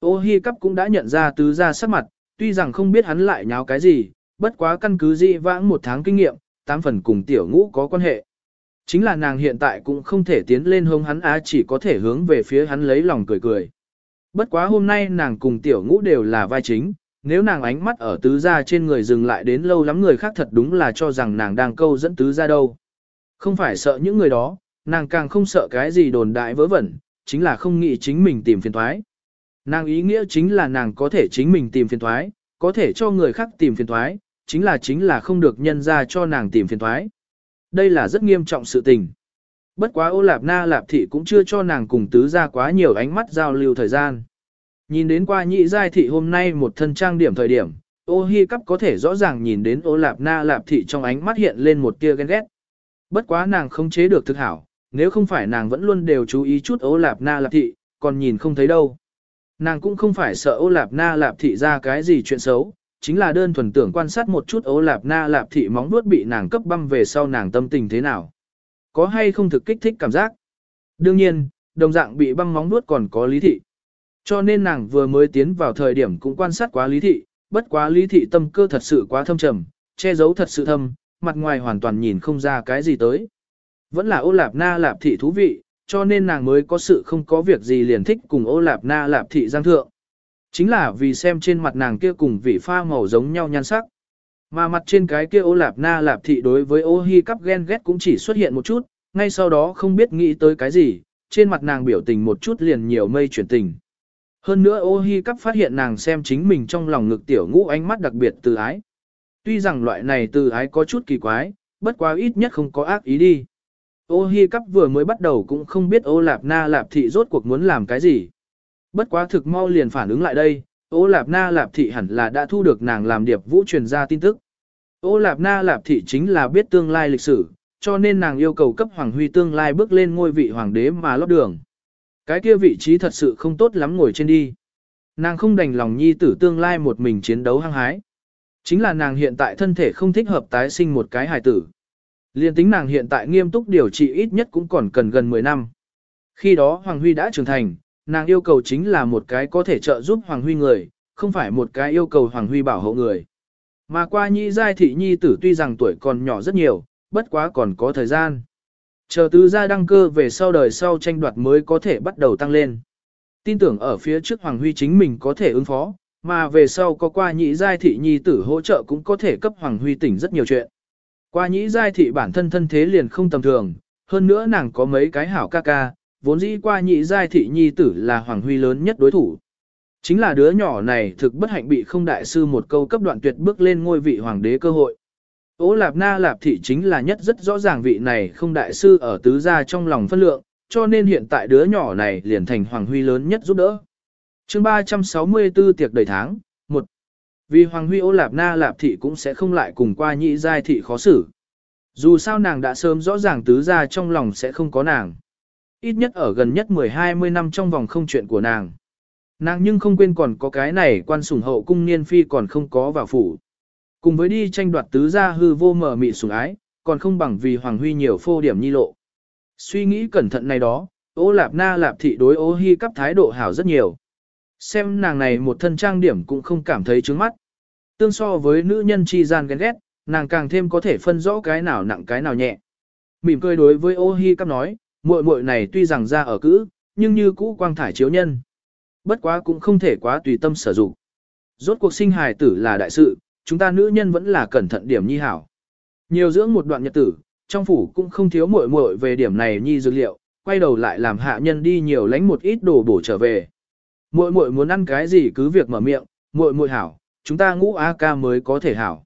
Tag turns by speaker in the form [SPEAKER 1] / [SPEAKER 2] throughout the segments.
[SPEAKER 1] Ô hi cắp cũng đã nhận ra tứ gia sắc mặt, tuy rằng không biết hắn lại nháo cái gì, bất quá căn cứ dị vãng một tháng kinh nghiệm, tám phần cùng tiểu ngũ có quan hệ. Chính là nàng hiện tại cũng không thể tiến lên hông hắn á chỉ có thể hướng về phía hắn lấy lòng cười cười. Bất quá hôm nay nàng cùng tiểu ngũ đều là vai chính, nếu nàng ánh mắt ở tứ gia trên người dừng lại đến lâu lắm người khác thật đúng là cho rằng nàng đang câu dẫn tứ gia đâu. Không phải sợ những người đó, nàng càng không sợ cái gì đồn đại vớ vẩn, chính là không nghĩ chính mình tìm phiền thoái. Nàng ý nghĩa chính là nàng có thể chính mình tìm phiền thoái, có thể cho người khác tìm phiền thoái, chính là chính là không được nhân ra cho nàng tìm phiền thoái. Đây là rất nghiêm trọng sự tình. Bất quá ô lạp na lạp thị cũng chưa cho nàng cùng tứ ra quá nhiều ánh mắt giao lưu thời gian. Nhìn đến qua nhị giai thị hôm nay một thân trang điểm thời điểm, ô hi cắp có thể rõ ràng nhìn đến ô lạp na lạp thị trong ánh mắt hiện lên một tia ghen ghét. Bất quá nàng không chế được thực hảo, nếu không phải nàng vẫn luôn đều chú ý chút ô lạp na lạp thị, còn nhìn không thấy đâu. Nàng cũng không phải sợ ô lạp na lạp thị ra cái gì chuyện xấu, chính là đơn thuần tưởng quan sát một chút ô lạp na lạp thị móng vuốt bị nàng cấp băm về sau nàng tâm tình thế nào. Có hay không thực kích thích cảm giác? Đương nhiên, đồng dạng bị băm móng vuốt còn có lý thị. Cho nên nàng vừa mới tiến vào thời điểm cũng quan sát quá lý thị, bất quá lý thị tâm cơ thật sự quá thâm trầm, che giấu thật sự thâm, mặt ngoài hoàn toàn nhìn không ra cái gì tới. Vẫn là ô lạp na lạp thị thú vị, cho nên nàng mới có sự không có việc gì liền thích cùng ô lạp na lạp thị giang thượng. Chính là vì xem trên mặt nàng kia cùng vị pha màu giống nhau nhan sắc. Mà mặt trên cái kia ô lạp na lạp thị đối với ô hi cắp ghen ghét cũng chỉ xuất hiện một chút, ngay sau đó không biết nghĩ tới cái gì, trên mặt nàng biểu tình một chút liền nhiều mây chuyển tình. Hơn nữa ô hi cắp phát hiện nàng xem chính mình trong lòng ngực tiểu ngũ ánh mắt đặc biệt từ ái. Tuy rằng loại này từ ái có chút kỳ quái, bất quá ít nhất không có ác ý đi. Ô hi cắp vừa mới bắt đầu cũng không biết ô lạp na lạp thị rốt cuộc muốn làm cái gì. Bất quá thực mau liền phản ứng lại đây, ô lạp na lạp thị hẳn là đã thu được nàng làm điệp vũ truyền ra tin tức. Ô lạp na lạp thị chính là biết tương lai lịch sử, cho nên nàng yêu cầu cấp Hoàng Huy tương lai bước lên ngôi vị hoàng đế mà lót đường. Cái kia vị trí thật sự không tốt lắm ngồi trên đi. Nàng không đành lòng nhi tử tương lai một mình chiến đấu hăng hái. Chính là nàng hiện tại thân thể không thích hợp tái sinh một cái hài tử. Liên tính nàng hiện tại nghiêm túc điều trị ít nhất cũng còn cần gần 10 năm. Khi đó Hoàng Huy đã trưởng thành, nàng yêu cầu chính là một cái có thể trợ giúp Hoàng Huy người, không phải một cái yêu cầu Hoàng Huy bảo hộ người. Mà qua nhị giai thị nhi tử tuy rằng tuổi còn nhỏ rất nhiều, bất quá còn có thời gian. Chờ tứ gia đăng cơ về sau đời sau tranh đoạt mới có thể bắt đầu tăng lên. Tin tưởng ở phía trước Hoàng Huy chính mình có thể ứng phó, mà về sau có qua nhị giai thị nhi tử hỗ trợ cũng có thể cấp Hoàng Huy tỉnh rất nhiều chuyện. Qua Nhĩ giai thị bản thân thân thế liền không tầm thường, hơn nữa nàng có mấy cái hảo ca ca, vốn dĩ qua nhị giai thị nhi tử là Hoàng Huy lớn nhất đối thủ. Chính là đứa nhỏ này thực bất hạnh bị không đại sư một câu cấp đoạn tuyệt bước lên ngôi vị hoàng đế cơ hội. Ô Lạp Na Lạp Thị chính là nhất rất rõ ràng vị này không đại sư ở tứ gia trong lòng phân lượng, cho nên hiện tại đứa nhỏ này liền thành Hoàng Huy lớn nhất giúp đỡ. chương 364 tiệc đầy tháng, vì Hoàng Huy Ô Lạp Na Lạp Thị cũng sẽ không lại cùng qua nhị giai thị khó xử. Dù sao nàng đã sớm rõ ràng tứ gia trong lòng sẽ không có nàng. Ít nhất ở gần nhất 10-20 năm trong vòng không chuyện của nàng. Nàng nhưng không quên còn có cái này quan sủng hậu cung niên phi còn không có vào phủ. Cùng với đi tranh đoạt tứ gia hư vô mở mị sủng ái, còn không bằng vì Hoàng Huy nhiều phô điểm nhi lộ. Suy nghĩ cẩn thận này đó, ô lạp na lạp thị đối ô hi cắp thái độ hảo rất nhiều. Xem nàng này một thân trang điểm cũng không cảm thấy trướng mắt. Tương so với nữ nhân chi gian ghen ghét, nàng càng thêm có thể phân rõ cái nào nặng cái nào nhẹ. Mỉm cười đối với ô hi cắp nói, muội muội này tuy rằng ra ở cữ, nhưng như cũ quang thải chiếu nhân. Bất quá cũng không thể quá tùy tâm sử dụng. Rốt cuộc sinh hài tử là đại sự, chúng ta nữ nhân vẫn là cẩn thận điểm nhi hảo. Nhiều dưỡng một đoạn nhật tử, trong phủ cũng không thiếu muội muội về điểm này nhi dược liệu, quay đầu lại làm hạ nhân đi nhiều lánh một ít đồ bổ trở về. Muội muội muốn ăn cái gì cứ việc mở miệng, muội muội hảo, chúng ta ngũ A ca mới có thể hảo.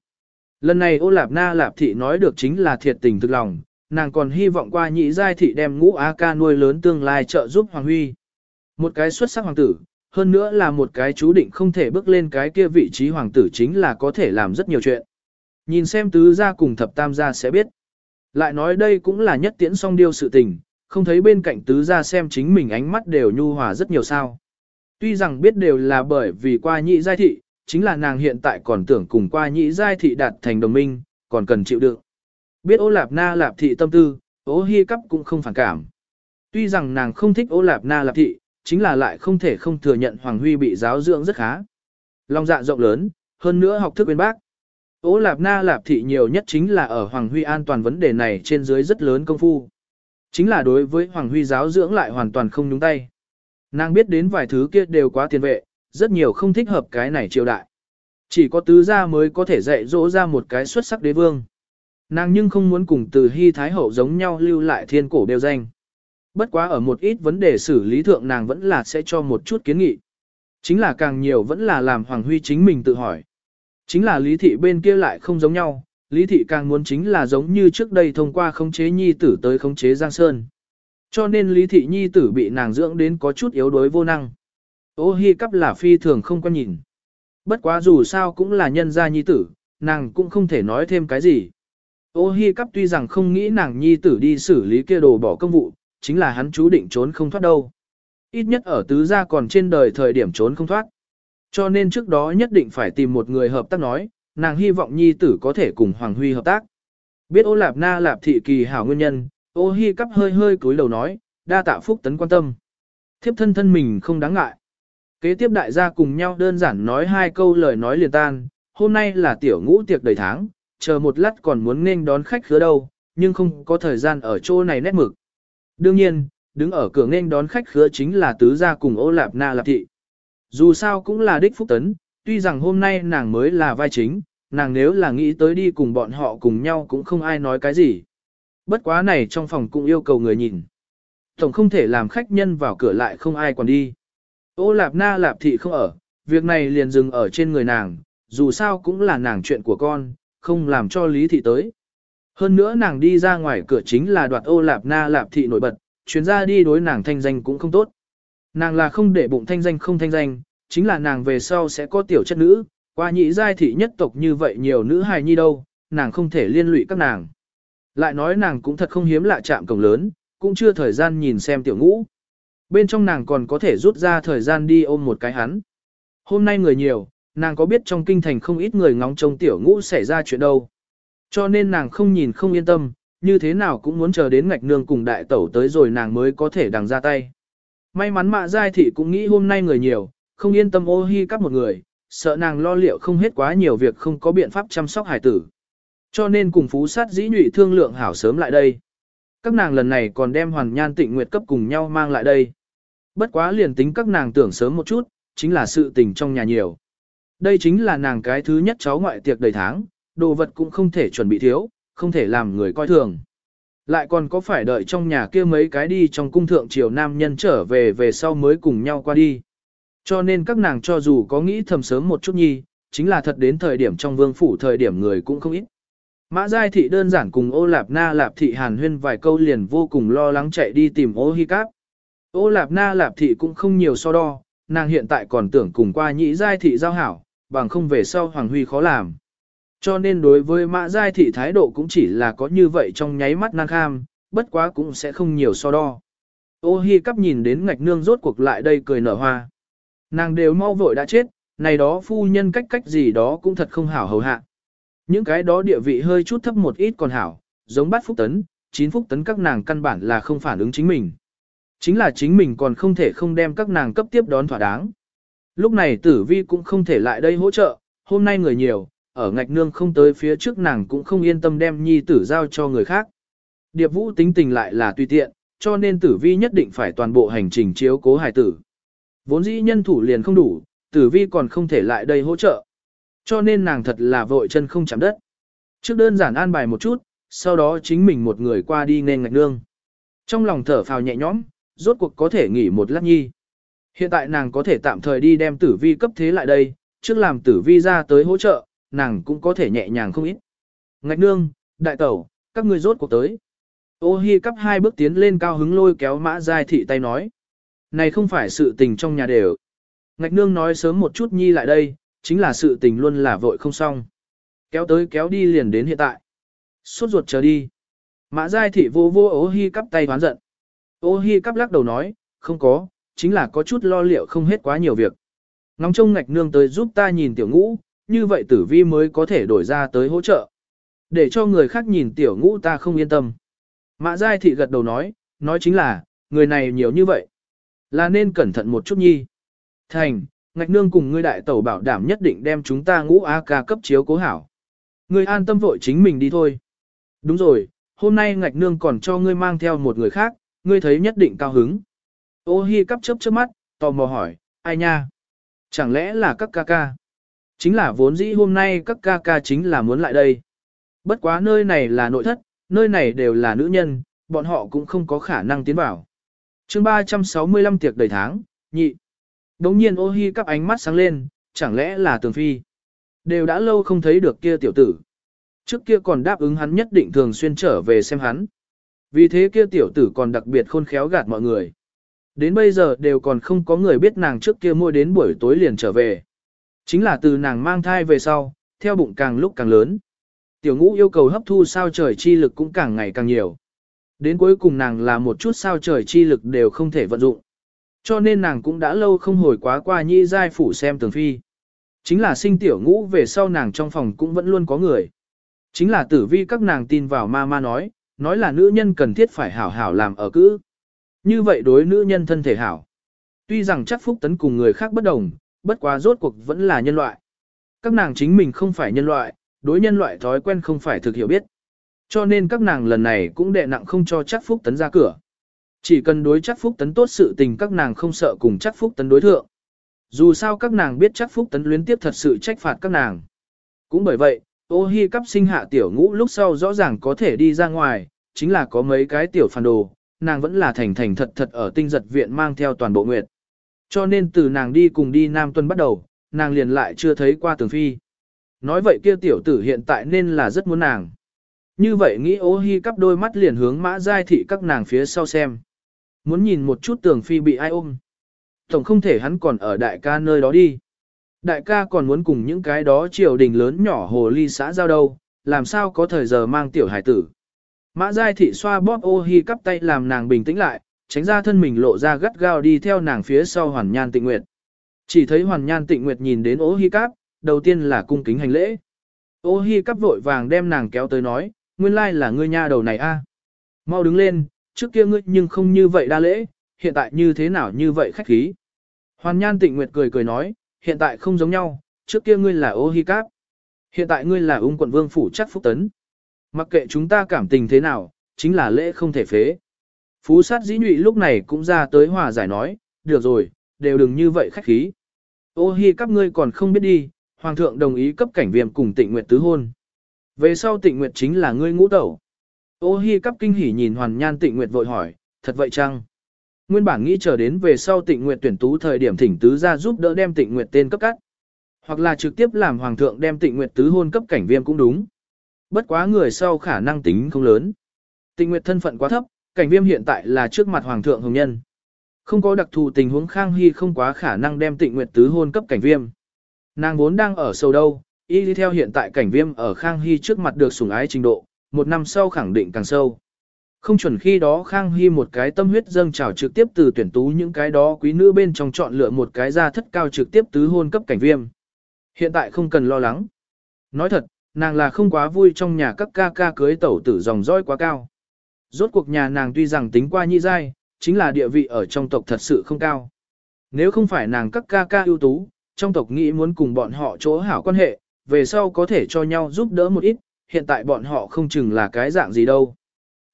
[SPEAKER 1] Lần này ô lạp na lạp thị nói được chính là thiệt tình thực lòng, nàng còn hy vọng qua nhị giai thị đem ngũ A ca nuôi lớn tương lai trợ giúp Hoàng Huy. Một cái xuất sắc hoàng tử, hơn nữa là một cái chú định không thể bước lên cái kia vị trí hoàng tử chính là có thể làm rất nhiều chuyện. Nhìn xem tứ gia cùng thập tam gia sẽ biết. Lại nói đây cũng là nhất tiễn song điêu sự tình, không thấy bên cạnh tứ gia xem chính mình ánh mắt đều nhu hòa rất nhiều sao. Tuy rằng biết đều là bởi vì qua nhị giai thị, chính là nàng hiện tại còn tưởng cùng qua nhị giai thị đạt thành đồng minh, còn cần chịu đựng. Biết ô lạp na lạp thị tâm tư, ô hi cắp cũng không phản cảm. Tuy rằng nàng không thích ô lạp na lạp thị, chính là lại không thể không thừa nhận Hoàng Huy bị giáo dưỡng rất khá. Long dạ rộng lớn, hơn nữa học thức bên bác. Ô Lạp Na Lạp Thị nhiều nhất chính là ở Hoàng Huy an toàn vấn đề này trên dưới rất lớn công phu. Chính là đối với Hoàng Huy giáo dưỡng lại hoàn toàn không nhúng tay. Nàng biết đến vài thứ kia đều quá tiền vệ, rất nhiều không thích hợp cái này triều đại. Chỉ có tứ gia mới có thể dạy dỗ ra một cái xuất sắc đế vương. Nàng nhưng không muốn cùng từ hy thái hậu giống nhau lưu lại thiên cổ đều danh. Bất quá ở một ít vấn đề xử lý thượng nàng vẫn là sẽ cho một chút kiến nghị. Chính là càng nhiều vẫn là làm Hoàng Huy chính mình tự hỏi. Chính là lý thị bên kia lại không giống nhau, lý thị càng muốn chính là giống như trước đây thông qua khống chế nhi tử tới khống chế Giang Sơn. Cho nên lý thị nhi tử bị nàng dưỡng đến có chút yếu đuối vô năng. Ô hi cắp là phi thường không quan nhìn. Bất quá dù sao cũng là nhân gia nhi tử, nàng cũng không thể nói thêm cái gì. Ô hi cắp tuy rằng không nghĩ nàng nhi tử đi xử lý kia đồ bỏ công vụ, chính là hắn chú định trốn không thoát đâu. Ít nhất ở tứ gia còn trên đời thời điểm trốn không thoát. Cho nên trước đó nhất định phải tìm một người hợp tác nói, nàng hy vọng nhi tử có thể cùng Hoàng Huy hợp tác. Biết ô lạp na lạp thị kỳ hảo nguyên nhân, ô hi cắp hơi hơi cúi đầu nói, đa tạ phúc tấn quan tâm. Thiếp thân thân mình không đáng ngại. Kế tiếp đại gia cùng nhau đơn giản nói hai câu lời nói liền tan, hôm nay là tiểu ngũ tiệc đầy tháng, chờ một lát còn muốn nên đón khách khứa đâu, nhưng không có thời gian ở chỗ này nét mực. Đương nhiên, đứng ở cửa nên đón khách khứa chính là tứ gia cùng ô lạp na lạp thị. Dù sao cũng là đích phúc tấn, tuy rằng hôm nay nàng mới là vai chính, nàng nếu là nghĩ tới đi cùng bọn họ cùng nhau cũng không ai nói cái gì. Bất quá này trong phòng cũng yêu cầu người nhìn. Tổng không thể làm khách nhân vào cửa lại không ai còn đi. Ô lạp na lạp thị không ở, việc này liền dừng ở trên người nàng, dù sao cũng là nàng chuyện của con, không làm cho lý thị tới. Hơn nữa nàng đi ra ngoài cửa chính là đoạt ô lạp na lạp thị nổi bật, chuyến ra đi đối nàng thanh danh cũng không tốt. Nàng là không để bụng thanh danh không thanh danh, chính là nàng về sau sẽ có tiểu chất nữ, qua nhị giai thị nhất tộc như vậy nhiều nữ hài nhi đâu, nàng không thể liên lụy các nàng. Lại nói nàng cũng thật không hiếm lạ chạm cổng lớn, cũng chưa thời gian nhìn xem tiểu ngũ. Bên trong nàng còn có thể rút ra thời gian đi ôm một cái hắn. Hôm nay người nhiều, nàng có biết trong kinh thành không ít người ngóng trông tiểu ngũ xảy ra chuyện đâu. Cho nên nàng không nhìn không yên tâm, như thế nào cũng muốn chờ đến ngạch nương cùng đại tẩu tới rồi nàng mới có thể đằng ra tay. May mắn mạ giai thị cũng nghĩ hôm nay người nhiều, không yên tâm ô hi cắp một người, sợ nàng lo liệu không hết quá nhiều việc không có biện pháp chăm sóc hải tử. Cho nên cùng phú sát dĩ nhụy thương lượng hảo sớm lại đây. Các nàng lần này còn đem hoàn nhan tịnh nguyệt cấp cùng nhau mang lại đây. Bất quá liền tính các nàng tưởng sớm một chút, chính là sự tình trong nhà nhiều. Đây chính là nàng cái thứ nhất cháu ngoại tiệc đầy tháng, đồ vật cũng không thể chuẩn bị thiếu, không thể làm người coi thường. Lại còn có phải đợi trong nhà kia mấy cái đi trong cung thượng triều nam nhân trở về về sau mới cùng nhau qua đi. Cho nên các nàng cho dù có nghĩ thầm sớm một chút nhi, chính là thật đến thời điểm trong vương phủ thời điểm người cũng không ít. Mã Giai Thị đơn giản cùng ô Lạp Na Lạp Thị hàn huyên vài câu liền vô cùng lo lắng chạy đi tìm ô Hi Cáp. Ô Lạp Na Lạp Thị cũng không nhiều so đo, nàng hiện tại còn tưởng cùng qua nhị Giai Thị giao hảo, bằng không về sau Hoàng Huy khó làm. Cho nên đối với Mã Giai Thị thái độ cũng chỉ là có như vậy trong nháy mắt năng kham, bất quá cũng sẽ không nhiều so đo. Ô Hi Cáp nhìn đến ngạch nương rốt cuộc lại đây cười nở hoa. Nàng đều mau vội đã chết, này đó phu nhân cách cách gì đó cũng thật không hảo hầu hạ. Những cái đó địa vị hơi chút thấp một ít còn hảo, giống bát phúc tấn, chín phúc tấn các nàng căn bản là không phản ứng chính mình. Chính là chính mình còn không thể không đem các nàng cấp tiếp đón thỏa đáng. Lúc này tử vi cũng không thể lại đây hỗ trợ, hôm nay người nhiều, ở ngạch nương không tới phía trước nàng cũng không yên tâm đem nhi tử giao cho người khác. Điệp vũ tính tình lại là tùy tiện, cho nên tử vi nhất định phải toàn bộ hành trình chiếu cố hài tử. Vốn dĩ nhân thủ liền không đủ, tử vi còn không thể lại đây hỗ trợ. Cho nên nàng thật là vội chân không chạm đất. Trước đơn giản an bài một chút, sau đó chính mình một người qua đi nên ngạch nương. Trong lòng thở phào nhẹ nhõm, rốt cuộc có thể nghỉ một lát nhi. Hiện tại nàng có thể tạm thời đi đem tử vi cấp thế lại đây, trước làm tử vi ra tới hỗ trợ, nàng cũng có thể nhẹ nhàng không ít. Ngạch nương, đại tẩu, các ngươi rốt cuộc tới. Ô hi cắp hai bước tiến lên cao hứng lôi kéo mã giai thị tay nói. Này không phải sự tình trong nhà đều. Ngạch nương nói sớm một chút nhi lại đây, chính là sự tình luôn là vội không xong. Kéo tới kéo đi liền đến hiện tại. Suốt ruột chờ đi. Mã giai thị vô vô ô hi cắp tay hoán giận. Ô hi cắp lắc đầu nói, không có, chính là có chút lo liệu không hết quá nhiều việc. Ngóng trông ngạch nương tới giúp ta nhìn tiểu ngũ, như vậy tử vi mới có thể đổi ra tới hỗ trợ. Để cho người khác nhìn tiểu ngũ ta không yên tâm. Mã giai thị gật đầu nói, nói chính là, người này nhiều như vậy. Là nên cẩn thận một chút nhi. Thành, ngạch nương cùng ngươi đại tẩu bảo đảm nhất định đem chúng ta ngũ A ca cấp chiếu cố hảo. Ngươi an tâm vội chính mình đi thôi. Đúng rồi, hôm nay ngạch nương còn cho ngươi mang theo một người khác, ngươi thấy nhất định cao hứng. Ô hi cắp chớp chớp mắt, tò mò hỏi, ai nha? Chẳng lẽ là các ca ca? Chính là vốn dĩ hôm nay các ca ca chính là muốn lại đây. Bất quá nơi này là nội thất, nơi này đều là nữ nhân, bọn họ cũng không có khả năng tiến vào. chương 365 tiệc đầy tháng, nhị. Đống nhiên ô hi cắp ánh mắt sáng lên, chẳng lẽ là tường phi. Đều đã lâu không thấy được kia tiểu tử. Trước kia còn đáp ứng hắn nhất định thường xuyên trở về xem hắn. Vì thế kia tiểu tử còn đặc biệt khôn khéo gạt mọi người. Đến bây giờ đều còn không có người biết nàng trước kia mua đến buổi tối liền trở về. Chính là từ nàng mang thai về sau, theo bụng càng lúc càng lớn. Tiểu ngũ yêu cầu hấp thu sao trời chi lực cũng càng ngày càng nhiều. Đến cuối cùng nàng là một chút sao trời chi lực đều không thể vận dụng. Cho nên nàng cũng đã lâu không hồi quá qua nhị giai phủ xem tường phi. Chính là sinh tiểu ngũ về sau nàng trong phòng cũng vẫn luôn có người. Chính là tử vi các nàng tin vào ma ma nói, nói là nữ nhân cần thiết phải hảo hảo làm ở cữ. Như vậy đối nữ nhân thân thể hảo. Tuy rằng chắc phúc tấn cùng người khác bất đồng, bất quá rốt cuộc vẫn là nhân loại. Các nàng chính mình không phải nhân loại, đối nhân loại thói quen không phải thực hiểu biết. Cho nên các nàng lần này cũng đệ nặng không cho chắc phúc tấn ra cửa. Chỉ cần đối chắc phúc tấn tốt sự tình các nàng không sợ cùng chắc phúc tấn đối thượng. Dù sao các nàng biết chắc phúc tấn luyến tiếp thật sự trách phạt các nàng. Cũng bởi vậy, ô hi cắp sinh hạ tiểu ngũ lúc sau rõ ràng có thể đi ra ngoài, chính là có mấy cái tiểu phản đồ, nàng vẫn là thành thành thật thật ở tinh giật viện mang theo toàn bộ nguyệt. Cho nên từ nàng đi cùng đi Nam Tuân bắt đầu, nàng liền lại chưa thấy qua tường phi. Nói vậy kia tiểu tử hiện tại nên là rất muốn nàng. Như vậy nghĩ ô hi cắp đôi mắt liền hướng mã giai thị các nàng phía sau xem. Muốn nhìn một chút tường phi bị ai ôm. Tổng không thể hắn còn ở đại ca nơi đó đi. Đại ca còn muốn cùng những cái đó triều đình lớn nhỏ hồ ly xã giao đâu, làm sao có thời giờ mang tiểu hải tử. Mã Giai Thị xoa bóp ô hi cắp tay làm nàng bình tĩnh lại, tránh ra thân mình lộ ra gắt gao đi theo nàng phía sau Hoàn Nhan Tịnh Nguyệt. Chỉ thấy Hoàn Nhan Tịnh Nguyệt nhìn đến ô hi cắp, đầu tiên là cung kính hành lễ. Ô hi cắp vội vàng đem nàng kéo tới nói, nguyên lai là ngươi nha đầu này a. Mau đứng lên, trước kia ngươi nhưng không như vậy đa lễ, hiện tại như thế nào như vậy khách khí. Hoàn Nhan Tịnh Nguyệt cười cười nói, hiện tại không giống nhau, trước kia ngươi là ô hi cáp Hiện tại ngươi là ung quận vương phủ chắc phúc tấn. Mặc kệ chúng ta cảm tình thế nào, chính là lễ không thể phế. Phú sát dĩ nhụy lúc này cũng ra tới hòa giải nói, được rồi, đều đừng như vậy khách khí. Ô hi cáp ngươi còn không biết đi, hoàng thượng đồng ý cấp cảnh viêm cùng tịnh nguyệt tứ hôn. Về sau tịnh nguyệt chính là ngươi ngũ tẩu. Ô hi cấp kinh hỉ nhìn hoàn nhan tịnh nguyệt vội hỏi, thật vậy chăng? Nguyên bản nghĩ chờ đến về sau tịnh nguyệt tuyển tú thời điểm thỉnh tứ ra giúp đỡ đem tịnh nguyệt tên cấp cắt. Hoặc là trực tiếp làm hoàng thượng đem tịnh nguyệt tứ hôn cấp cảnh viêm cũng đúng. Bất quá người sau khả năng tính không lớn. Tịnh nguyệt thân phận quá thấp, cảnh viêm hiện tại là trước mặt hoàng thượng hồng nhân. Không có đặc thù tình huống Khang Hy không quá khả năng đem tịnh nguyệt tứ hôn cấp cảnh viêm. Nàng vốn đang ở sâu đâu, y đi theo hiện tại cảnh viêm ở Khang Hy trước mặt được sủng ái trình độ, một năm sau khẳng định càng sâu. Không chuẩn khi đó Khang Hy một cái tâm huyết dâng trào trực tiếp từ tuyển tú những cái đó quý nữ bên trong chọn lựa một cái ra thất cao trực tiếp tứ hôn cấp cảnh viêm. Hiện tại không cần lo lắng. Nói thật, nàng là không quá vui trong nhà các ca ca cưới tẩu tử dòng dõi quá cao. Rốt cuộc nhà nàng tuy rằng tính qua nhị giai, chính là địa vị ở trong tộc thật sự không cao. Nếu không phải nàng các ca ca ưu tú, trong tộc nghĩ muốn cùng bọn họ chỗ hảo quan hệ, về sau có thể cho nhau giúp đỡ một ít, hiện tại bọn họ không chừng là cái dạng gì đâu.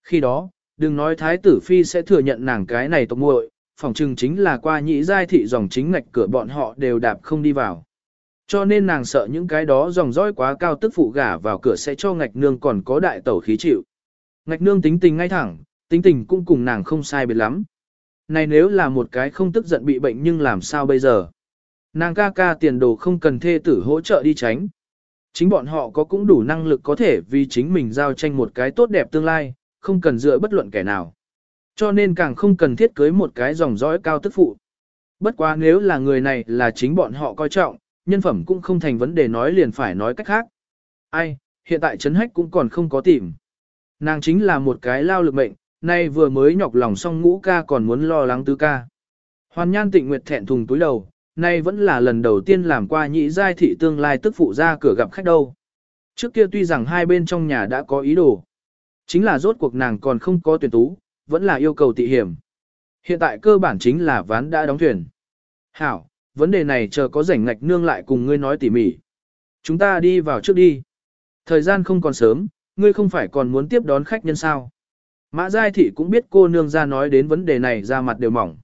[SPEAKER 1] Khi đó, đừng nói thái tử phi sẽ thừa nhận nàng cái này tộc muội, phòng chừng chính là qua nhị giai thị dòng chính ngạch cửa bọn họ đều đạp không đi vào. Cho nên nàng sợ những cái đó dòng dõi quá cao tức phụ gả vào cửa sẽ cho ngạch nương còn có đại tẩu khí chịu. Ngạch nương tính tình ngay thẳng, tính tình cũng cùng nàng không sai biệt lắm. Này nếu là một cái không tức giận bị bệnh nhưng làm sao bây giờ? Nàng ca ca tiền đồ không cần thê tử hỗ trợ đi tránh. Chính bọn họ có cũng đủ năng lực có thể vì chính mình giao tranh một cái tốt đẹp tương lai, không cần dựa bất luận kẻ nào. Cho nên càng không cần thiết cưới một cái dòng dõi cao tức phụ. Bất quá nếu là người này là chính bọn họ coi trọng, nhân phẩm cũng không thành vấn đề nói liền phải nói cách khác. Ai, hiện tại Trấn Hách cũng còn không có tìm. Nàng chính là một cái lao lực mệnh, nay vừa mới nhọc lòng xong ngũ ca còn muốn lo lắng tứ ca. Hoàn nhan tịnh nguyệt thẹn thùng túi đầu, nay vẫn là lần đầu tiên làm qua nhị giai thị tương lai tức phụ ra cửa gặp khách đâu. Trước kia tuy rằng hai bên trong nhà đã có ý đồ. Chính là rốt cuộc nàng còn không có tuyển tú, vẫn là yêu cầu tị hiểm. Hiện tại cơ bản chính là ván đã đóng thuyền. Hảo, vấn đề này chờ có rảnh ngạch nương lại cùng ngươi nói tỉ mỉ. Chúng ta đi vào trước đi. Thời gian không còn sớm, ngươi không phải còn muốn tiếp đón khách nhân sao. Mã Giai Thị cũng biết cô nương ra nói đến vấn đề này ra mặt đều mỏng.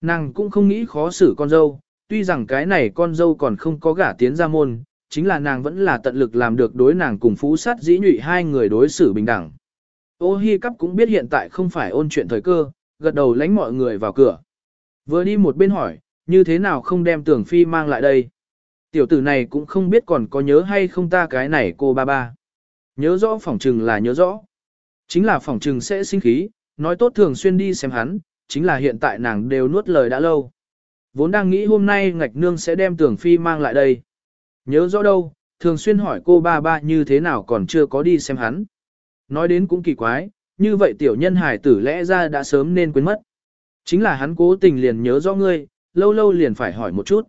[SPEAKER 1] Nàng cũng không nghĩ khó xử con dâu, tuy rằng cái này con dâu còn không có gả tiến ra môn, chính là nàng vẫn là tận lực làm được đối nàng cùng phú sát dĩ nhụy hai người đối xử bình đẳng. Ô Hi Cắp cũng biết hiện tại không phải ôn chuyện thời cơ, gật đầu lánh mọi người vào cửa. Vừa đi một bên hỏi, như thế nào không đem tưởng phi mang lại đây. Tiểu tử này cũng không biết còn có nhớ hay không ta cái này cô ba ba. Nhớ rõ phỏng trừng là nhớ rõ. Chính là phỏng trừng sẽ sinh khí, nói tốt thường xuyên đi xem hắn, chính là hiện tại nàng đều nuốt lời đã lâu. Vốn đang nghĩ hôm nay ngạch nương sẽ đem tưởng phi mang lại đây. Nhớ rõ đâu, thường xuyên hỏi cô ba ba như thế nào còn chưa có đi xem hắn. Nói đến cũng kỳ quái, như vậy tiểu nhân hải tử lẽ ra đã sớm nên quên mất. Chính là hắn cố tình liền nhớ rõ ngươi, lâu lâu liền phải hỏi một chút.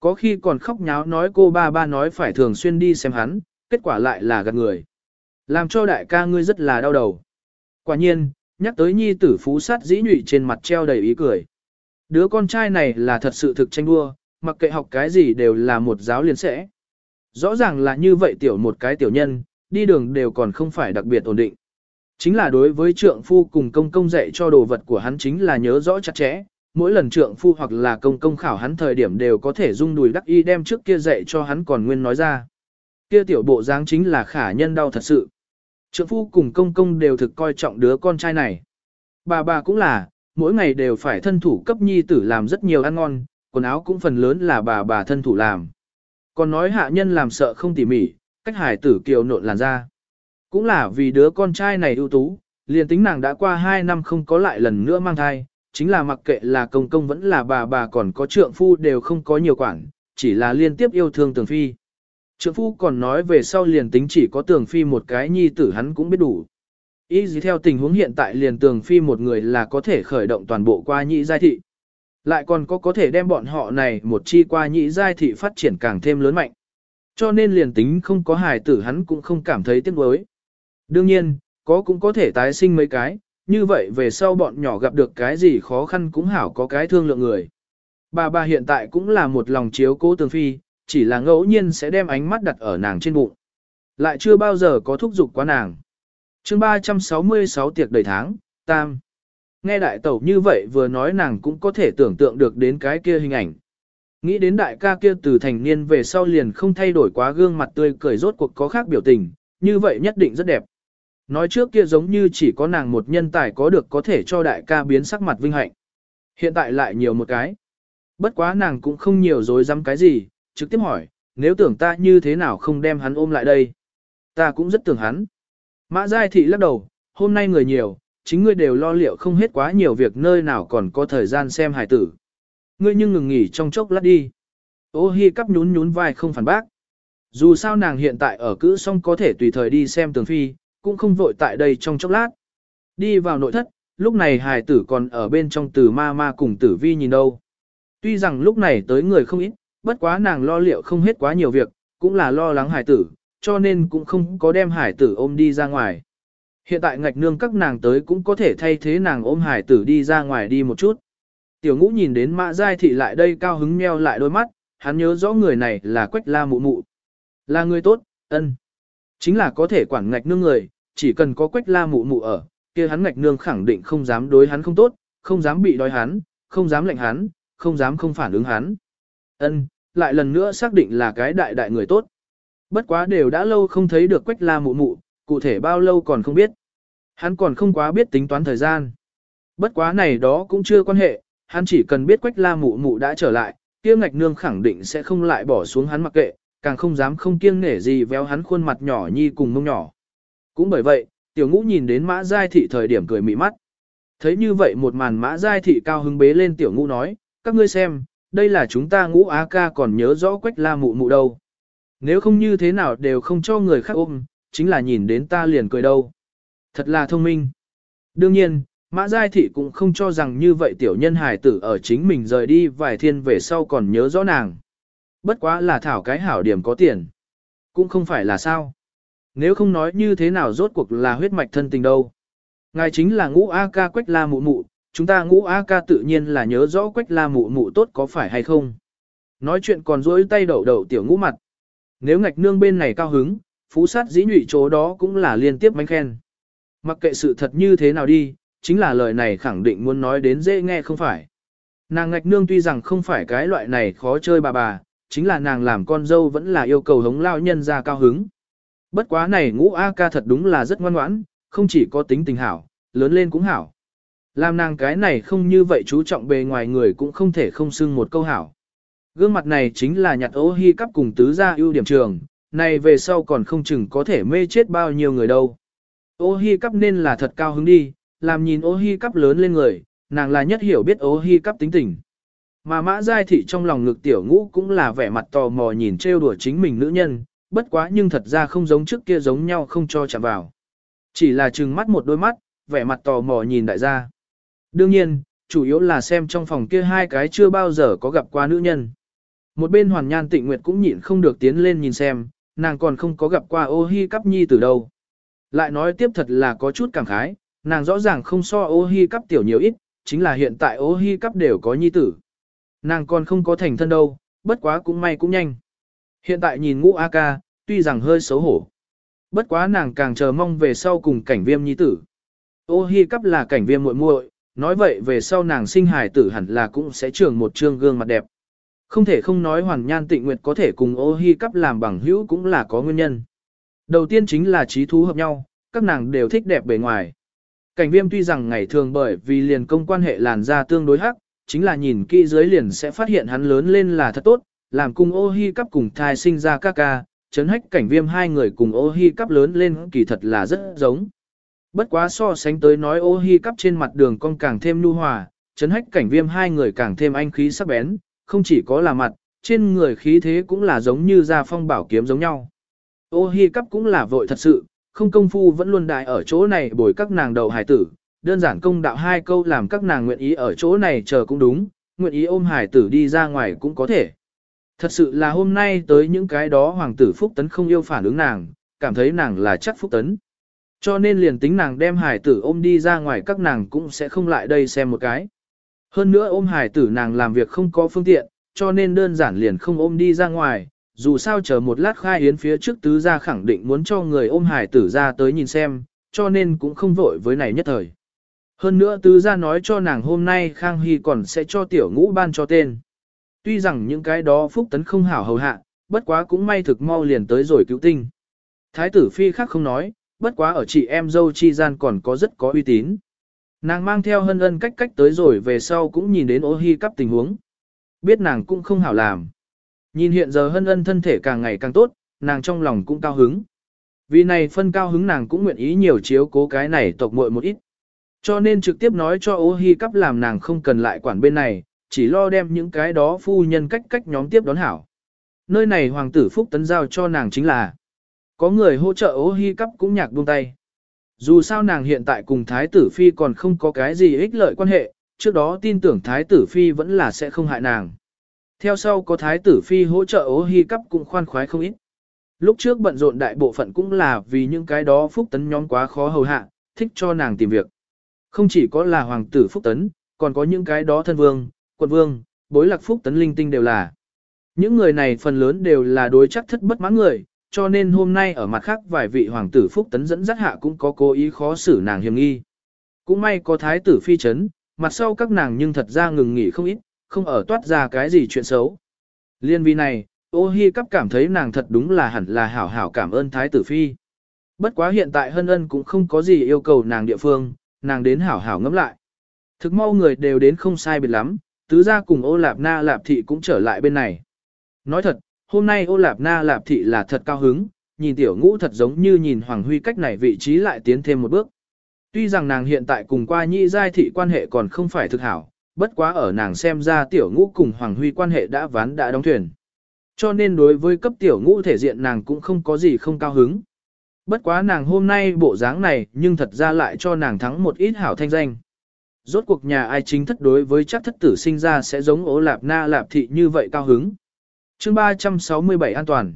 [SPEAKER 1] Có khi còn khóc nháo nói cô ba ba nói phải thường xuyên đi xem hắn, kết quả lại là gạt người. Làm cho đại ca ngươi rất là đau đầu. Quả nhiên, nhắc tới nhi tử phú sát dĩ nhụy trên mặt treo đầy ý cười. Đứa con trai này là thật sự thực tranh đua, mặc kệ học cái gì đều là một giáo liên sẽ. Rõ ràng là như vậy tiểu một cái tiểu nhân, đi đường đều còn không phải đặc biệt ổn định. Chính là đối với trượng phu cùng công công dạy cho đồ vật của hắn chính là nhớ rõ chặt chẽ, mỗi lần trượng phu hoặc là công công khảo hắn thời điểm đều có thể dung đùi đắc y đem trước kia dạy cho hắn còn nguyên nói ra. Kia tiểu bộ dáng chính là khả nhân đau thật sự. Trượng phu cùng công công đều thực coi trọng đứa con trai này. Bà bà cũng là, mỗi ngày đều phải thân thủ cấp nhi tử làm rất nhiều ăn ngon, quần áo cũng phần lớn là bà bà thân thủ làm. Còn nói hạ nhân làm sợ không tỉ mỉ, cách hải tử kiều nộn làn ra. Cũng là vì đứa con trai này ưu tú, liền tính nàng đã qua 2 năm không có lại lần nữa mang thai, chính là mặc kệ là công công vẫn là bà bà còn có trượng phu đều không có nhiều quản, chỉ là liên tiếp yêu thương tường phi. Trượng phu còn nói về sau liền tính chỉ có tường phi một cái nhi tử hắn cũng biết đủ. Ý gì theo tình huống hiện tại liền tường phi một người là có thể khởi động toàn bộ qua nhị giai thị. Lại còn có có thể đem bọn họ này một chi qua nhị giai thị phát triển càng thêm lớn mạnh. Cho nên liền tính không có hài tử hắn cũng không cảm thấy tiếc nuối. Đương nhiên, có cũng có thể tái sinh mấy cái, như vậy về sau bọn nhỏ gặp được cái gì khó khăn cũng hảo có cái thương lượng người. Bà bà hiện tại cũng là một lòng chiếu cố tường phi, chỉ là ngẫu nhiên sẽ đem ánh mắt đặt ở nàng trên bụng. Lại chưa bao giờ có thúc giục quá nàng chương 366 tiệc đầy tháng, tam. Nghe đại tẩu như vậy vừa nói nàng cũng có thể tưởng tượng được đến cái kia hình ảnh. Nghĩ đến đại ca kia từ thành niên về sau liền không thay đổi quá gương mặt tươi cười rốt cuộc có khác biểu tình, như vậy nhất định rất đẹp. Nói trước kia giống như chỉ có nàng một nhân tài có được có thể cho đại ca biến sắc mặt vinh hạnh. Hiện tại lại nhiều một cái. Bất quá nàng cũng không nhiều dối dám cái gì, trực tiếp hỏi, nếu tưởng ta như thế nào không đem hắn ôm lại đây. Ta cũng rất tưởng hắn. Mã Giai Thị lắc đầu, hôm nay người nhiều, chính ngươi đều lo liệu không hết quá nhiều việc nơi nào còn có thời gian xem hài tử. Ngươi nhưng ngừng nghỉ trong chốc lát đi. Ô hi cắp nhún nhún vai không phản bác. Dù sao nàng hiện tại ở cữ xong có thể tùy thời đi xem tường phi, cũng không vội tại đây trong chốc lát. Đi vào nội thất, lúc này hài tử còn ở bên trong từ ma ma cùng tử vi nhìn đâu. Tuy rằng lúc này tới người không ít, bất quá nàng lo liệu không hết quá nhiều việc, cũng là lo lắng hải tử, cho nên cũng không có đem hải tử ôm đi ra ngoài. Hiện tại ngạch nương các nàng tới cũng có thể thay thế nàng ôm hải tử đi ra ngoài đi một chút. Tiểu ngũ nhìn đến mã giai thị lại đây cao hứng meo lại đôi mắt, hắn nhớ rõ người này là quách la mụ mụ. Là người tốt, ân. Chính là có thể quản ngạch nương người, chỉ cần có quách la mụ mụ ở, kia hắn ngạch nương khẳng định không dám đối hắn không tốt, không dám bị đói hắn, không dám lệnh hắn, không dám không phản ứng hắn. Ân, lại lần nữa xác định là cái đại đại người tốt. Bất quá đều đã lâu không thấy được quách la mụ mụ, cụ thể bao lâu còn không biết. Hắn còn không quá biết tính toán thời gian. Bất quá này đó cũng chưa quan hệ, hắn chỉ cần biết quách la mụ mụ đã trở lại, kia ngạch nương khẳng định sẽ không lại bỏ xuống hắn mặc kệ, càng không dám không kiêng nể gì véo hắn khuôn mặt nhỏ nhi cùng mông nhỏ. Cũng bởi vậy, tiểu ngũ nhìn đến mã giai thị thời điểm cười mị mắt. Thấy như vậy một màn mã giai thị cao hứng bế lên tiểu ngũ nói, các ngươi xem, đây là chúng ta ngũ á ca còn nhớ rõ quách la mụ mụ đâu. Nếu không như thế nào đều không cho người khác ôm, chính là nhìn đến ta liền cười đâu. Thật là thông minh. Đương nhiên, Mã Giai Thị cũng không cho rằng như vậy tiểu nhân hài tử ở chính mình rời đi vài thiên về sau còn nhớ rõ nàng. Bất quá là thảo cái hảo điểm có tiền. Cũng không phải là sao. Nếu không nói như thế nào rốt cuộc là huyết mạch thân tình đâu. Ngài chính là ngũ A ca quách la mụ mụ, chúng ta ngũ A ca tự nhiên là nhớ rõ quách la mụ mụ tốt có phải hay không. Nói chuyện còn dối tay đậu đậu tiểu ngũ mặt. Nếu ngạch nương bên này cao hứng, phú sát dĩ nhụy chỗ đó cũng là liên tiếp mánh khen. Mặc kệ sự thật như thế nào đi, chính là lời này khẳng định muốn nói đến dễ nghe không phải. Nàng ngạch nương tuy rằng không phải cái loại này khó chơi bà bà, chính là nàng làm con dâu vẫn là yêu cầu hống lao nhân ra cao hứng. Bất quá này ngũ A ca thật đúng là rất ngoan ngoãn, không chỉ có tính tình hảo, lớn lên cũng hảo. Làm nàng cái này không như vậy chú trọng bề ngoài người cũng không thể không xưng một câu hảo. Gương mặt này chính là nhặt ô hy cắp cùng tứ gia ưu điểm trường, này về sau còn không chừng có thể mê chết bao nhiêu người đâu. Ô hi cắp nên là thật cao hứng đi, làm nhìn ô hi cắp lớn lên người, nàng là nhất hiểu biết ô hi cắp tính tình. Mà mã giai thị trong lòng ngực tiểu ngũ cũng là vẻ mặt tò mò nhìn trêu đùa chính mình nữ nhân, bất quá nhưng thật ra không giống trước kia giống nhau không cho chạm vào. Chỉ là trừng mắt một đôi mắt, vẻ mặt tò mò nhìn đại gia. Đương nhiên, chủ yếu là xem trong phòng kia hai cái chưa bao giờ có gặp qua nữ nhân. Một bên hoàn nhan tịnh nguyệt cũng nhịn không được tiến lên nhìn xem, nàng còn không có gặp qua ô hi cắp nhi từ đâu. Lại nói tiếp thật là có chút cảm khái, nàng rõ ràng không so ô hi cắp tiểu nhiều ít, chính là hiện tại ô hi cắp đều có nhi tử. Nàng còn không có thành thân đâu, bất quá cũng may cũng nhanh. Hiện tại nhìn ngũ A ca, tuy rằng hơi xấu hổ. Bất quá nàng càng chờ mong về sau cùng cảnh viêm nhi tử. Ô hi cắp là cảnh viêm muội muội, nói vậy về sau nàng sinh hài tử hẳn là cũng sẽ trường một trương gương mặt đẹp. Không thể không nói hoàn nhan tịnh nguyệt có thể cùng ô hi cắp làm bằng hữu cũng là có nguyên nhân. Đầu tiên chính là trí thú hợp nhau, các nàng đều thích đẹp bề ngoài. Cảnh viêm tuy rằng ngày thường bởi vì liền công quan hệ làn da tương đối hắc, chính là nhìn kỹ dưới liền sẽ phát hiện hắn lớn lên là thật tốt, làm cùng ô hi cắp cùng thai sinh ra các ca, chấn hách cảnh viêm hai người cùng ô hi cắp lớn lên kỳ thật là rất giống. Bất quá so sánh tới nói ô hi cắp trên mặt đường con càng thêm nu hòa, chấn hách cảnh viêm hai người càng thêm anh khí sắc bén, không chỉ có là mặt, trên người khí thế cũng là giống như ra phong bảo kiếm giống nhau. Ô hi cắp cũng là vội thật sự, không công phu vẫn luôn đại ở chỗ này bồi các nàng đầu hải tử, đơn giản công đạo hai câu làm các nàng nguyện ý ở chỗ này chờ cũng đúng, nguyện ý ôm hải tử đi ra ngoài cũng có thể. Thật sự là hôm nay tới những cái đó hoàng tử Phúc Tấn không yêu phản ứng nàng, cảm thấy nàng là chắc Phúc Tấn. Cho nên liền tính nàng đem hải tử ôm đi ra ngoài các nàng cũng sẽ không lại đây xem một cái. Hơn nữa ôm hải tử nàng làm việc không có phương tiện, cho nên đơn giản liền không ôm đi ra ngoài, dù sao chờ một lát khai yến phía trước tứ gia khẳng định muốn cho người ôm hải tử ra tới nhìn xem, cho nên cũng không vội với này nhất thời. Hơn nữa tứ gia nói cho nàng hôm nay Khang Hy còn sẽ cho tiểu ngũ ban cho tên. Tuy rằng những cái đó phúc tấn không hảo hầu hạ, bất quá cũng may thực mau liền tới rồi cứu tinh. Thái tử phi khác không nói, bất quá ở chị em dâu chi gian còn có rất có uy tín. Nàng mang theo hân ân cách cách tới rồi về sau cũng nhìn đến ô hi cắp tình huống. Biết nàng cũng không hảo làm. Nhìn hiện giờ hân ân thân thể càng ngày càng tốt, nàng trong lòng cũng cao hứng. Vì này phân cao hứng nàng cũng nguyện ý nhiều chiếu cố cái này tộc muội một ít. Cho nên trực tiếp nói cho ô hi cắp làm nàng không cần lại quản bên này, chỉ lo đem những cái đó phu nhân cách cách nhóm tiếp đón hảo. Nơi này hoàng tử phúc tấn giao cho nàng chính là có người hỗ trợ ô hi cắp cũng nhạc buông tay. Dù sao nàng hiện tại cùng thái tử phi còn không có cái gì ích lợi quan hệ, trước đó tin tưởng thái tử phi vẫn là sẽ không hại nàng. Theo sau có thái tử phi hỗ trợ ố hy cắp cũng khoan khoái không ít. Lúc trước bận rộn đại bộ phận cũng là vì những cái đó phúc tấn nhóm quá khó hầu hạ, thích cho nàng tìm việc. Không chỉ có là hoàng tử phúc tấn, còn có những cái đó thân vương, quận vương, bối lạc phúc tấn linh tinh đều là. Những người này phần lớn đều là đối chắc thất bất mãn người, cho nên hôm nay ở mặt khác vài vị hoàng tử phúc tấn dẫn dắt hạ cũng có cố ý khó xử nàng hiểm nghi. Cũng may có thái tử phi chấn, mặt sau các nàng nhưng thật ra ngừng nghỉ không ít, không ở toát ra cái gì chuyện xấu. Liên vi này, ô hi cắp cảm thấy nàng thật đúng là hẳn là hảo hảo cảm ơn thái tử phi. Bất quá hiện tại hân ân cũng không có gì yêu cầu nàng địa phương, nàng đến hảo hảo ngẫm lại. Thực mau người đều đến không sai biệt lắm, tứ gia cùng ô lạp na lạp thị cũng trở lại bên này. Nói thật, hôm nay ô lạp na lạp thị là thật cao hứng, nhìn tiểu ngũ thật giống như nhìn Hoàng Huy cách này vị trí lại tiến thêm một bước. Tuy rằng nàng hiện tại cùng qua nhị giai thị quan hệ còn không phải thực hảo, bất quá ở nàng xem ra tiểu ngũ cùng Hoàng Huy quan hệ đã ván đã đóng thuyền. Cho nên đối với cấp tiểu ngũ thể diện nàng cũng không có gì không cao hứng. Bất quá nàng hôm nay bộ dáng này nhưng thật ra lại cho nàng thắng một ít hảo thanh danh. Rốt cuộc nhà ai chính thất đối với chắc thất tử sinh ra sẽ giống ố lạp na lạp thị như vậy cao hứng chương 367 an toàn.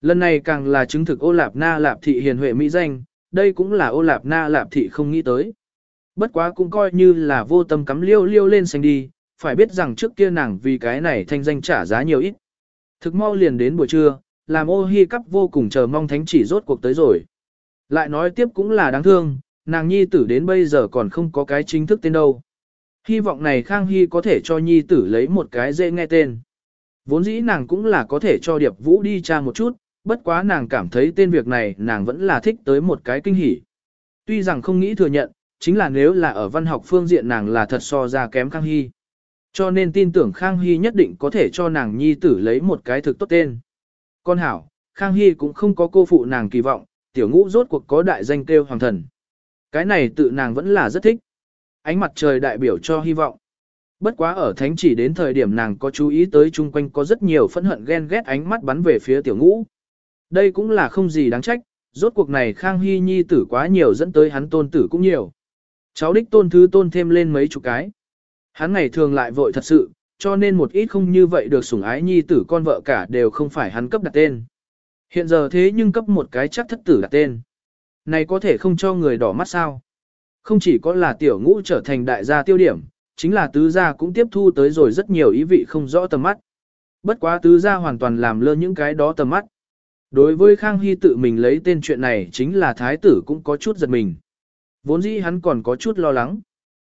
[SPEAKER 1] Lần này càng là chứng thực ô lạp na lạp thị hiền huệ mỹ danh, đây cũng là ô lạp na lạp thị không nghĩ tới. Bất quá cũng coi như là vô tâm cắm liêu liêu lên xanh đi, phải biết rằng trước kia nàng vì cái này thanh danh trả giá nhiều ít. Thực mau liền đến buổi trưa, làm ô hi cắp vô cùng chờ mong thánh chỉ rốt cuộc tới rồi. Lại nói tiếp cũng là đáng thương, nàng nhi tử đến bây giờ còn không có cái chính thức tên đâu. Hy vọng này Khang Hy có thể cho nhi tử lấy một cái dễ nghe tên. Vốn dĩ nàng cũng là có thể cho Điệp Vũ đi tra một chút, bất quá nàng cảm thấy tên việc này nàng vẫn là thích tới một cái kinh hỉ. Tuy rằng không nghĩ thừa nhận, chính là nếu là ở văn học phương diện nàng là thật so ra kém Khang Hy. Cho nên tin tưởng Khang Hy nhất định có thể cho nàng nhi tử lấy một cái thực tốt tên. Con hảo, Khang Hy cũng không có cô phụ nàng kỳ vọng, tiểu ngũ rốt cuộc có đại danh kêu hoàng thần. Cái này tự nàng vẫn là rất thích. Ánh mặt trời đại biểu cho hy vọng. Bất quá ở thánh chỉ đến thời điểm nàng có chú ý tới chung quanh có rất nhiều phẫn hận ghen ghét ánh mắt bắn về phía tiểu ngũ. Đây cũng là không gì đáng trách, rốt cuộc này Khang Hy nhi tử quá nhiều dẫn tới hắn tôn tử cũng nhiều. Cháu đích tôn thứ tôn thêm lên mấy chục cái. Hắn ngày thường lại vội thật sự, cho nên một ít không như vậy được sủng ái nhi tử con vợ cả đều không phải hắn cấp đặt tên. Hiện giờ thế nhưng cấp một cái chắc thất tử đặt tên. Này có thể không cho người đỏ mắt sao? Không chỉ có là tiểu ngũ trở thành đại gia tiêu điểm, chính là tứ gia cũng tiếp thu tới rồi rất nhiều ý vị không rõ tầm mắt. Bất quá tứ gia hoàn toàn làm lơ những cái đó tầm mắt. Đối với Khang Hy tự mình lấy tên chuyện này chính là thái tử cũng có chút giật mình. Vốn dĩ hắn còn có chút lo lắng.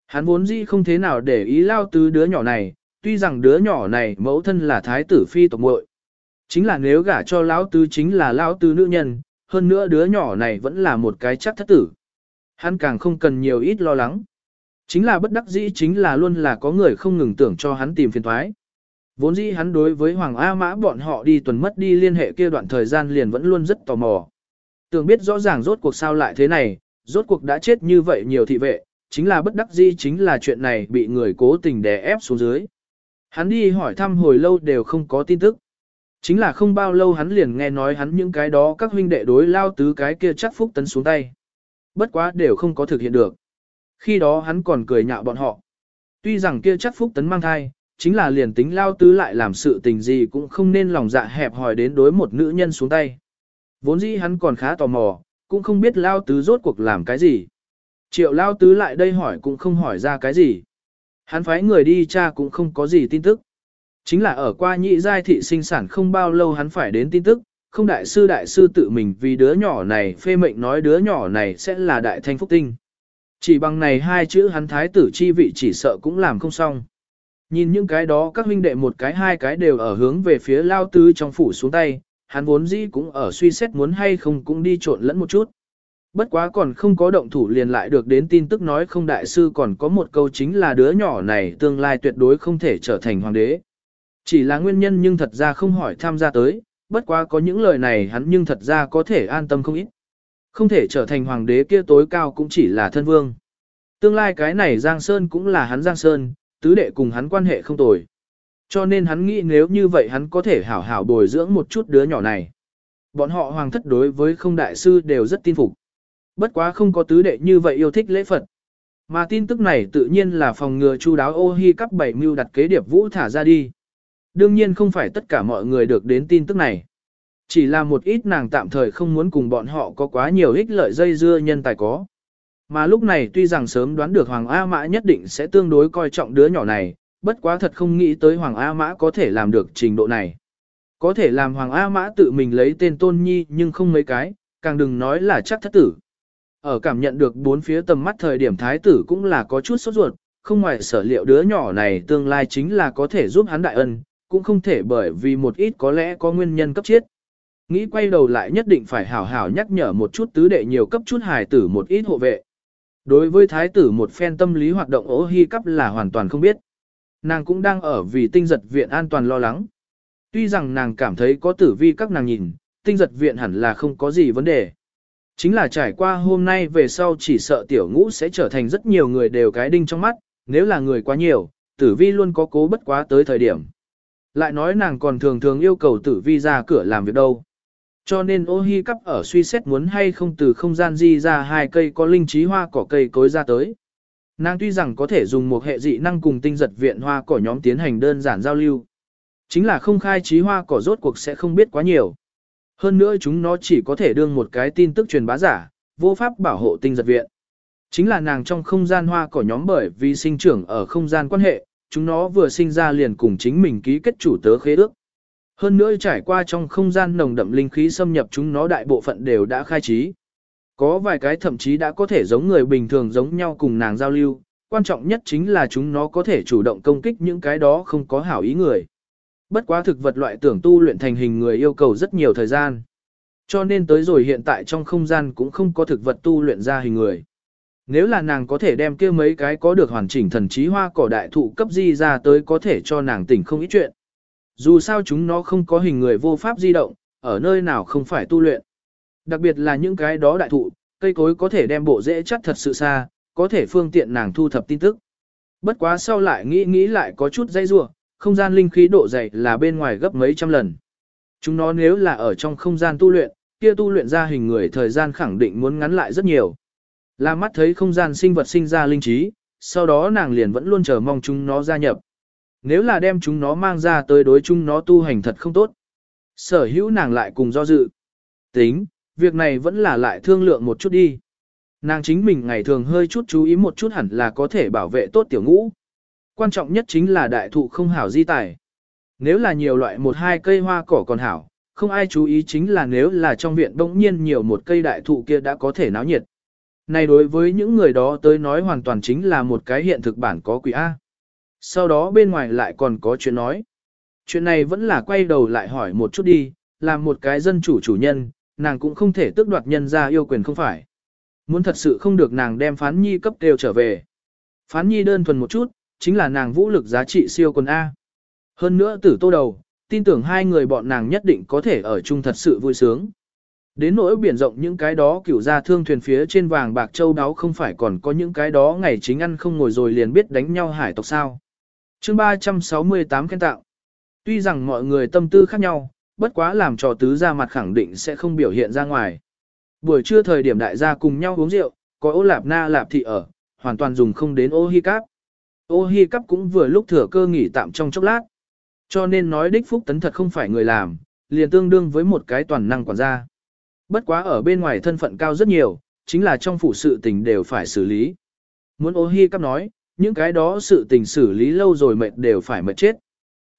[SPEAKER 1] Hắn vốn dĩ không thế nào để ý lao tứ đứa nhỏ này, tuy rằng đứa nhỏ này mẫu thân là thái tử phi tộc muội. Chính là nếu gả cho lão tứ chính là lão tứ nữ nhân, hơn nữa đứa nhỏ này vẫn là một cái chắc thất tử. Hắn càng không cần nhiều ít lo lắng. Chính là bất đắc dĩ chính là luôn là có người không ngừng tưởng cho hắn tìm phiền thoái. Vốn dĩ hắn đối với Hoàng A Mã bọn họ đi tuần mất đi liên hệ kia đoạn thời gian liền vẫn luôn rất tò mò. Tưởng biết rõ ràng rốt cuộc sao lại thế này, rốt cuộc đã chết như vậy nhiều thị vệ, chính là bất đắc dĩ chính là chuyện này bị người cố tình đè ép xuống dưới. Hắn đi hỏi thăm hồi lâu đều không có tin tức. Chính là không bao lâu hắn liền nghe nói hắn những cái đó các huynh đệ đối lao tứ cái kia chắc phúc tấn xuống tay. Bất quá đều không có thực hiện được. Khi đó hắn còn cười nhạo bọn họ. Tuy rằng kia chắc phúc tấn mang thai, chính là liền tính lao tứ lại làm sự tình gì cũng không nên lòng dạ hẹp hòi đến đối một nữ nhân xuống tay. Vốn dĩ hắn còn khá tò mò, cũng không biết lao tứ rốt cuộc làm cái gì. Triệu lao tứ lại đây hỏi cũng không hỏi ra cái gì. Hắn phái người đi cha cũng không có gì tin tức. Chính là ở qua nhị giai thị sinh sản không bao lâu hắn phải đến tin tức, không đại sư đại sư tự mình vì đứa nhỏ này phê mệnh nói đứa nhỏ này sẽ là đại thanh phúc tinh. Chỉ bằng này hai chữ hắn thái tử chi vị chỉ sợ cũng làm không xong. Nhìn những cái đó các huynh đệ một cái hai cái đều ở hướng về phía lao tứ trong phủ xuống tay, hắn vốn dĩ cũng ở suy xét muốn hay không cũng đi trộn lẫn một chút. Bất quá còn không có động thủ liền lại được đến tin tức nói không đại sư còn có một câu chính là đứa nhỏ này tương lai tuyệt đối không thể trở thành hoàng đế. Chỉ là nguyên nhân nhưng thật ra không hỏi tham gia tới, bất quá có những lời này hắn nhưng thật ra có thể an tâm không ít. Không thể trở thành hoàng đế kia tối cao cũng chỉ là thân vương. Tương lai cái này Giang Sơn cũng là hắn Giang Sơn, tứ đệ cùng hắn quan hệ không tồi. Cho nên hắn nghĩ nếu như vậy hắn có thể hảo hảo bồi dưỡng một chút đứa nhỏ này. Bọn họ hoàng thất đối với không đại sư đều rất tin phục. Bất quá không có tứ đệ như vậy yêu thích lễ Phật. Mà tin tức này tự nhiên là phòng ngừa chu đáo ô hi cắp bảy mưu đặt kế điệp vũ thả ra đi. Đương nhiên không phải tất cả mọi người được đến tin tức này. Chỉ là một ít nàng tạm thời không muốn cùng bọn họ có quá nhiều ích lợi dây dưa nhân tài có. Mà lúc này tuy rằng sớm đoán được Hoàng A Mã nhất định sẽ tương đối coi trọng đứa nhỏ này, bất quá thật không nghĩ tới Hoàng A Mã có thể làm được trình độ này. Có thể làm Hoàng A Mã tự mình lấy tên Tôn Nhi nhưng không mấy cái, càng đừng nói là chắc thất tử. Ở cảm nhận được bốn phía tầm mắt thời điểm thái tử cũng là có chút sốt ruột, không ngoài sở liệu đứa nhỏ này tương lai chính là có thể giúp hắn đại ân, cũng không thể bởi vì một ít có lẽ có nguyên nhân cấp chết. Nghĩ quay đầu lại nhất định phải hảo hảo nhắc nhở một chút tứ đệ nhiều cấp chút hài tử một ít hộ vệ. Đối với thái tử một phen tâm lý hoạt động ố hy cấp là hoàn toàn không biết. Nàng cũng đang ở vì tinh giật viện an toàn lo lắng. Tuy rằng nàng cảm thấy có tử vi các nàng nhìn, tinh giật viện hẳn là không có gì vấn đề. Chính là trải qua hôm nay về sau chỉ sợ tiểu ngũ sẽ trở thành rất nhiều người đều cái đinh trong mắt, nếu là người quá nhiều, tử vi luôn có cố bất quá tới thời điểm. Lại nói nàng còn thường thường yêu cầu tử vi ra cửa làm việc đâu. Cho nên ô hi cắp ở suy xét muốn hay không từ không gian di ra hai cây có linh trí hoa cỏ cây cối ra tới. Nàng tuy rằng có thể dùng một hệ dị năng cùng tinh giật viện hoa cỏ nhóm tiến hành đơn giản giao lưu. Chính là không khai trí hoa cỏ rốt cuộc sẽ không biết quá nhiều. Hơn nữa chúng nó chỉ có thể đương một cái tin tức truyền bá giả, vô pháp bảo hộ tinh giật viện. Chính là nàng trong không gian hoa cỏ nhóm bởi vì sinh trưởng ở không gian quan hệ, chúng nó vừa sinh ra liền cùng chính mình ký kết chủ tớ khế ước. Hơn nữa trải qua trong không gian nồng đậm linh khí xâm nhập chúng nó đại bộ phận đều đã khai trí. Có vài cái thậm chí đã có thể giống người bình thường giống nhau cùng nàng giao lưu, quan trọng nhất chính là chúng nó có thể chủ động công kích những cái đó không có hảo ý người. Bất quá thực vật loại tưởng tu luyện thành hình người yêu cầu rất nhiều thời gian. Cho nên tới rồi hiện tại trong không gian cũng không có thực vật tu luyện ra hình người. Nếu là nàng có thể đem kia mấy cái có được hoàn chỉnh thần trí hoa cỏ đại thụ cấp di ra tới có thể cho nàng tỉnh không ít chuyện. Dù sao chúng nó không có hình người vô pháp di động, ở nơi nào không phải tu luyện. Đặc biệt là những cái đó đại thụ, cây cối có thể đem bộ dễ chắc thật sự xa, có thể phương tiện nàng thu thập tin tức. Bất quá sau lại nghĩ nghĩ lại có chút dây rua, không gian linh khí độ dày là bên ngoài gấp mấy trăm lần. Chúng nó nếu là ở trong không gian tu luyện, kia tu luyện ra hình người thời gian khẳng định muốn ngắn lại rất nhiều. La mắt thấy không gian sinh vật sinh ra linh trí, sau đó nàng liền vẫn luôn chờ mong chúng nó gia nhập. Nếu là đem chúng nó mang ra tới đối chúng nó tu hành thật không tốt. Sở hữu nàng lại cùng do dự. Tính, việc này vẫn là lại thương lượng một chút đi. Nàng chính mình ngày thường hơi chút chú ý một chút hẳn là có thể bảo vệ tốt tiểu ngũ. Quan trọng nhất chính là đại thụ không hảo di tài. Nếu là nhiều loại một hai cây hoa cỏ còn hảo, không ai chú ý chính là nếu là trong viện bỗng nhiên nhiều một cây đại thụ kia đã có thể náo nhiệt. Này đối với những người đó tới nói hoàn toàn chính là một cái hiện thực bản có quỷ A. Sau đó bên ngoài lại còn có chuyện nói. Chuyện này vẫn là quay đầu lại hỏi một chút đi, làm một cái dân chủ chủ nhân, nàng cũng không thể tước đoạt nhân ra yêu quyền không phải. Muốn thật sự không được nàng đem phán nhi cấp đều trở về. Phán nhi đơn thuần một chút, chính là nàng vũ lực giá trị siêu quần A. Hơn nữa tử tô đầu, tin tưởng hai người bọn nàng nhất định có thể ở chung thật sự vui sướng. Đến nỗi biển rộng những cái đó kiểu ra thương thuyền phía trên vàng bạc châu đáo không phải còn có những cái đó ngày chính ăn không ngồi rồi liền biết đánh nhau hải tộc sao chương 368 khen tạo. Tuy rằng mọi người tâm tư khác nhau, bất quá làm trò tứ ra mặt khẳng định sẽ không biểu hiện ra ngoài. Buổi trưa thời điểm đại gia cùng nhau uống rượu, có ô lạp na lạp thị ở, hoàn toàn dùng không đến ô hi cáp. Ô hi cáp cũng vừa lúc thừa cơ nghỉ tạm trong chốc lát. Cho nên nói đích phúc tấn thật không phải người làm, liền tương đương với một cái toàn năng quản gia. Bất quá ở bên ngoài thân phận cao rất nhiều, chính là trong phủ sự tình đều phải xử lý. Muốn ô hi cắp nói, những cái đó sự tình xử lý lâu rồi mệt đều phải mệt chết.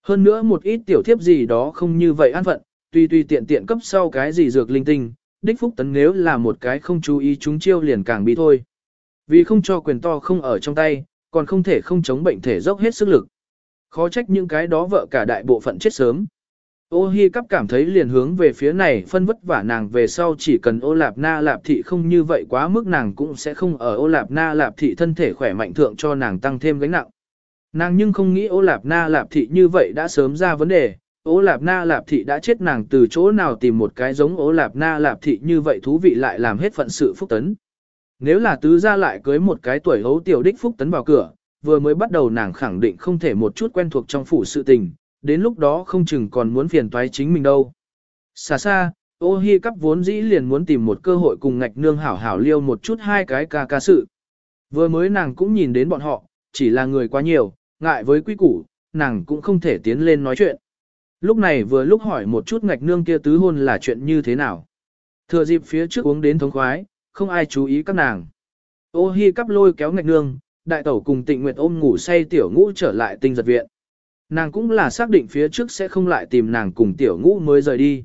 [SPEAKER 1] Hơn nữa một ít tiểu thiếp gì đó không như vậy an phận, tuy tuy tiện tiện cấp sau cái gì dược linh tinh, đích phúc tấn nếu là một cái không chú ý chúng chiêu liền càng bị thôi. Vì không cho quyền to không ở trong tay, còn không thể không chống bệnh thể dốc hết sức lực. Khó trách những cái đó vợ cả đại bộ phận chết sớm. Ô hi cắp cảm thấy liền hướng về phía này phân vất vả nàng về sau chỉ cần ô lạp na lạp thị không như vậy quá mức nàng cũng sẽ không ở ô lạp na lạp thị thân thể khỏe mạnh thượng cho nàng tăng thêm gánh nặng. Nàng nhưng không nghĩ ô lạp na lạp thị như vậy đã sớm ra vấn đề, ô lạp na lạp thị đã chết nàng từ chỗ nào tìm một cái giống ô lạp na lạp thị như vậy thú vị lại làm hết phận sự phúc tấn. Nếu là tứ gia lại cưới một cái tuổi hấu tiểu đích phúc tấn vào cửa, vừa mới bắt đầu nàng khẳng định không thể một chút quen thuộc trong phủ sự tình, đến lúc đó không chừng còn muốn phiền toái chính mình đâu. Xa xa, ô hi cắp vốn dĩ liền muốn tìm một cơ hội cùng ngạch nương hảo hảo liêu một chút hai cái ca ca sự. Vừa mới nàng cũng nhìn đến bọn họ, chỉ là người quá nhiều, ngại với quy củ, nàng cũng không thể tiến lên nói chuyện. Lúc này vừa lúc hỏi một chút ngạch nương kia tứ hôn là chuyện như thế nào. Thừa dịp phía trước uống đến thống khoái, không ai chú ý các nàng. Ô hi cắp lôi kéo ngạch nương, đại tẩu cùng tịnh nguyệt ôm ngủ say tiểu ngũ trở lại tinh giật viện. Nàng cũng là xác định phía trước sẽ không lại tìm nàng cùng tiểu ngũ mới rời đi.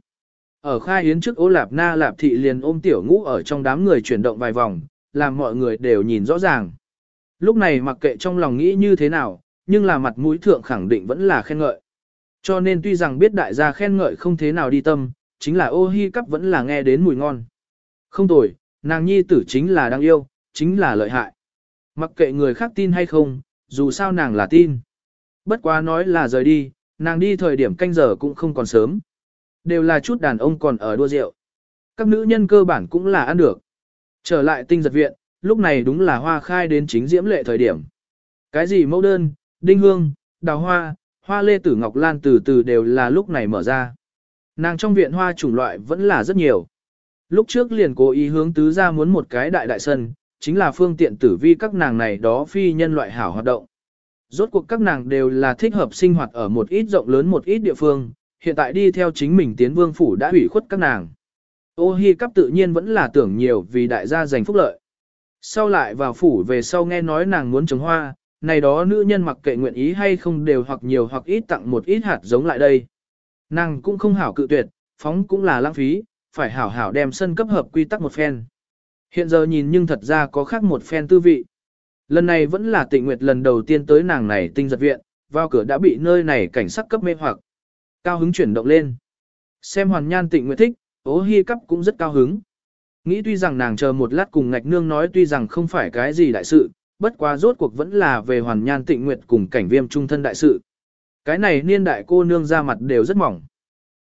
[SPEAKER 1] Ở khai hiến trước ô lạp na lạp thị liền ôm tiểu ngũ ở trong đám người chuyển động vài vòng, làm mọi người đều nhìn rõ ràng. Lúc này mặc kệ trong lòng nghĩ như thế nào, nhưng là mặt mũi thượng khẳng định vẫn là khen ngợi. Cho nên tuy rằng biết đại gia khen ngợi không thế nào đi tâm, chính là ô hi cắp vẫn là nghe đến mùi ngon. Không tồi, nàng nhi tử chính là đáng yêu, chính là lợi hại. Mặc kệ người khác tin hay không, dù sao nàng là tin. Bất quá nói là rời đi, nàng đi thời điểm canh giờ cũng không còn sớm. Đều là chút đàn ông còn ở đua rượu. Các nữ nhân cơ bản cũng là ăn được. Trở lại tinh giật viện, lúc này đúng là hoa khai đến chính diễm lệ thời điểm. Cái gì mẫu đơn, đinh hương, đào hoa, hoa lê tử ngọc lan từ từ đều là lúc này mở ra. Nàng trong viện hoa chủng loại vẫn là rất nhiều. Lúc trước liền cố ý hướng tứ ra muốn một cái đại đại sân, chính là phương tiện tử vi các nàng này đó phi nhân loại hảo hoạt động. Rốt cuộc các nàng đều là thích hợp sinh hoạt ở một ít rộng lớn một ít địa phương, hiện tại đi theo chính mình tiến vương phủ đã hủy khuất các nàng. Ô hi cắp tự nhiên vẫn là tưởng nhiều vì đại gia giành phúc lợi. Sau lại vào phủ về sau nghe nói nàng muốn trồng hoa, này đó nữ nhân mặc kệ nguyện ý hay không đều hoặc nhiều hoặc ít tặng một ít hạt giống lại đây. Nàng cũng không hảo cự tuyệt, phóng cũng là lãng phí, phải hảo hảo đem sân cấp hợp quy tắc một phen. Hiện giờ nhìn nhưng thật ra có khác một phen tư vị. Lần này vẫn là tịnh nguyệt lần đầu tiên tới nàng này tinh giật viện, vào cửa đã bị nơi này cảnh sắc cấp mê hoặc. Cao hứng chuyển động lên. Xem hoàn nhan tịnh nguyệt thích, ố hi cấp cũng rất cao hứng. Nghĩ tuy rằng nàng chờ một lát cùng ngạch nương nói tuy rằng không phải cái gì đại sự, bất quá rốt cuộc vẫn là về hoàn nhan tịnh nguyệt cùng cảnh viêm trung thân đại sự. Cái này niên đại cô nương ra mặt đều rất mỏng.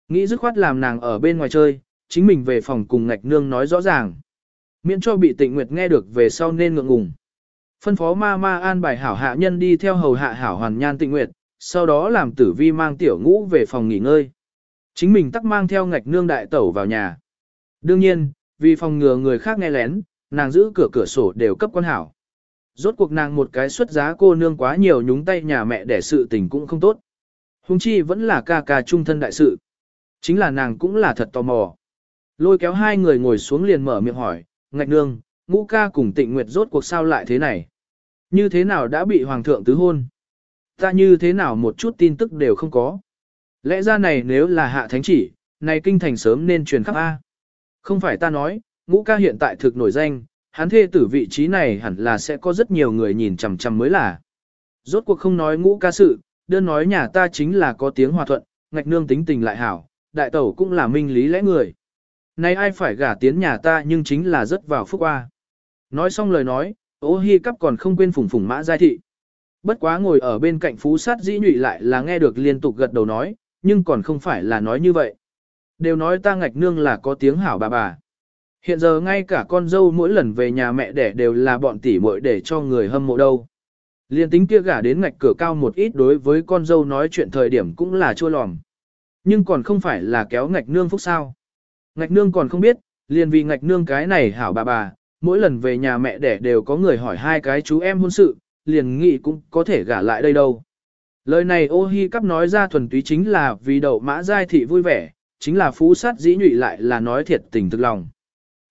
[SPEAKER 1] Nghĩ dứt khoát làm nàng ở bên ngoài chơi, chính mình về phòng cùng ngạch nương nói rõ ràng. Miễn cho bị tịnh nguyệt nghe được về sau nên ngượng ngùng. Phân phó ma ma an bài hảo hạ nhân đi theo hầu hạ hảo hoàn nhan tịnh nguyệt, sau đó làm tử vi mang tiểu ngũ về phòng nghỉ ngơi. Chính mình tắc mang theo ngạch nương đại tẩu vào nhà. Đương nhiên, vì phòng ngừa người khác nghe lén, nàng giữ cửa cửa sổ đều cấp quan hảo. Rốt cuộc nàng một cái xuất giá cô nương quá nhiều nhúng tay nhà mẹ để sự tình cũng không tốt. Hùng chi vẫn là ca ca trung thân đại sự. Chính là nàng cũng là thật tò mò. Lôi kéo hai người ngồi xuống liền mở miệng hỏi, ngạch nương, ngũ ca cùng tịnh nguyệt rốt cuộc sao lại thế này? Như thế nào đã bị hoàng thượng tứ hôn? Ta như thế nào một chút tin tức đều không có? Lẽ ra này nếu là hạ thánh chỉ, này kinh thành sớm nên truyền khắp A. Không phải ta nói, ngũ ca hiện tại thực nổi danh, hắn thê tử vị trí này hẳn là sẽ có rất nhiều người nhìn chằm chằm mới là. Rốt cuộc không nói ngũ ca sự, đơn nói nhà ta chính là có tiếng hòa thuận, ngạch nương tính tình lại hảo, đại tẩu cũng là minh lý lẽ người. Này ai phải gả tiến nhà ta nhưng chính là rất vào phúc qua. Nói xong lời nói, ô hi cắp còn không quên phủng phủng mã giai thị. Bất quá ngồi ở bên cạnh phú sát dĩ nhụy lại là nghe được liên tục gật đầu nói, nhưng còn không phải là nói như vậy. Đều nói ta ngạch nương là có tiếng hảo bà bà. Hiện giờ ngay cả con dâu mỗi lần về nhà mẹ đẻ đều là bọn tỷ muội để cho người hâm mộ đâu. Liên tính kia gả đến ngạch cửa cao một ít đối với con dâu nói chuyện thời điểm cũng là chua lòm. Nhưng còn không phải là kéo ngạch nương phúc sao. Ngạch nương còn không biết, liền vì ngạch nương cái này hảo bà bà, mỗi lần về nhà mẹ đẻ đều có người hỏi hai cái chú em hôn sự, liền nghĩ cũng có thể gả lại đây đâu. Lời này ô hi cắp nói ra thuần túy chính là vì đậu mã giai thị vui vẻ, chính là phú sát dĩ nhụy lại là nói thiệt tình thực lòng.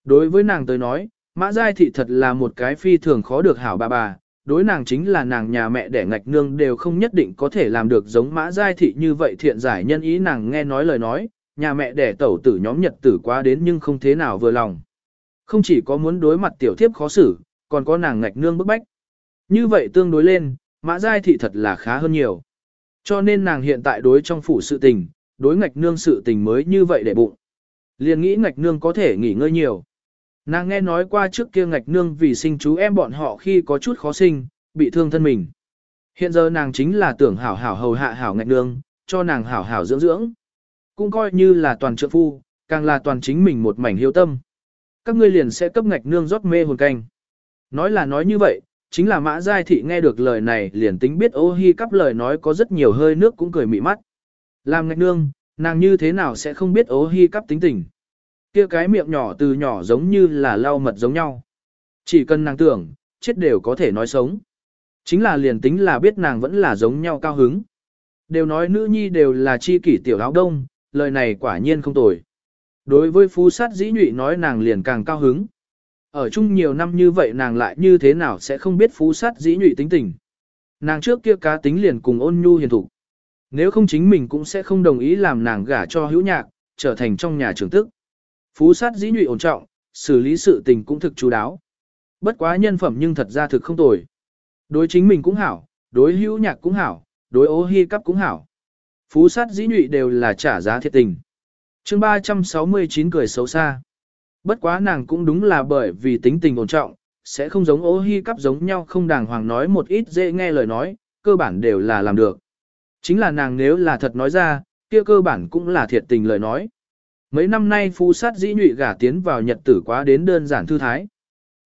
[SPEAKER 1] Đối với nàng tới nói, mã giai thị thật là một cái phi thường khó được hảo bà bà, đối nàng chính là nàng nhà mẹ đẻ ngạch nương đều không nhất định có thể làm được giống mã giai thị như vậy thiện giải nhân ý nàng nghe nói lời nói, nhà mẹ đẻ tẩu tử nhóm nhật tử quá đến nhưng không thế nào vừa lòng. Không chỉ có muốn đối mặt tiểu thiếp khó xử, còn có nàng ngạch nương bức bách. Như vậy tương đối lên, mã giai thị thật là khá hơn nhiều. Cho nên nàng hiện tại đối trong phủ sự tình, đối ngạch nương sự tình mới như vậy để bụng. Liền nghĩ ngạch nương có thể nghỉ ngơi nhiều. Nàng nghe nói qua trước kia ngạch nương vì sinh chú em bọn họ khi có chút khó sinh, bị thương thân mình. Hiện giờ nàng chính là tưởng hảo hảo hầu hạ hảo ngạch nương, cho nàng hảo hảo dưỡng dưỡng. Cũng coi như là toàn trợ phu, càng là toàn chính mình một mảnh hiếu tâm. Các ngươi liền sẽ cấp ngạch nương rót mê hồn canh. Nói là nói như vậy, chính là mã giai thị nghe được lời này liền tính biết ô hi cắp lời nói có rất nhiều hơi nước cũng cười mị mắt. Làm ngạch nương, nàng như thế nào sẽ không biết ô hi cắp tính tình. kia cái miệng nhỏ từ nhỏ giống như là lau mật giống nhau. Chỉ cần nàng tưởng, chết đều có thể nói sống. Chính là liền tính là biết nàng vẫn là giống nhau cao hứng. Đều nói nữ nhi đều là chi kỷ tiểu áo đông, lời này quả nhiên không tồi. Đối với phú sát dĩ nhụy nói nàng liền càng cao hứng. Ở chung nhiều năm như vậy nàng lại như thế nào sẽ không biết phú sát dĩ nhụy tính tình. Nàng trước kia cá tính liền cùng ôn nhu hiền thủ. Nếu không chính mình cũng sẽ không đồng ý làm nàng gả cho hữu nhạc, trở thành trong nhà trưởng tức. Phú sát dĩ nhụy ổn trọng, xử lý sự tình cũng thực chú đáo. Bất quá nhân phẩm nhưng thật ra thực không tồi. Đối chính mình cũng hảo, đối hữu nhạc cũng hảo, đối ô hi cắp cũng hảo. Phú sát dĩ nhụy đều là trả giá thiệt tình chương 369 cười xấu xa. Bất quá nàng cũng đúng là bởi vì tính tình ổn trọng, sẽ không giống ô hi cắp giống nhau không đàng hoàng nói một ít dễ nghe lời nói, cơ bản đều là làm được. Chính là nàng nếu là thật nói ra, kia cơ bản cũng là thiệt tình lời nói. Mấy năm nay phú sát dĩ nhụy gả tiến vào nhật tử quá đến đơn giản thư thái.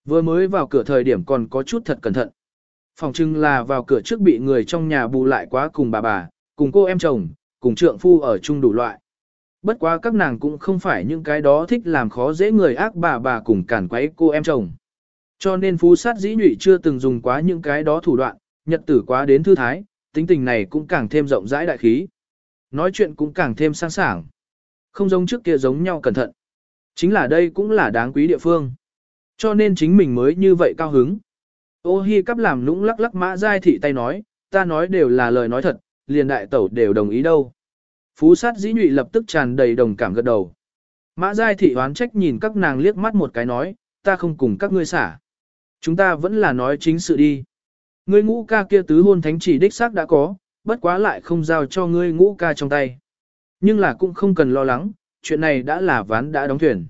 [SPEAKER 1] Vừa mới vào cửa thời điểm còn có chút thật cẩn thận. Phòng trưng là vào cửa trước bị người trong nhà bù lại quá cùng bà bà, cùng cô em chồng, cùng trượng phu ở chung đủ loại. Bất quá các nàng cũng không phải những cái đó thích làm khó dễ người ác bà bà cùng cản quấy cô em chồng. Cho nên phú sát dĩ nhụy chưa từng dùng quá những cái đó thủ đoạn, nhật tử quá đến thư thái, tính tình này cũng càng thêm rộng rãi đại khí. Nói chuyện cũng càng thêm sang sảng. Không giống trước kia giống nhau cẩn thận. Chính là đây cũng là đáng quý địa phương. Cho nên chính mình mới như vậy cao hứng. Ô hi cắp làm nũng lắc lắc mã dai thị tay nói, ta nói đều là lời nói thật, liền đại tẩu đều đồng ý đâu. Phú sát dĩ nhụy lập tức tràn đầy đồng cảm gật đầu. Mã giai thị oán trách nhìn các nàng liếc mắt một cái nói, ta không cùng các ngươi xả. Chúng ta vẫn là nói chính sự đi. Ngươi ngũ ca kia tứ hôn thánh chỉ đích xác đã có, bất quá lại không giao cho ngươi ngũ ca trong tay. Nhưng là cũng không cần lo lắng, chuyện này đã là ván đã đóng thuyền.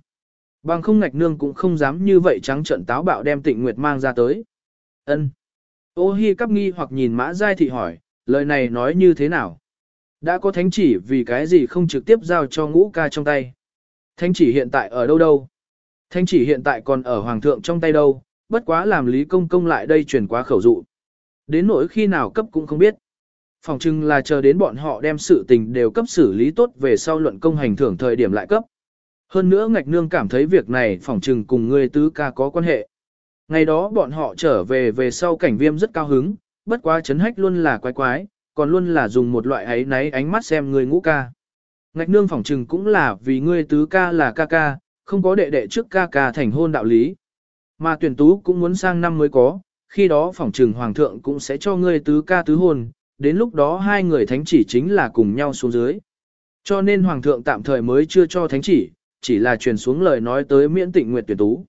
[SPEAKER 1] Bằng không ngạch nương cũng không dám như vậy trắng trận táo bạo đem tịnh nguyệt mang ra tới. ân Ô hi cắp nghi hoặc nhìn mã giai thị hỏi, lời này nói như thế nào? Đã có thánh chỉ vì cái gì không trực tiếp giao cho ngũ ca trong tay? Thánh chỉ hiện tại ở đâu đâu? Thánh chỉ hiện tại còn ở hoàng thượng trong tay đâu, bất quá làm lý công công lại đây truyền quá khẩu dụ. Đến nỗi khi nào cấp cũng không biết. Phòng trưng là chờ đến bọn họ đem sự tình đều cấp xử lý tốt về sau luận công hành thưởng thời điểm lại cấp. Hơn nữa ngạch nương cảm thấy việc này phòng trừng cùng người tứ ca có quan hệ. Ngày đó bọn họ trở về về sau cảnh viêm rất cao hứng, bất quá chấn hách luôn là quái quái, còn luôn là dùng một loại ấy náy ánh mắt xem người ngũ ca. Ngạch nương phỏng trừng cũng là vì ngươi tứ ca là ca ca, không có đệ đệ trước ca ca thành hôn đạo lý. Mà tuyển tú cũng muốn sang năm mới có, khi đó phỏng trừng hoàng thượng cũng sẽ cho ngươi tứ ca tứ hôn, đến lúc đó hai người thánh chỉ chính là cùng nhau xuống dưới. Cho nên hoàng thượng tạm thời mới chưa cho thánh chỉ, chỉ là truyền xuống lời nói tới miễn tịnh nguyệt tuyển tú.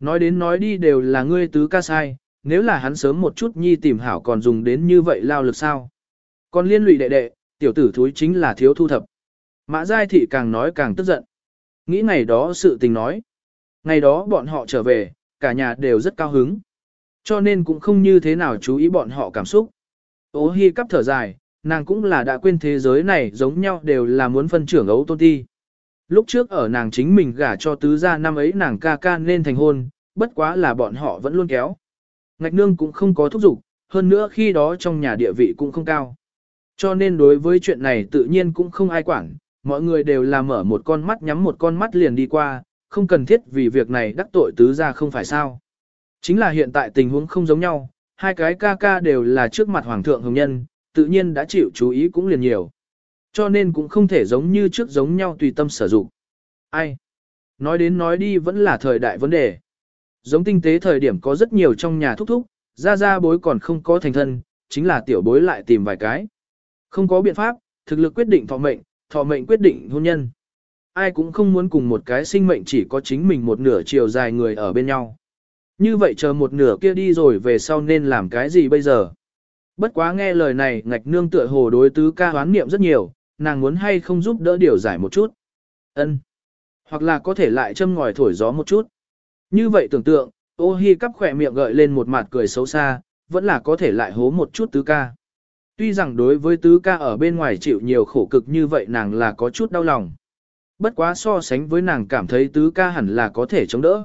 [SPEAKER 1] Nói đến nói đi đều là ngươi tứ ca sai, nếu là hắn sớm một chút nhi tìm hảo còn dùng đến như vậy lao lực sao. Còn liên lụy đệ đệ, tiểu tử thúi chính là thiếu thu thập. Mã Giai Thị càng nói càng tức giận. Nghĩ ngày đó sự tình nói. Ngày đó bọn họ trở về, cả nhà đều rất cao hứng. Cho nên cũng không như thế nào chú ý bọn họ cảm xúc. Ô hi cắp thở dài, nàng cũng là đã quên thế giới này giống nhau đều là muốn phân trưởng ấu tôn ti. Lúc trước ở nàng chính mình gả cho tứ gia năm ấy nàng ca ca nên thành hôn, bất quá là bọn họ vẫn luôn kéo. Ngạch nương cũng không có thúc giục, hơn nữa khi đó trong nhà địa vị cũng không cao. Cho nên đối với chuyện này tự nhiên cũng không ai quản, mọi người đều là mở một con mắt nhắm một con mắt liền đi qua, không cần thiết vì việc này đắc tội tứ gia không phải sao. Chính là hiện tại tình huống không giống nhau, hai cái ca ca đều là trước mặt hoàng thượng hồng nhân, tự nhiên đã chịu chú ý cũng liền nhiều. Cho nên cũng không thể giống như trước giống nhau tùy tâm sử dụng. Ai? Nói đến nói đi vẫn là thời đại vấn đề. Giống tinh tế thời điểm có rất nhiều trong nhà thúc thúc, ra ra bối còn không có thành thân, chính là tiểu bối lại tìm vài cái. Không có biện pháp, thực lực quyết định thọ mệnh, thọ mệnh quyết định hôn nhân. Ai cũng không muốn cùng một cái sinh mệnh chỉ có chính mình một nửa chiều dài người ở bên nhau. Như vậy chờ một nửa kia đi rồi về sau nên làm cái gì bây giờ? Bất quá nghe lời này ngạch nương tựa hồ đối tứ ca hoán niệm rất nhiều, nàng muốn hay không giúp đỡ điều giải một chút. ân Hoặc là có thể lại châm ngòi thổi gió một chút. Như vậy tưởng tượng, ô hi cắp khỏe miệng gợi lên một mặt cười xấu xa, vẫn là có thể lại hố một chút tứ ca. Tuy rằng đối với tứ ca ở bên ngoài chịu nhiều khổ cực như vậy nàng là có chút đau lòng. Bất quá so sánh với nàng cảm thấy tứ ca hẳn là có thể chống đỡ.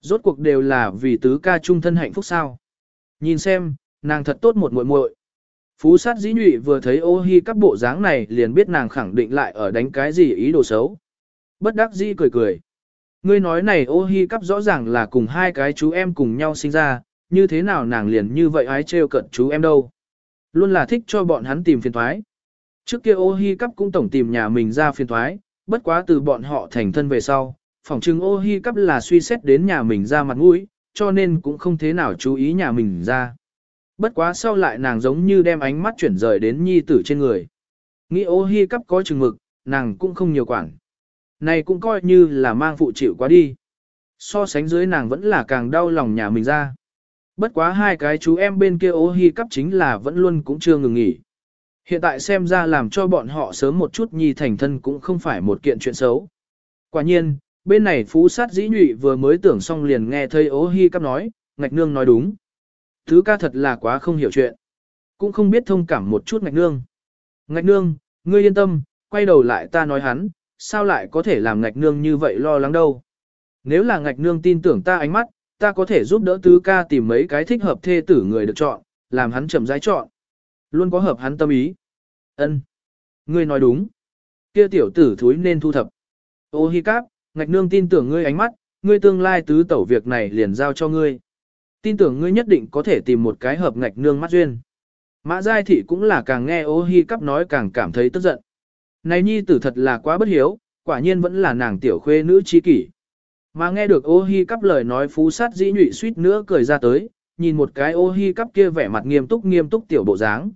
[SPEAKER 1] Rốt cuộc đều là vì tứ ca trung thân hạnh phúc sao. Nhìn xem, nàng thật tốt một muội muội. Phú sát dĩ nhụy vừa thấy ô hi các bộ dáng này liền biết nàng khẳng định lại ở đánh cái gì ý đồ xấu. Bất đắc dĩ cười cười. Ngươi nói này ô hi cắp rõ ràng là cùng hai cái chú em cùng nhau sinh ra, như thế nào nàng liền như vậy ái trêu cận chú em đâu. Luôn là thích cho bọn hắn tìm phiền thoái. Trước kia ô hi cắp cũng tổng tìm nhà mình ra phiền thoái, bất quá từ bọn họ thành thân về sau, phỏng chừng ô hi cắp là suy xét đến nhà mình ra mặt mũi, cho nên cũng không thế nào chú ý nhà mình ra. Bất quá sau lại nàng giống như đem ánh mắt chuyển rời đến nhi tử trên người. Nghĩ ô hi cắp có chừng mực, nàng cũng không nhiều quản. Này cũng coi như là mang phụ chịu quá đi. So sánh dưới nàng vẫn là càng đau lòng nhà mình ra. Bất quá hai cái chú em bên kia ô hi cắp chính là vẫn luôn cũng chưa ngừng nghỉ. Hiện tại xem ra làm cho bọn họ sớm một chút nhi thành thân cũng không phải một kiện chuyện xấu. Quả nhiên, bên này phú sát dĩ nhụy vừa mới tưởng xong liền nghe thấy ô hi cắp nói, ngạch nương nói đúng. Thứ ca thật là quá không hiểu chuyện. Cũng không biết thông cảm một chút ngạch nương. Ngạch nương, ngươi yên tâm, quay đầu lại ta nói hắn, sao lại có thể làm ngạch nương như vậy lo lắng đâu. Nếu là ngạch nương tin tưởng ta ánh mắt, ta có thể giúp đỡ tứ ca tìm mấy cái thích hợp thê tử người được chọn, làm hắn chậm rãi chọn. Luôn có hợp hắn tâm ý. Ân, Ngươi nói đúng. Kia tiểu tử thúi nên thu thập. Ô hi cáp, ngạch nương tin tưởng ngươi ánh mắt, ngươi tương lai tứ tẩu việc này liền giao cho ngươi. Tin tưởng ngươi nhất định có thể tìm một cái hợp ngạch nương mắt duyên. Mã Giai Thị cũng là càng nghe ô hi cắp nói càng cảm thấy tức giận. Này nhi tử thật là quá bất hiếu, quả nhiên vẫn là nàng tiểu khuê nữ chi kỷ. Mà nghe được ô hi cắp lời nói phú sát dĩ nhụy suýt nữa cười ra tới, nhìn một cái ô hi cắp kia vẻ mặt nghiêm túc nghiêm túc tiểu bộ dáng.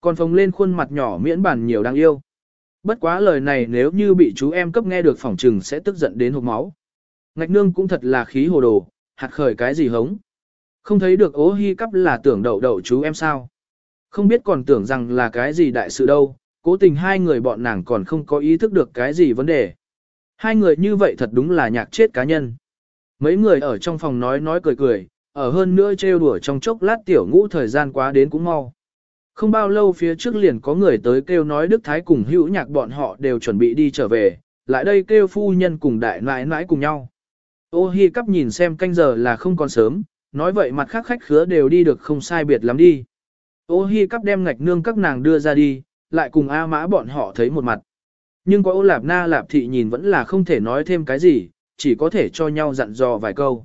[SPEAKER 1] Còn phồng lên khuôn mặt nhỏ miễn bản nhiều đáng yêu. Bất quá lời này nếu như bị chú em cấp nghe được phỏng trừng sẽ tức giận đến hộp máu. Ngạch nương cũng thật là khí hồ đồ, hạt khởi cái gì hống. Không thấy được ô hi cắp là tưởng đậu đậu chú em sao. Không biết còn tưởng rằng là cái gì đại sự đâu, cố tình hai người bọn nàng còn không có ý thức được cái gì vấn đề. Hai người như vậy thật đúng là nhạc chết cá nhân. Mấy người ở trong phòng nói nói cười cười, ở hơn nữa trêu đùa trong chốc lát tiểu ngũ thời gian quá đến cũng mau. Không bao lâu phía trước liền có người tới kêu nói Đức Thái cùng hữu nhạc bọn họ đều chuẩn bị đi trở về, lại đây kêu phu nhân cùng đại nãi nãi cùng nhau. Ô hi cắp nhìn xem canh giờ là không còn sớm, nói vậy mặt khác khách khứa đều đi được không sai biệt lắm đi. Ô hi cắp đem ngạch nương các nàng đưa ra đi, lại cùng A mã bọn họ thấy một mặt. Nhưng có ô lạp na lạp thị nhìn vẫn là không thể nói thêm cái gì, chỉ có thể cho nhau dặn dò vài câu.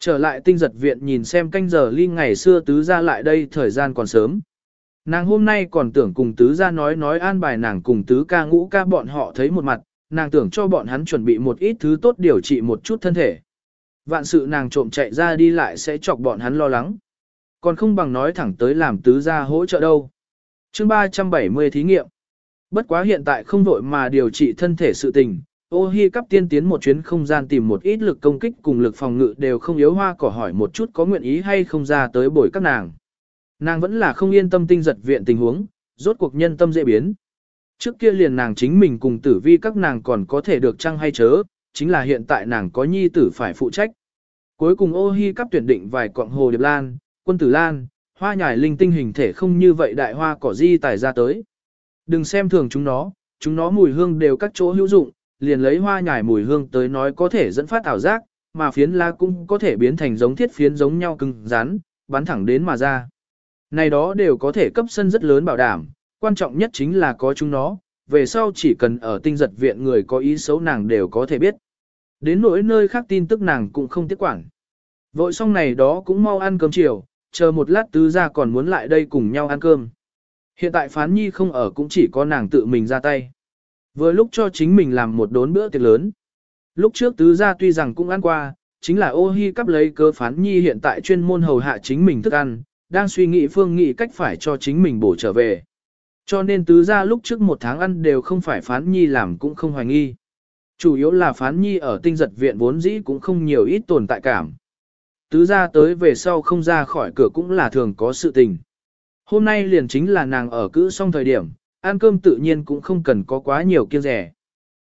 [SPEAKER 1] Trở lại tinh giật viện nhìn xem canh giờ ly ngày xưa tứ ra lại đây thời gian còn sớm. Nàng hôm nay còn tưởng cùng tứ ra nói nói an bài nàng cùng tứ ca ngũ ca bọn họ thấy một mặt, nàng tưởng cho bọn hắn chuẩn bị một ít thứ tốt điều trị một chút thân thể. Vạn sự nàng trộm chạy ra đi lại sẽ chọc bọn hắn lo lắng. Còn không bằng nói thẳng tới làm tứ gia hỗ trợ đâu. chương 370 thí nghiệm. Bất quá hiện tại không vội mà điều trị thân thể sự tình, ô hi cắp tiên tiến một chuyến không gian tìm một ít lực công kích cùng lực phòng ngự đều không yếu hoa cỏ hỏi một chút có nguyện ý hay không ra tới bồi các nàng. Nàng vẫn là không yên tâm tinh giật viện tình huống, rốt cuộc nhân tâm dễ biến. Trước kia liền nàng chính mình cùng tử vi các nàng còn có thể được chăng hay chớ, chính là hiện tại nàng có nhi tử phải phụ trách. Cuối cùng ô hi cắp tuyển định vài cọng hồ điệp lan, quân tử lan, hoa nhài linh tinh hình thể không như vậy đại hoa cỏ di tài ra tới. Đừng xem thường chúng nó, chúng nó mùi hương đều các chỗ hữu dụng, liền lấy hoa nhài mùi hương tới nói có thể dẫn phát ảo giác, mà phiến lá cũng có thể biến thành giống thiết phiến giống nhau cứng rắn, bắn thẳng đến mà ra. Này đó đều có thể cấp sân rất lớn bảo đảm, quan trọng nhất chính là có chúng nó, về sau chỉ cần ở tinh giật viện người có ý xấu nàng đều có thể biết. Đến nỗi nơi khác tin tức nàng cũng không tiếc quản. Vội xong này đó cũng mau ăn cơm chiều, chờ một lát tứ ra còn muốn lại đây cùng nhau ăn cơm. Hiện tại phán nhi không ở cũng chỉ có nàng tự mình ra tay. Vừa lúc cho chính mình làm một đốn bữa tiệc lớn. Lúc trước tứ gia tuy rằng cũng ăn qua, chính là ô hi cắp lấy cơ phán nhi hiện tại chuyên môn hầu hạ chính mình thức ăn, đang suy nghĩ phương nghị cách phải cho chính mình bổ trở về. Cho nên tứ gia lúc trước một tháng ăn đều không phải phán nhi làm cũng không hoài nghi. Chủ yếu là phán nhi ở tinh giật viện vốn dĩ cũng không nhiều ít tồn tại cảm. Tứ gia tới về sau không ra khỏi cửa cũng là thường có sự tình. Hôm nay liền chính là nàng ở cữ xong thời điểm, ăn cơm tự nhiên cũng không cần có quá nhiều kiêng rẻ.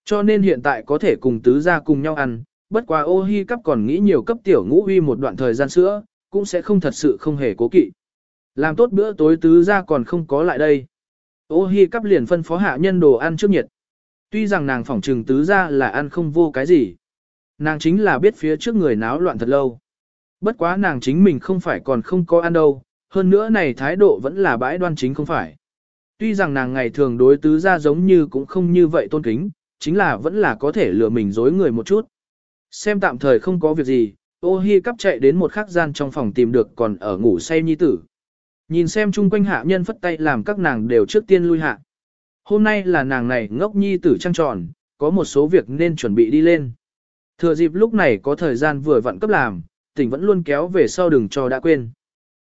[SPEAKER 1] Cho nên hiện tại có thể cùng tứ ra cùng nhau ăn, bất quá ô hi cắp còn nghĩ nhiều cấp tiểu ngũ huy một đoạn thời gian sữa, cũng sẽ không thật sự không hề cố kỵ. Làm tốt bữa tối tứ ra còn không có lại đây. Ô hi cắp liền phân phó hạ nhân đồ ăn trước nhiệt. Tuy rằng nàng phỏng trừng tứ ra là ăn không vô cái gì. Nàng chính là biết phía trước người náo loạn thật lâu. Bất quá nàng chính mình không phải còn không có ăn đâu, hơn nữa này thái độ vẫn là bãi đoan chính không phải. Tuy rằng nàng ngày thường đối tứ ra giống như cũng không như vậy tôn kính, chính là vẫn là có thể lừa mình dối người một chút. Xem tạm thời không có việc gì, ô hi cắp chạy đến một khắc gian trong phòng tìm được còn ở ngủ say nhi tử. Nhìn xem chung quanh hạ nhân phất tay làm các nàng đều trước tiên lui hạ. Hôm nay là nàng này ngốc nhi tử trăng tròn, có một số việc nên chuẩn bị đi lên. Thừa dịp lúc này có thời gian vừa vặn cấp làm, tỉnh vẫn luôn kéo về sau đừng cho đã quên.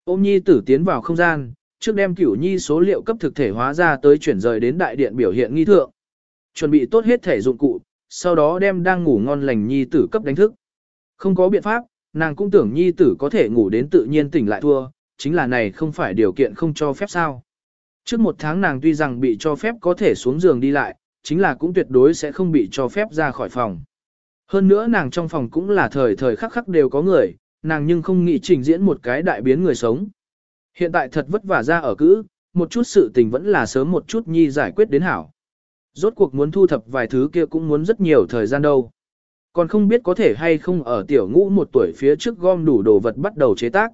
[SPEAKER 1] Ôm nhi tử tiến vào không gian, trước đem cửu nhi số liệu cấp thực thể hóa ra tới chuyển rời đến đại điện biểu hiện nghi thượng. Chuẩn bị tốt hết thể dụng cụ, sau đó đem đang ngủ ngon lành nhi tử cấp đánh thức. Không có biện pháp, nàng cũng tưởng nhi tử có thể ngủ đến tự nhiên tỉnh lại thua, chính là này không phải điều kiện không cho phép sao. Trước một tháng nàng tuy rằng bị cho phép có thể xuống giường đi lại, chính là cũng tuyệt đối sẽ không bị cho phép ra khỏi phòng. Hơn nữa nàng trong phòng cũng là thời thời khắc khắc đều có người, nàng nhưng không nghĩ trình diễn một cái đại biến người sống. Hiện tại thật vất vả ra ở cữ, một chút sự tình vẫn là sớm một chút nhi giải quyết đến hảo. Rốt cuộc muốn thu thập vài thứ kia cũng muốn rất nhiều thời gian đâu. Còn không biết có thể hay không ở tiểu ngũ một tuổi phía trước gom đủ đồ vật bắt đầu chế tác.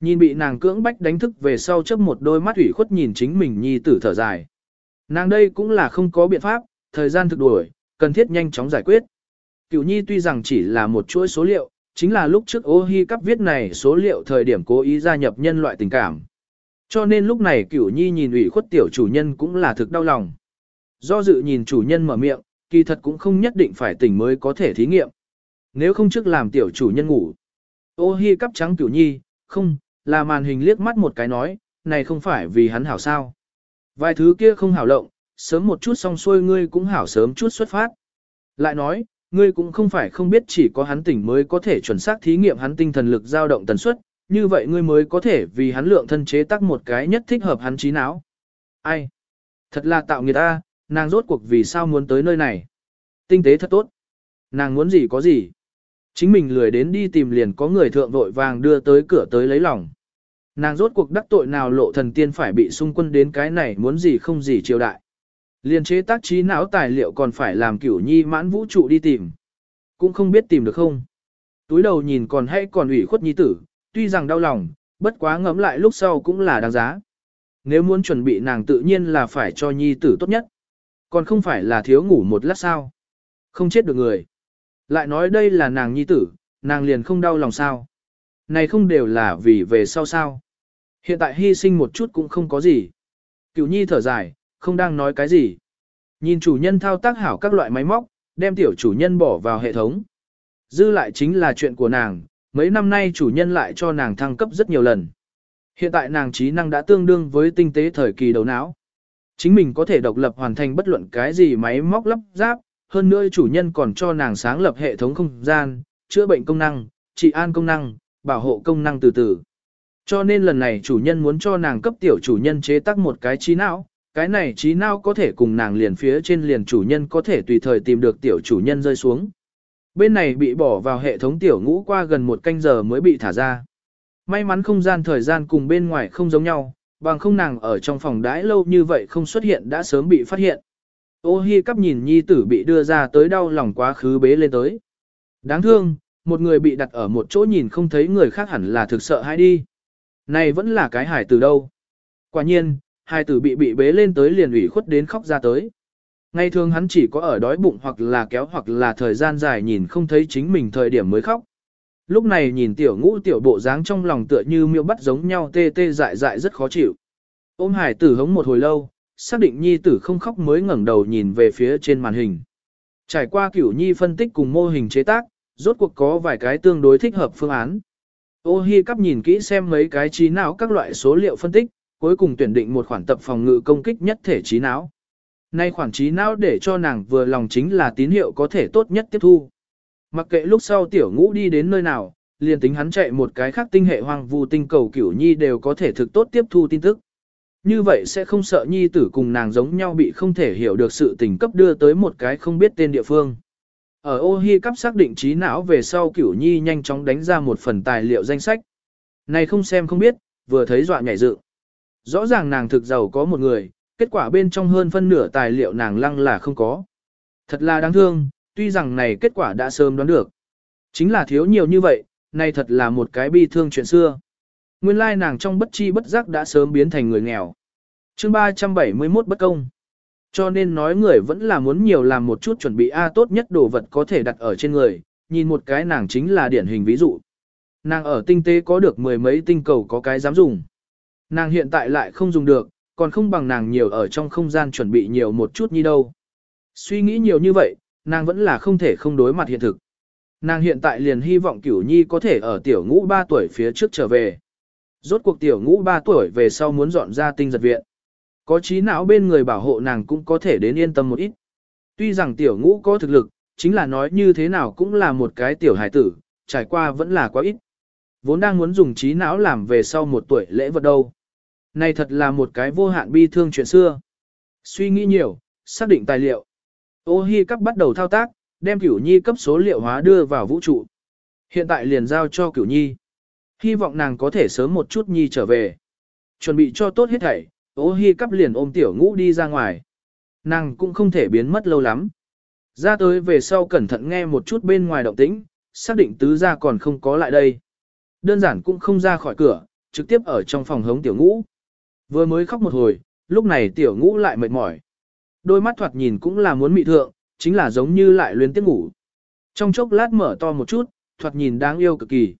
[SPEAKER 1] Nhìn bị nàng cưỡng bách đánh thức về sau chấp một đôi mắt ủy khuất nhìn chính mình nhi tử thở dài. Nàng đây cũng là không có biện pháp, thời gian thực đuổi, cần thiết nhanh chóng giải quyết. Cửu nhi tuy rằng chỉ là một chuỗi số liệu, chính là lúc trước ô hi cắp viết này số liệu thời điểm cố ý gia nhập nhân loại tình cảm. Cho nên lúc này cửu nhi nhìn ủy khuất tiểu chủ nhân cũng là thực đau lòng. Do dự nhìn chủ nhân mở miệng, kỳ thật cũng không nhất định phải tỉnh mới có thể thí nghiệm. Nếu không trước làm tiểu chủ nhân ngủ. Ô hi cắp trắng cửu nhi, không, là màn hình liếc mắt một cái nói, này không phải vì hắn hảo sao. Vài thứ kia không hảo lộng, sớm một chút xong xuôi ngươi cũng hảo sớm chút xuất phát. Lại nói, ngươi cũng không phải không biết chỉ có hắn tỉnh mới có thể chuẩn xác thí nghiệm hắn tinh thần lực dao động tần suất, như vậy ngươi mới có thể vì hắn lượng thân chế tác một cái nhất thích hợp hắn trí não. Ai? Thật là tạo người ta, nàng rốt cuộc vì sao muốn tới nơi này. Tinh tế thật tốt. Nàng muốn gì có gì. Chính mình lười đến đi tìm liền có người thượng vội vàng đưa tới cửa tới lấy lòng. Nàng rốt cuộc đắc tội nào lộ thần tiên phải bị xung quân đến cái này muốn gì không gì triều đại. Liên chế tác trí não tài liệu còn phải làm kiểu nhi mãn vũ trụ đi tìm. Cũng không biết tìm được không. Túi đầu nhìn còn hay còn ủy khuất nhi tử, tuy rằng đau lòng, bất quá ngẫm lại lúc sau cũng là đáng giá. Nếu muốn chuẩn bị nàng tự nhiên là phải cho nhi tử tốt nhất. Còn không phải là thiếu ngủ một lát sao. Không chết được người. Lại nói đây là nàng nhi tử, nàng liền không đau lòng sao. Này không đều là vì về sau sao. Hiện tại hy sinh một chút cũng không có gì. Cửu nhi thở dài, không đang nói cái gì. Nhìn chủ nhân thao tác hảo các loại máy móc, đem tiểu chủ nhân bỏ vào hệ thống. Dư lại chính là chuyện của nàng, mấy năm nay chủ nhân lại cho nàng thăng cấp rất nhiều lần. Hiện tại nàng trí năng đã tương đương với tinh tế thời kỳ đầu não. Chính mình có thể độc lập hoàn thành bất luận cái gì máy móc lắp ráp, hơn nữa chủ nhân còn cho nàng sáng lập hệ thống không gian, chữa bệnh công năng, trị an công năng, bảo hộ công năng từ từ. Cho nên lần này chủ nhân muốn cho nàng cấp tiểu chủ nhân chế tác một cái trí não, cái này trí nào có thể cùng nàng liền phía trên liền chủ nhân có thể tùy thời tìm được tiểu chủ nhân rơi xuống. Bên này bị bỏ vào hệ thống tiểu ngũ qua gần một canh giờ mới bị thả ra. May mắn không gian thời gian cùng bên ngoài không giống nhau, bằng không nàng ở trong phòng đãi lâu như vậy không xuất hiện đã sớm bị phát hiện. Ô hi cắp nhìn nhi tử bị đưa ra tới đau lòng quá khứ bế lên tới. Đáng thương, một người bị đặt ở một chỗ nhìn không thấy người khác hẳn là thực sợ hay đi. Này vẫn là cái hải từ đâu. Quả nhiên, hai tử bị bị bế lên tới liền ủy khuất đến khóc ra tới. Ngày thường hắn chỉ có ở đói bụng hoặc là kéo hoặc là thời gian dài nhìn không thấy chính mình thời điểm mới khóc. Lúc này nhìn tiểu ngũ tiểu bộ dáng trong lòng tựa như miêu bắt giống nhau tê tê dại dại rất khó chịu. Ôm hải tử hống một hồi lâu, xác định nhi tử không khóc mới ngẩng đầu nhìn về phía trên màn hình. Trải qua kiểu nhi phân tích cùng mô hình chế tác, rốt cuộc có vài cái tương đối thích hợp phương án. Ô hi cắp nhìn kỹ xem mấy cái trí não các loại số liệu phân tích, cuối cùng tuyển định một khoản tập phòng ngự công kích nhất thể trí não. Nay khoản trí não để cho nàng vừa lòng chính là tín hiệu có thể tốt nhất tiếp thu. Mặc kệ lúc sau tiểu ngũ đi đến nơi nào, liền tính hắn chạy một cái khác tinh hệ hoang vu tinh cầu kiểu nhi đều có thể thực tốt tiếp thu tin tức. Như vậy sẽ không sợ nhi tử cùng nàng giống nhau bị không thể hiểu được sự tình cấp đưa tới một cái không biết tên địa phương. Ở ô hi cấp xác định trí não về sau kiểu nhi nhanh chóng đánh ra một phần tài liệu danh sách. Này không xem không biết, vừa thấy dọa nhảy dựng. Rõ ràng nàng thực giàu có một người, kết quả bên trong hơn phân nửa tài liệu nàng lăng là không có. Thật là đáng thương, tuy rằng này kết quả đã sớm đoán được. Chính là thiếu nhiều như vậy, này thật là một cái bi thương chuyện xưa. Nguyên lai nàng trong bất chi bất giác đã sớm biến thành người nghèo. chương 371 bất công. Cho nên nói người vẫn là muốn nhiều làm một chút chuẩn bị A tốt nhất đồ vật có thể đặt ở trên người, nhìn một cái nàng chính là điển hình ví dụ. Nàng ở tinh tế có được mười mấy tinh cầu có cái dám dùng. Nàng hiện tại lại không dùng được, còn không bằng nàng nhiều ở trong không gian chuẩn bị nhiều một chút như đâu. Suy nghĩ nhiều như vậy, nàng vẫn là không thể không đối mặt hiện thực. Nàng hiện tại liền hy vọng Cửu Nhi có thể ở tiểu ngũ 3 tuổi phía trước trở về. Rốt cuộc tiểu ngũ 3 tuổi về sau muốn dọn ra tinh giật viện. Có trí não bên người bảo hộ nàng cũng có thể đến yên tâm một ít. Tuy rằng tiểu ngũ có thực lực, chính là nói như thế nào cũng là một cái tiểu hải tử, trải qua vẫn là quá ít. Vốn đang muốn dùng trí não làm về sau một tuổi lễ vật đâu. Này thật là một cái vô hạn bi thương chuyện xưa. Suy nghĩ nhiều, xác định tài liệu. Ô Hi Cắp bắt đầu thao tác, đem Cửu Nhi cấp số liệu hóa đưa vào vũ trụ. Hiện tại liền giao cho Cửu Nhi. Hy vọng nàng có thể sớm một chút Nhi trở về. Chuẩn bị cho tốt hết thảy, Ô Hi Cắp liền ôm tiểu ngũ đi ra ngoài. Nàng cũng không thể biến mất lâu lắm. Ra tới về sau cẩn thận nghe một chút bên ngoài động tĩnh, xác định tứ gia còn không có lại đây. Đơn giản cũng không ra khỏi cửa, trực tiếp ở trong phòng hống tiểu ngũ. Vừa mới khóc một hồi, lúc này tiểu ngũ lại mệt mỏi. Đôi mắt thoạt nhìn cũng là muốn mị thượng, chính là giống như lại luyến tiếc ngủ. Trong chốc lát mở to một chút, thoạt nhìn đáng yêu cực kỳ.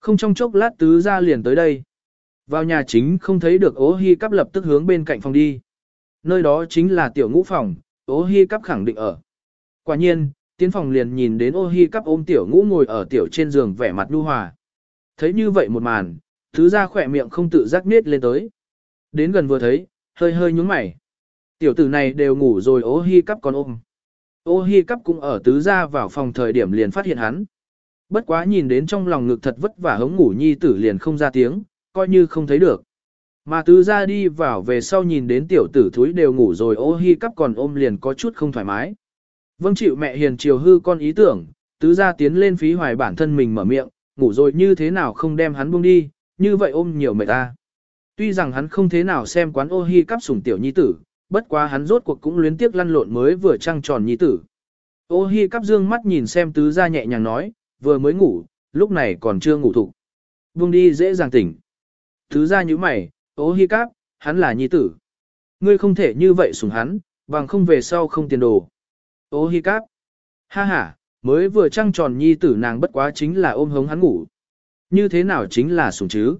[SPEAKER 1] Không trong chốc lát tứ ra liền tới đây. Vào nhà chính không thấy được ố hi cắp lập tức hướng bên cạnh phòng đi. Nơi đó chính là tiểu ngũ phòng, ố hi cắp khẳng định ở. Quả nhiên, tiến phòng liền nhìn đến ô hi cắp ôm tiểu ngũ ngồi ở tiểu trên giường vẻ mặt nhu hòa. Thấy như vậy một màn, thứ ra khỏe miệng không tự giác nết lên tới. Đến gần vừa thấy, hơi hơi nhúng mày. Tiểu tử này đều ngủ rồi ô hi cắp còn ôm. Ô hi cắp cũng ở tứ ra vào phòng thời điểm liền phát hiện hắn. Bất quá nhìn đến trong lòng ngực thật vất vả hống ngủ nhi tử liền không ra tiếng, coi như không thấy được. Mà tứ ra đi vào về sau nhìn đến tiểu tử thúi đều ngủ rồi ô hi cắp còn ôm liền có chút không thoải mái. Vâng chịu mẹ hiền chiều hư con ý tưởng, tứ ra tiến lên phí hoài bản thân mình mở miệng, ngủ rồi như thế nào không đem hắn buông đi, như vậy ôm nhiều mệt ta. Tuy rằng hắn không thế nào xem quán ô hi cắp sủng tiểu nhi tử, bất quá hắn rốt cuộc cũng luyến tiếc lăn lộn mới vừa trăng tròn nhi tử. Ô hi cắp dương mắt nhìn xem tứ gia nhẹ nhàng nói, vừa mới ngủ, lúc này còn chưa ngủ thụ, vương đi dễ dàng tỉnh. Tứ gia như mày, ô hi cắp, hắn là nhi tử. Ngươi không thể như vậy sủng hắn, bằng không về sau không tiền đồ. Ô hi cắp. Ha ha, mới vừa trăng tròn nhi tử nàng bất quá chính là ôm hống hắn ngủ. Như thế nào chính là sủng chứ?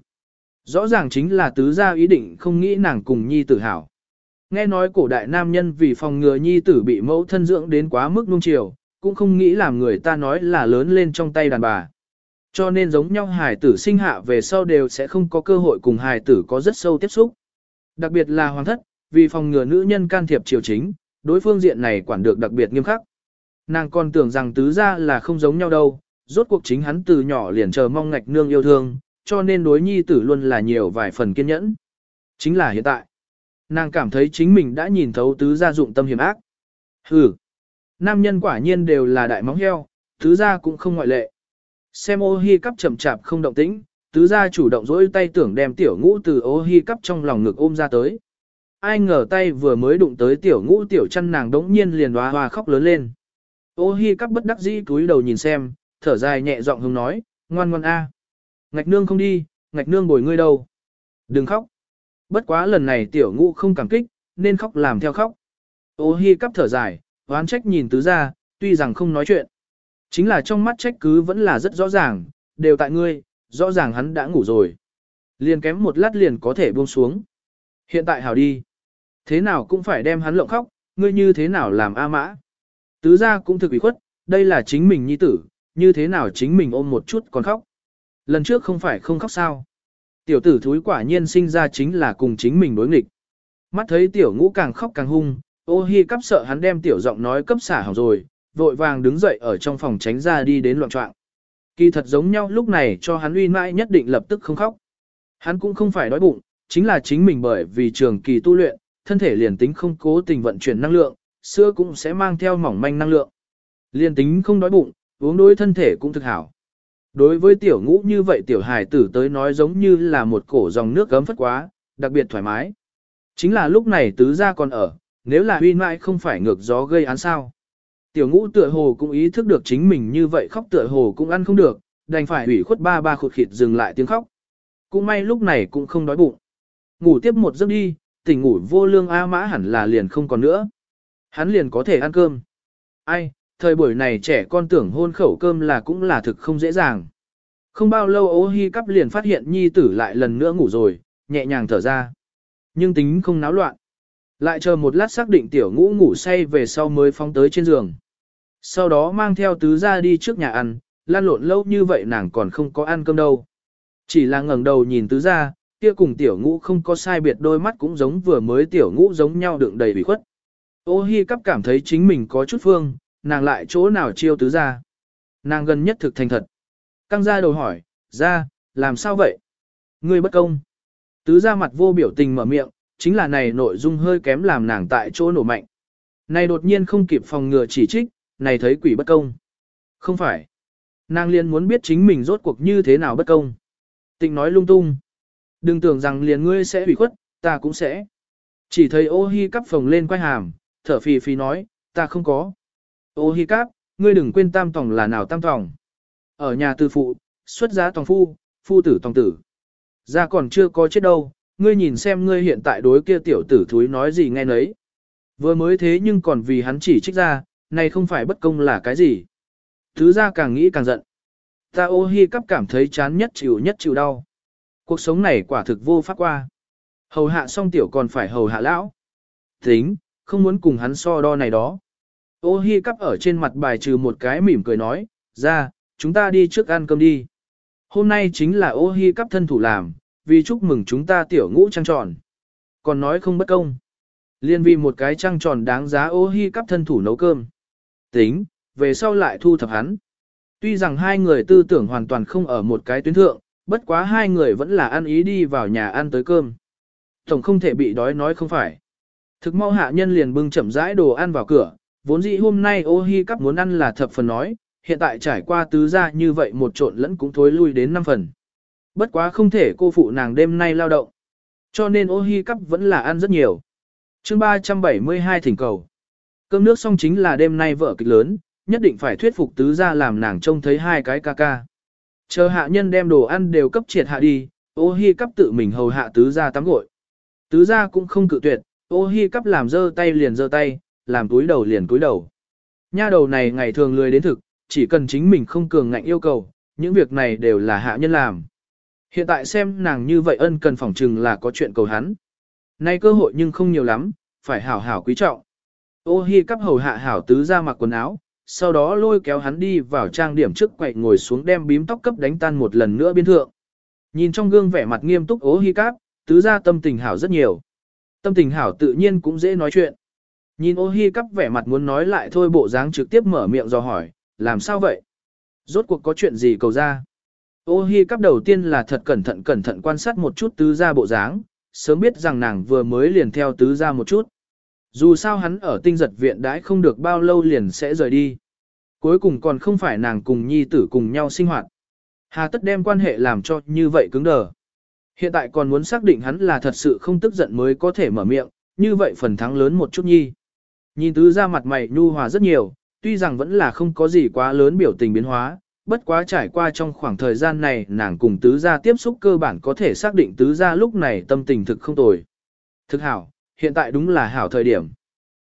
[SPEAKER 1] Rõ ràng chính là tứ gia ý định không nghĩ nàng cùng nhi tử hảo. Nghe nói cổ đại nam nhân vì phòng ngừa nhi tử bị mẫu thân dưỡng đến quá mức nung chiều, cũng không nghĩ làm người ta nói là lớn lên trong tay đàn bà. Cho nên giống nhau hài tử sinh hạ về sau đều sẽ không có cơ hội cùng hài tử có rất sâu tiếp xúc. Đặc biệt là hoàng thất, vì phòng ngừa nữ nhân can thiệp triều chính, đối phương diện này quản được đặc biệt nghiêm khắc. Nàng còn tưởng rằng tứ gia là không giống nhau đâu, rốt cuộc chính hắn từ nhỏ liền chờ mong ngạch nương yêu thương, cho nên đối nhi tử luôn là nhiều vài phần kiên nhẫn. Chính là hiện tại. Nàng cảm thấy chính mình đã nhìn thấu tứ gia dụng tâm hiểm ác. Hừ. Nam nhân quả nhiên đều là đại móng heo, tứ gia cũng không ngoại lệ. Xem ô hi cắp chậm chạp không động tĩnh, tứ gia chủ động dỗi tay tưởng đem tiểu ngũ từ ô hi cắp trong lòng ngực ôm ra tới. Ai ngờ tay vừa mới đụng tới tiểu ngũ tiểu chân nàng đống nhiên liền hoa hoa khóc lớn lên. Ô hi cắp bất đắc dĩ cúi đầu nhìn xem, thở dài nhẹ giọng hùng nói, ngoan ngoan a. Ngạch nương không đi, ngạch nương bồi ngươi đâu. Đừng khóc. Bất quá lần này tiểu ngũ không cảm kích, nên khóc làm theo khóc. Ô hi cắp thở dài, oán trách nhìn tứ ra, tuy rằng không nói chuyện. Chính là trong mắt trách cứ vẫn là rất rõ ràng, đều tại ngươi, rõ ràng hắn đã ngủ rồi. Liền kém một lát liền có thể buông xuống. Hiện tại hảo đi. Thế nào cũng phải đem hắn lộng khóc, ngươi như thế nào làm A mã. Tứ ra cũng thực ủy khuất, đây là chính mình nhi tử, như thế nào chính mình ôm một chút còn khóc. Lần trước không phải không khóc sao. Tiểu tử thúi quả nhiên sinh ra chính là cùng chính mình đối nghịch. Mắt thấy tiểu ngũ càng khóc càng hung, ô hi cắp sợ hắn đem tiểu giọng nói cấp xả hỏng rồi, vội vàng đứng dậy ở trong phòng tránh ra đi đến loạn trọng. Kỳ thật giống nhau lúc này cho hắn uy mãi nhất định lập tức không khóc. Hắn cũng không phải đói bụng, chính là chính mình bởi vì trường kỳ tu luyện, thân thể liền tính không cố tình vận chuyển năng lượng, sữa cũng sẽ mang theo mỏng manh năng lượng. Liền tính không đói bụng, uống đối thân thể cũng thực hảo. Đối với tiểu ngũ như vậy tiểu hài tử tới nói giống như là một cổ dòng nước gấm phất quá, đặc biệt thoải mái. Chính là lúc này tứ gia còn ở, nếu là huy mãi không phải ngược gió gây án sao. Tiểu ngũ tựa hồ cũng ý thức được chính mình như vậy khóc tựa hồ cũng ăn không được, đành phải ủy khuất ba ba khụt khịt dừng lại tiếng khóc. Cũng may lúc này cũng không đói bụng. Ngủ tiếp một giấc đi, tỉnh ngủ vô lương A mã hẳn là liền không còn nữa. Hắn liền có thể ăn cơm. Ai, thời buổi này trẻ con tưởng hôn khẩu cơm là cũng là thực không dễ dàng. Không bao lâu ô hi cắp liền phát hiện nhi tử lại lần nữa ngủ rồi, nhẹ nhàng thở ra. Nhưng tính không náo loạn. Lại chờ một lát xác định tiểu ngũ ngủ say về sau mới phóng tới trên giường. Sau đó mang theo tứ ra đi trước nhà ăn, lan lộn lâu như vậy nàng còn không có ăn cơm đâu. Chỉ là ngẩng đầu nhìn tứ ra, kia cùng tiểu ngũ không có sai biệt đôi mắt cũng giống vừa mới tiểu ngũ giống nhau đựng đầy bị khuất. Ô hi cắp cảm thấy chính mình có chút phương, nàng lại chỗ nào chiêu tứ ra. Nàng gần nhất thực thành thật. Căng ra đầu hỏi, ra, làm sao vậy? Ngươi bất công. Tứ ra mặt vô biểu tình mở miệng, chính là này nội dung hơi kém làm nàng tại chỗ nổ mạnh. Này đột nhiên không kịp phòng ngừa chỉ trích, này thấy quỷ bất công. Không phải. Nàng liền muốn biết chính mình rốt cuộc như thế nào bất công. Tịnh nói lung tung. Đừng tưởng rằng liền ngươi sẽ hủy khuất, ta cũng sẽ. Chỉ thấy ô hi cắp phồng lên quay hàm, thở phì phì nói, ta không có. Ô hi cáp, ngươi đừng quên tam tòng là nào tam tòng. Ở nhà tư phụ, xuất giá tòng phu, phu tử tòng tử. Ra còn chưa có chết đâu, ngươi nhìn xem ngươi hiện tại đối kia tiểu tử thúi nói gì nghe nấy. Vừa mới thế nhưng còn vì hắn chỉ trích ra, này không phải bất công là cái gì. Thứ ra càng nghĩ càng giận. Ta ô hi cắp cảm thấy chán nhất chịu nhất chịu đau. Cuộc sống này quả thực vô pháp qua. Hầu hạ xong tiểu còn phải hầu hạ lão. Tính, không muốn cùng hắn so đo này đó. Ô hi cắp ở trên mặt bài trừ một cái mỉm cười nói, ra, chúng ta đi trước ăn cơm đi. Hôm nay chính là ô hi cắp thân thủ làm, vì chúc mừng chúng ta tiểu ngũ trăng tròn. Còn nói không bất công. Liên vì một cái trăng tròn đáng giá ô hi cắp thân thủ nấu cơm. Tính, về sau lại thu thập hắn. Tuy rằng hai người tư tưởng hoàn toàn không ở một cái tuyến thượng, bất quá hai người vẫn là ăn ý đi vào nhà ăn tới cơm. Tổng không thể bị đói nói không phải. Thực mau hạ nhân liền bưng chậm rãi đồ ăn vào cửa, vốn dĩ hôm nay ô hi cắp muốn ăn là thập phần nói, hiện tại trải qua tứ gia như vậy một trộn lẫn cũng thối lui đến năm phần. Bất quá không thể cô phụ nàng đêm nay lao động. Cho nên ô hi cắp vẫn là ăn rất nhiều. chương 372 thỉnh cầu. Cơm nước xong chính là đêm nay vợ kịch lớn, nhất định phải thuyết phục tứ gia làm nàng trông thấy hai cái ca ca. Chờ hạ nhân đem đồ ăn đều cấp triệt hạ đi, ô hi cắp tự mình hầu hạ tứ gia tắm gội. Tứ gia cũng không cự tuyệt, ô hi cắp làm dơ tay liền dơ tay, làm túi đầu liền túi đầu. Nha đầu này ngày thường lười đến thực, chỉ cần chính mình không cường ngạnh yêu cầu, những việc này đều là hạ nhân làm. Hiện tại xem nàng như vậy ân cần phỏng chừng là có chuyện cầu hắn. Nay cơ hội nhưng không nhiều lắm, phải hảo hảo quý trọng. Ô hi cắp hầu hạ hảo tứ ra mặc quần áo, sau đó lôi kéo hắn đi vào trang điểm trước quậy ngồi xuống đem bím tóc cấp đánh tan một lần nữa biên thượng. Nhìn trong gương vẻ mặt nghiêm túc ô hi cắp, tứ ra tâm tình hảo rất nhiều. Tâm tình hảo tự nhiên cũng dễ nói chuyện. Nhìn ô hi cắp vẻ mặt muốn nói lại thôi bộ dáng trực tiếp mở miệng do hỏi, làm sao vậy? Rốt cuộc có chuyện gì cầu ra? Ô hi cắp đầu tiên là thật cẩn thận cẩn thận quan sát một chút tứ gia bộ dáng, sớm biết rằng nàng vừa mới liền theo tứ gia một chút. Dù sao hắn ở tinh giật viện đãi không được bao lâu liền sẽ rời đi. Cuối cùng còn không phải nàng cùng nhi tử cùng nhau sinh hoạt. Hà tất đem quan hệ làm cho như vậy cứng đờ. Hiện tại còn muốn xác định hắn là thật sự không tức giận mới có thể mở miệng, như vậy phần thắng lớn một chút nhi. Nhìn tứ ra mặt mày nhu hòa rất nhiều, tuy rằng vẫn là không có gì quá lớn biểu tình biến hóa, bất quá trải qua trong khoảng thời gian này nàng cùng tứ gia tiếp xúc cơ bản có thể xác định tứ gia lúc này tâm tình thực không tồi. Thực hảo, hiện tại đúng là hảo thời điểm.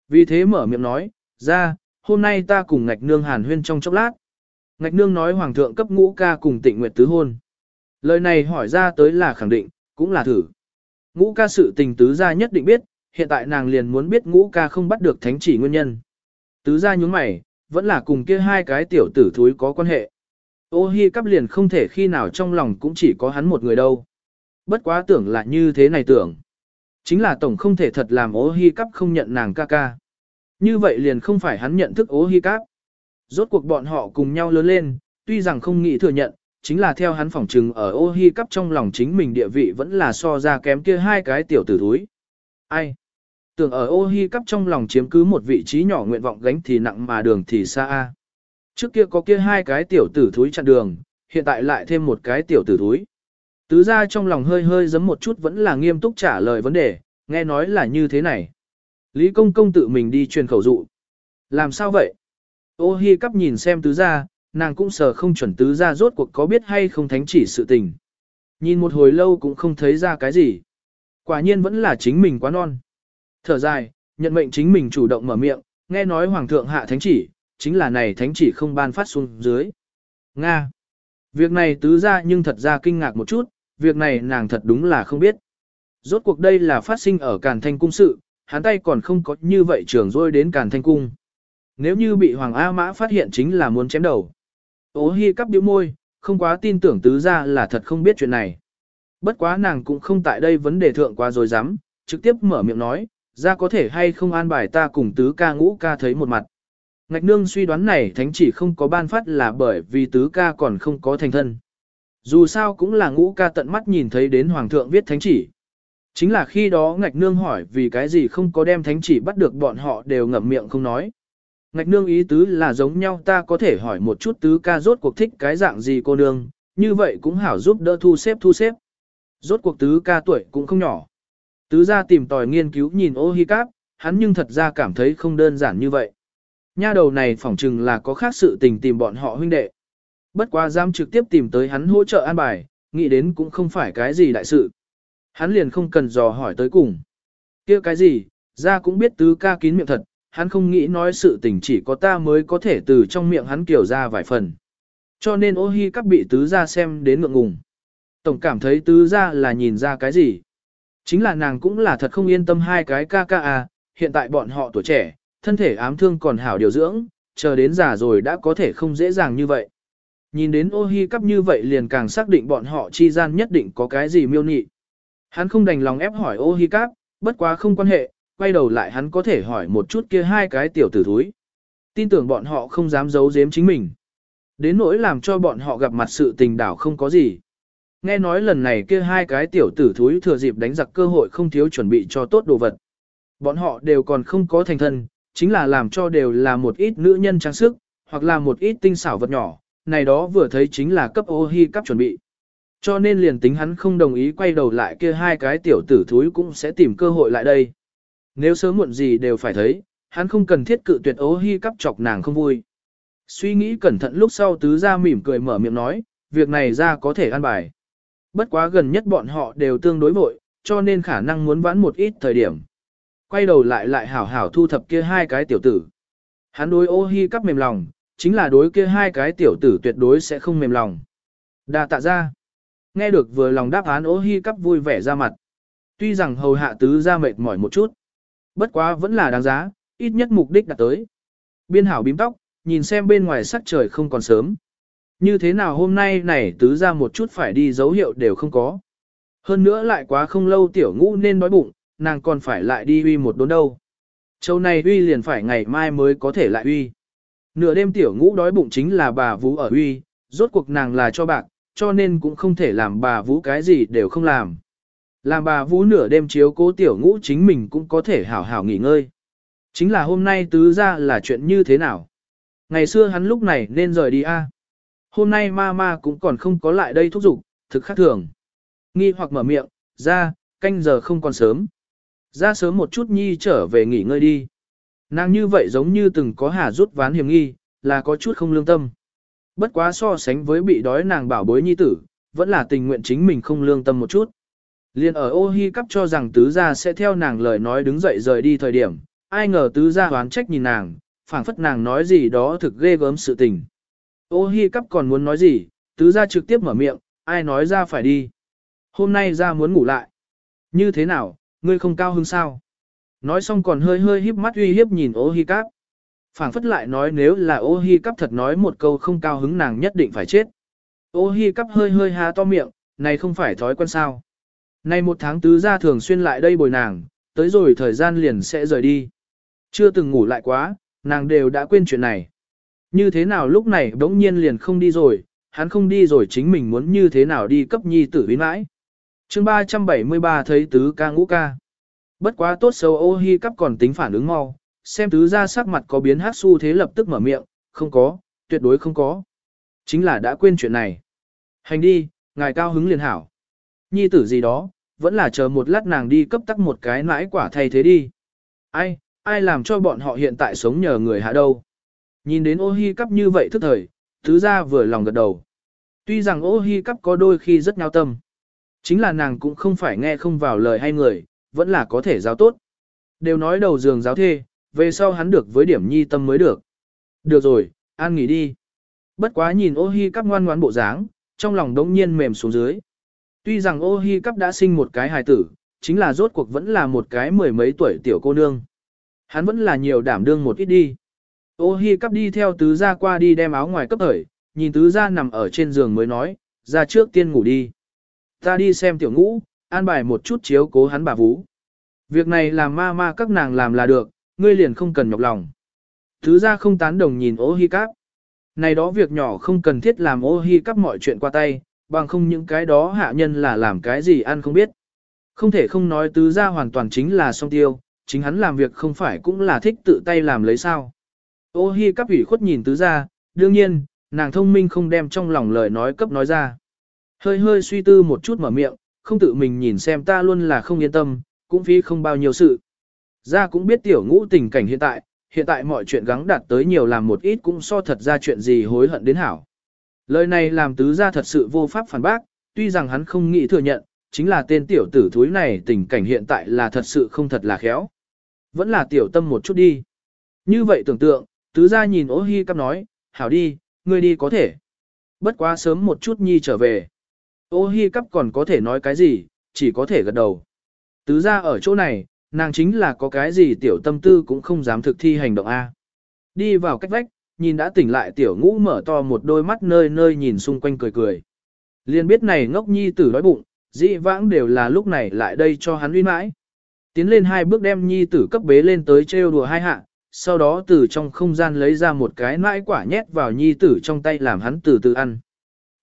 [SPEAKER 1] Vì thế mở miệng nói, ra, hôm nay ta cùng ngạch nương hàn huyên trong chốc lát. Ngạch nương nói hoàng thượng cấp ngũ ca cùng tịnh nguyệt tứ hôn. Lời này hỏi ra tới là khẳng định, cũng là thử. Ngũ ca sự tình tứ gia nhất định biết, hiện tại nàng liền muốn biết ngũ ca không bắt được thánh chỉ nguyên nhân. Tứ gia nhúng mày, vẫn là cùng kia hai cái tiểu tử thúi có quan hệ. Ô hi cắp liền không thể khi nào trong lòng cũng chỉ có hắn một người đâu. Bất quá tưởng là như thế này tưởng. Chính là tổng không thể thật làm ô hi cắp không nhận nàng ca ca. Như vậy liền không phải hắn nhận thức ô hi cắp. Rốt cuộc bọn họ cùng nhau lớn lên, tuy rằng không nghĩ thừa nhận, chính là theo hắn phỏng trừng ở ô hi cắp trong lòng chính mình địa vị vẫn là so ra kém kia hai cái tiểu tử thúi. Ai? Tưởng ở ô hi cắp trong lòng chiếm cứ một vị trí nhỏ nguyện vọng gánh thì nặng mà đường thì xa. a. Trước kia có kia hai cái tiểu tử thúi chặn đường, hiện tại lại thêm một cái tiểu tử thúi. Tứ ra trong lòng hơi hơi giấm một chút vẫn là nghiêm túc trả lời vấn đề, nghe nói là như thế này. Lý công công tự mình đi truyền khẩu dụ. Làm sao vậy? Ô hi cắp nhìn xem tứ ra, nàng cũng sờ không chuẩn tứ ra rốt cuộc có biết hay không thánh chỉ sự tình. Nhìn một hồi lâu cũng không thấy ra cái gì. Quả nhiên vẫn là chính mình quá non. Thở dài, nhận mệnh chính mình chủ động mở miệng, nghe nói hoàng thượng hạ thánh chỉ, chính là này thánh chỉ không ban phát xuống dưới. Nga. Việc này tứ ra nhưng thật ra kinh ngạc một chút, việc này nàng thật đúng là không biết. Rốt cuộc đây là phát sinh ở Càn Thanh Cung sự, hắn tay còn không có như vậy trưởng rôi đến Càn Thanh Cung. Nếu như bị Hoàng A Mã phát hiện chính là muốn chém đầu. Ô hi cắp điếu môi, không quá tin tưởng tứ ra là thật không biết chuyện này. Bất quá nàng cũng không tại đây vấn đề thượng quá rồi dám, trực tiếp mở miệng nói, ra có thể hay không an bài ta cùng tứ ca ngũ ca thấy một mặt. Ngạch nương suy đoán này thánh chỉ không có ban phát là bởi vì tứ ca còn không có thành thân. Dù sao cũng là ngũ ca tận mắt nhìn thấy đến hoàng thượng viết thánh chỉ. Chính là khi đó ngạch nương hỏi vì cái gì không có đem thánh chỉ bắt được bọn họ đều ngậm miệng không nói. Ngạch nương ý tứ là giống nhau ta có thể hỏi một chút tứ ca rốt cuộc thích cái dạng gì cô nương, như vậy cũng hảo giúp đỡ thu xếp thu xếp. Rốt cuộc tứ ca tuổi cũng không nhỏ. Tứ gia tìm tòi nghiên cứu nhìn ô hi cáp, hắn nhưng thật ra cảm thấy không đơn giản như vậy. Nha đầu này phỏng chừng là có khác sự tình tìm bọn họ huynh đệ. Bất quá dám trực tiếp tìm tới hắn hỗ trợ an bài, nghĩ đến cũng không phải cái gì đại sự. Hắn liền không cần dò hỏi tới cùng. kia cái gì, ra cũng biết tứ ca kín miệng thật, hắn không nghĩ nói sự tình chỉ có ta mới có thể từ trong miệng hắn kiểu ra vài phần. Cho nên ô hi các bị tứ ra xem đến ngượng ngùng. Tổng cảm thấy tứ ra là nhìn ra cái gì. Chính là nàng cũng là thật không yên tâm hai cái ca ca à, hiện tại bọn họ tuổi trẻ, thân thể ám thương còn hảo điều dưỡng, chờ đến già rồi đã có thể không dễ dàng như vậy. Nhìn đến ô hi cắp như vậy liền càng xác định bọn họ chi gian nhất định có cái gì miêu nị. Hắn không đành lòng ép hỏi ô hi cắp, bất quá không quan hệ, quay đầu lại hắn có thể hỏi một chút kia hai cái tiểu tử thúi. Tin tưởng bọn họ không dám giấu giếm chính mình. Đến nỗi làm cho bọn họ gặp mặt sự tình đảo không có gì. Nghe nói lần này kia hai cái tiểu tử thúi thừa dịp đánh giặc cơ hội không thiếu chuẩn bị cho tốt đồ vật. Bọn họ đều còn không có thành thân, chính là làm cho đều là một ít nữ nhân trang sức, hoặc là một ít tinh xảo vật nhỏ, này đó vừa thấy chính là cấp ô hi cấp chuẩn bị. Cho nên liền tính hắn không đồng ý quay đầu lại kia hai cái tiểu tử thúi cũng sẽ tìm cơ hội lại đây. Nếu sớm muộn gì đều phải thấy, hắn không cần thiết cự tuyệt ô hi cấp chọc nàng không vui. Suy nghĩ cẩn thận lúc sau tứ ra mỉm cười mở miệng nói, việc này ra có thể ăn bài. Bất quá gần nhất bọn họ đều tương đối vội, cho nên khả năng muốn vãn một ít thời điểm. Quay đầu lại lại hảo hảo thu thập kia hai cái tiểu tử. Hắn đối ô hi cắp mềm lòng, chính là đối kia hai cái tiểu tử tuyệt đối sẽ không mềm lòng. Đa tạ ra. Nghe được vừa lòng đáp án ô hi cắp vui vẻ ra mặt. Tuy rằng hầu hạ tứ ra mệt mỏi một chút. Bất quá vẫn là đáng giá, ít nhất mục đích đạt tới. Biên hảo bím tóc, nhìn xem bên ngoài sắc trời không còn sớm. Như thế nào hôm nay này tứ ra một chút phải đi dấu hiệu đều không có. Hơn nữa lại quá không lâu tiểu ngũ nên đói bụng, nàng còn phải lại đi uy một đốn đâu. Châu này uy liền phải ngày mai mới có thể lại uy. Nửa đêm tiểu ngũ đói bụng chính là bà Vũ ở uy, rốt cuộc nàng là cho bạc, cho nên cũng không thể làm bà Vũ cái gì đều không làm. Làm bà Vũ nửa đêm chiếu cố tiểu ngũ chính mình cũng có thể hảo hảo nghỉ ngơi. Chính là hôm nay tứ ra là chuyện như thế nào? Ngày xưa hắn lúc này nên rời đi a. Hôm nay ma ma cũng còn không có lại đây thúc giục, thực khác thường. Nghi hoặc mở miệng, ra, canh giờ không còn sớm. Ra sớm một chút nhi trở về nghỉ ngơi đi. Nàng như vậy giống như từng có hà rút ván hiểm nghi, là có chút không lương tâm. Bất quá so sánh với bị đói nàng bảo bối nhi tử, vẫn là tình nguyện chính mình không lương tâm một chút. Liên ở ô hi cắp cho rằng tứ gia sẽ theo nàng lời nói đứng dậy rời đi thời điểm, ai ngờ tứ gia hoán trách nhìn nàng, phảng phất nàng nói gì đó thực ghê gớm sự tình. Ô hi cắp còn muốn nói gì, tứ gia trực tiếp mở miệng, ai nói ra phải đi. Hôm nay ra muốn ngủ lại. Như thế nào, ngươi không cao hứng sao? Nói xong còn hơi hơi híp mắt uy hiếp nhìn ô hi cắp. phảng phất lại nói nếu là ô hi cắp thật nói một câu không cao hứng nàng nhất định phải chết. Ô hi cắp hơi hơi há to miệng, này không phải thói quen sao. Này một tháng tứ gia thường xuyên lại đây bồi nàng, tới rồi thời gian liền sẽ rời đi. Chưa từng ngủ lại quá, nàng đều đã quên chuyện này. Như thế nào lúc này đống nhiên liền không đi rồi, hắn không đi rồi chính mình muốn như thế nào đi cấp nhi tử bí mãi. chương 373 thấy tứ ca ngũ ca. Bất quá tốt xấu ô hi cắp còn tính phản ứng mau, xem tứ ra sắc mặt có biến hát su thế lập tức mở miệng, không có, tuyệt đối không có. Chính là đã quên chuyện này. Hành đi, ngài cao hứng liền hảo. Nhi tử gì đó, vẫn là chờ một lát nàng đi cấp tắc một cái nãi quả thay thế đi. Ai, ai làm cho bọn họ hiện tại sống nhờ người hạ đâu. Nhìn đến ô hi cắp như vậy thức thời, tứ ra vừa lòng gật đầu. Tuy rằng ô hi cắp có đôi khi rất nhao tâm. Chính là nàng cũng không phải nghe không vào lời hay người, vẫn là có thể giáo tốt. Đều nói đầu giường giáo thê, về sau hắn được với điểm nhi tâm mới được. Được rồi, an nghỉ đi. Bất quá nhìn ô hi cắp ngoan ngoãn bộ dáng, trong lòng đống nhiên mềm xuống dưới. Tuy rằng ô hi cắp đã sinh một cái hài tử, chính là rốt cuộc vẫn là một cái mười mấy tuổi tiểu cô nương. Hắn vẫn là nhiều đảm đương một ít đi. Ô hi cắp đi theo tứ gia qua đi đem áo ngoài cấp thời, nhìn tứ gia nằm ở trên giường mới nói, ra trước tiên ngủ đi. Ta đi xem tiểu ngũ, an bài một chút chiếu cố hắn bà vũ. Việc này làm ma ma các nàng làm là được, ngươi liền không cần nhọc lòng. Tứ gia không tán đồng nhìn ô hi cắp. Này đó việc nhỏ không cần thiết làm ô hi cắp mọi chuyện qua tay, bằng không những cái đó hạ nhân là làm cái gì ăn không biết. Không thể không nói tứ gia hoàn toàn chính là song tiêu, chính hắn làm việc không phải cũng là thích tự tay làm lấy sao. Ô hi cắp ủy khuất nhìn tứ gia, đương nhiên, nàng thông minh không đem trong lòng lời nói cấp nói ra. Hơi hơi suy tư một chút mở miệng, không tự mình nhìn xem ta luôn là không yên tâm, cũng phí không bao nhiêu sự. Gia cũng biết tiểu ngũ tình cảnh hiện tại, hiện tại mọi chuyện gắng đạt tới nhiều làm một ít cũng so thật ra chuyện gì hối hận đến hảo. Lời này làm tứ gia thật sự vô pháp phản bác, tuy rằng hắn không nghĩ thừa nhận, chính là tên tiểu tử thúi này tình cảnh hiện tại là thật sự không thật là khéo. Vẫn là tiểu tâm một chút đi. Như vậy tưởng tượng, tứ gia nhìn ô hi cắp nói, hảo đi, ngươi đi có thể. Bất quá sớm một chút nhi trở về. Ô hi cắp còn có thể nói cái gì, chỉ có thể gật đầu. Tứ gia ở chỗ này, Nàng chính là có cái gì tiểu tâm tư cũng không dám thực thi hành động A. Đi vào cách vách, nhìn đã tỉnh lại tiểu ngũ mở to một đôi mắt nơi nơi nhìn xung quanh cười cười. Liên biết này ngốc nhi tử đói bụng, dị vãng đều là lúc này lại đây cho hắn uy mãi. Tiến lên hai bước đem nhi tử cấp bế lên tới trêu đùa hai hạ, sau đó từ trong không gian lấy ra một cái nãi quả nhét vào nhi tử trong tay làm hắn từ từ ăn.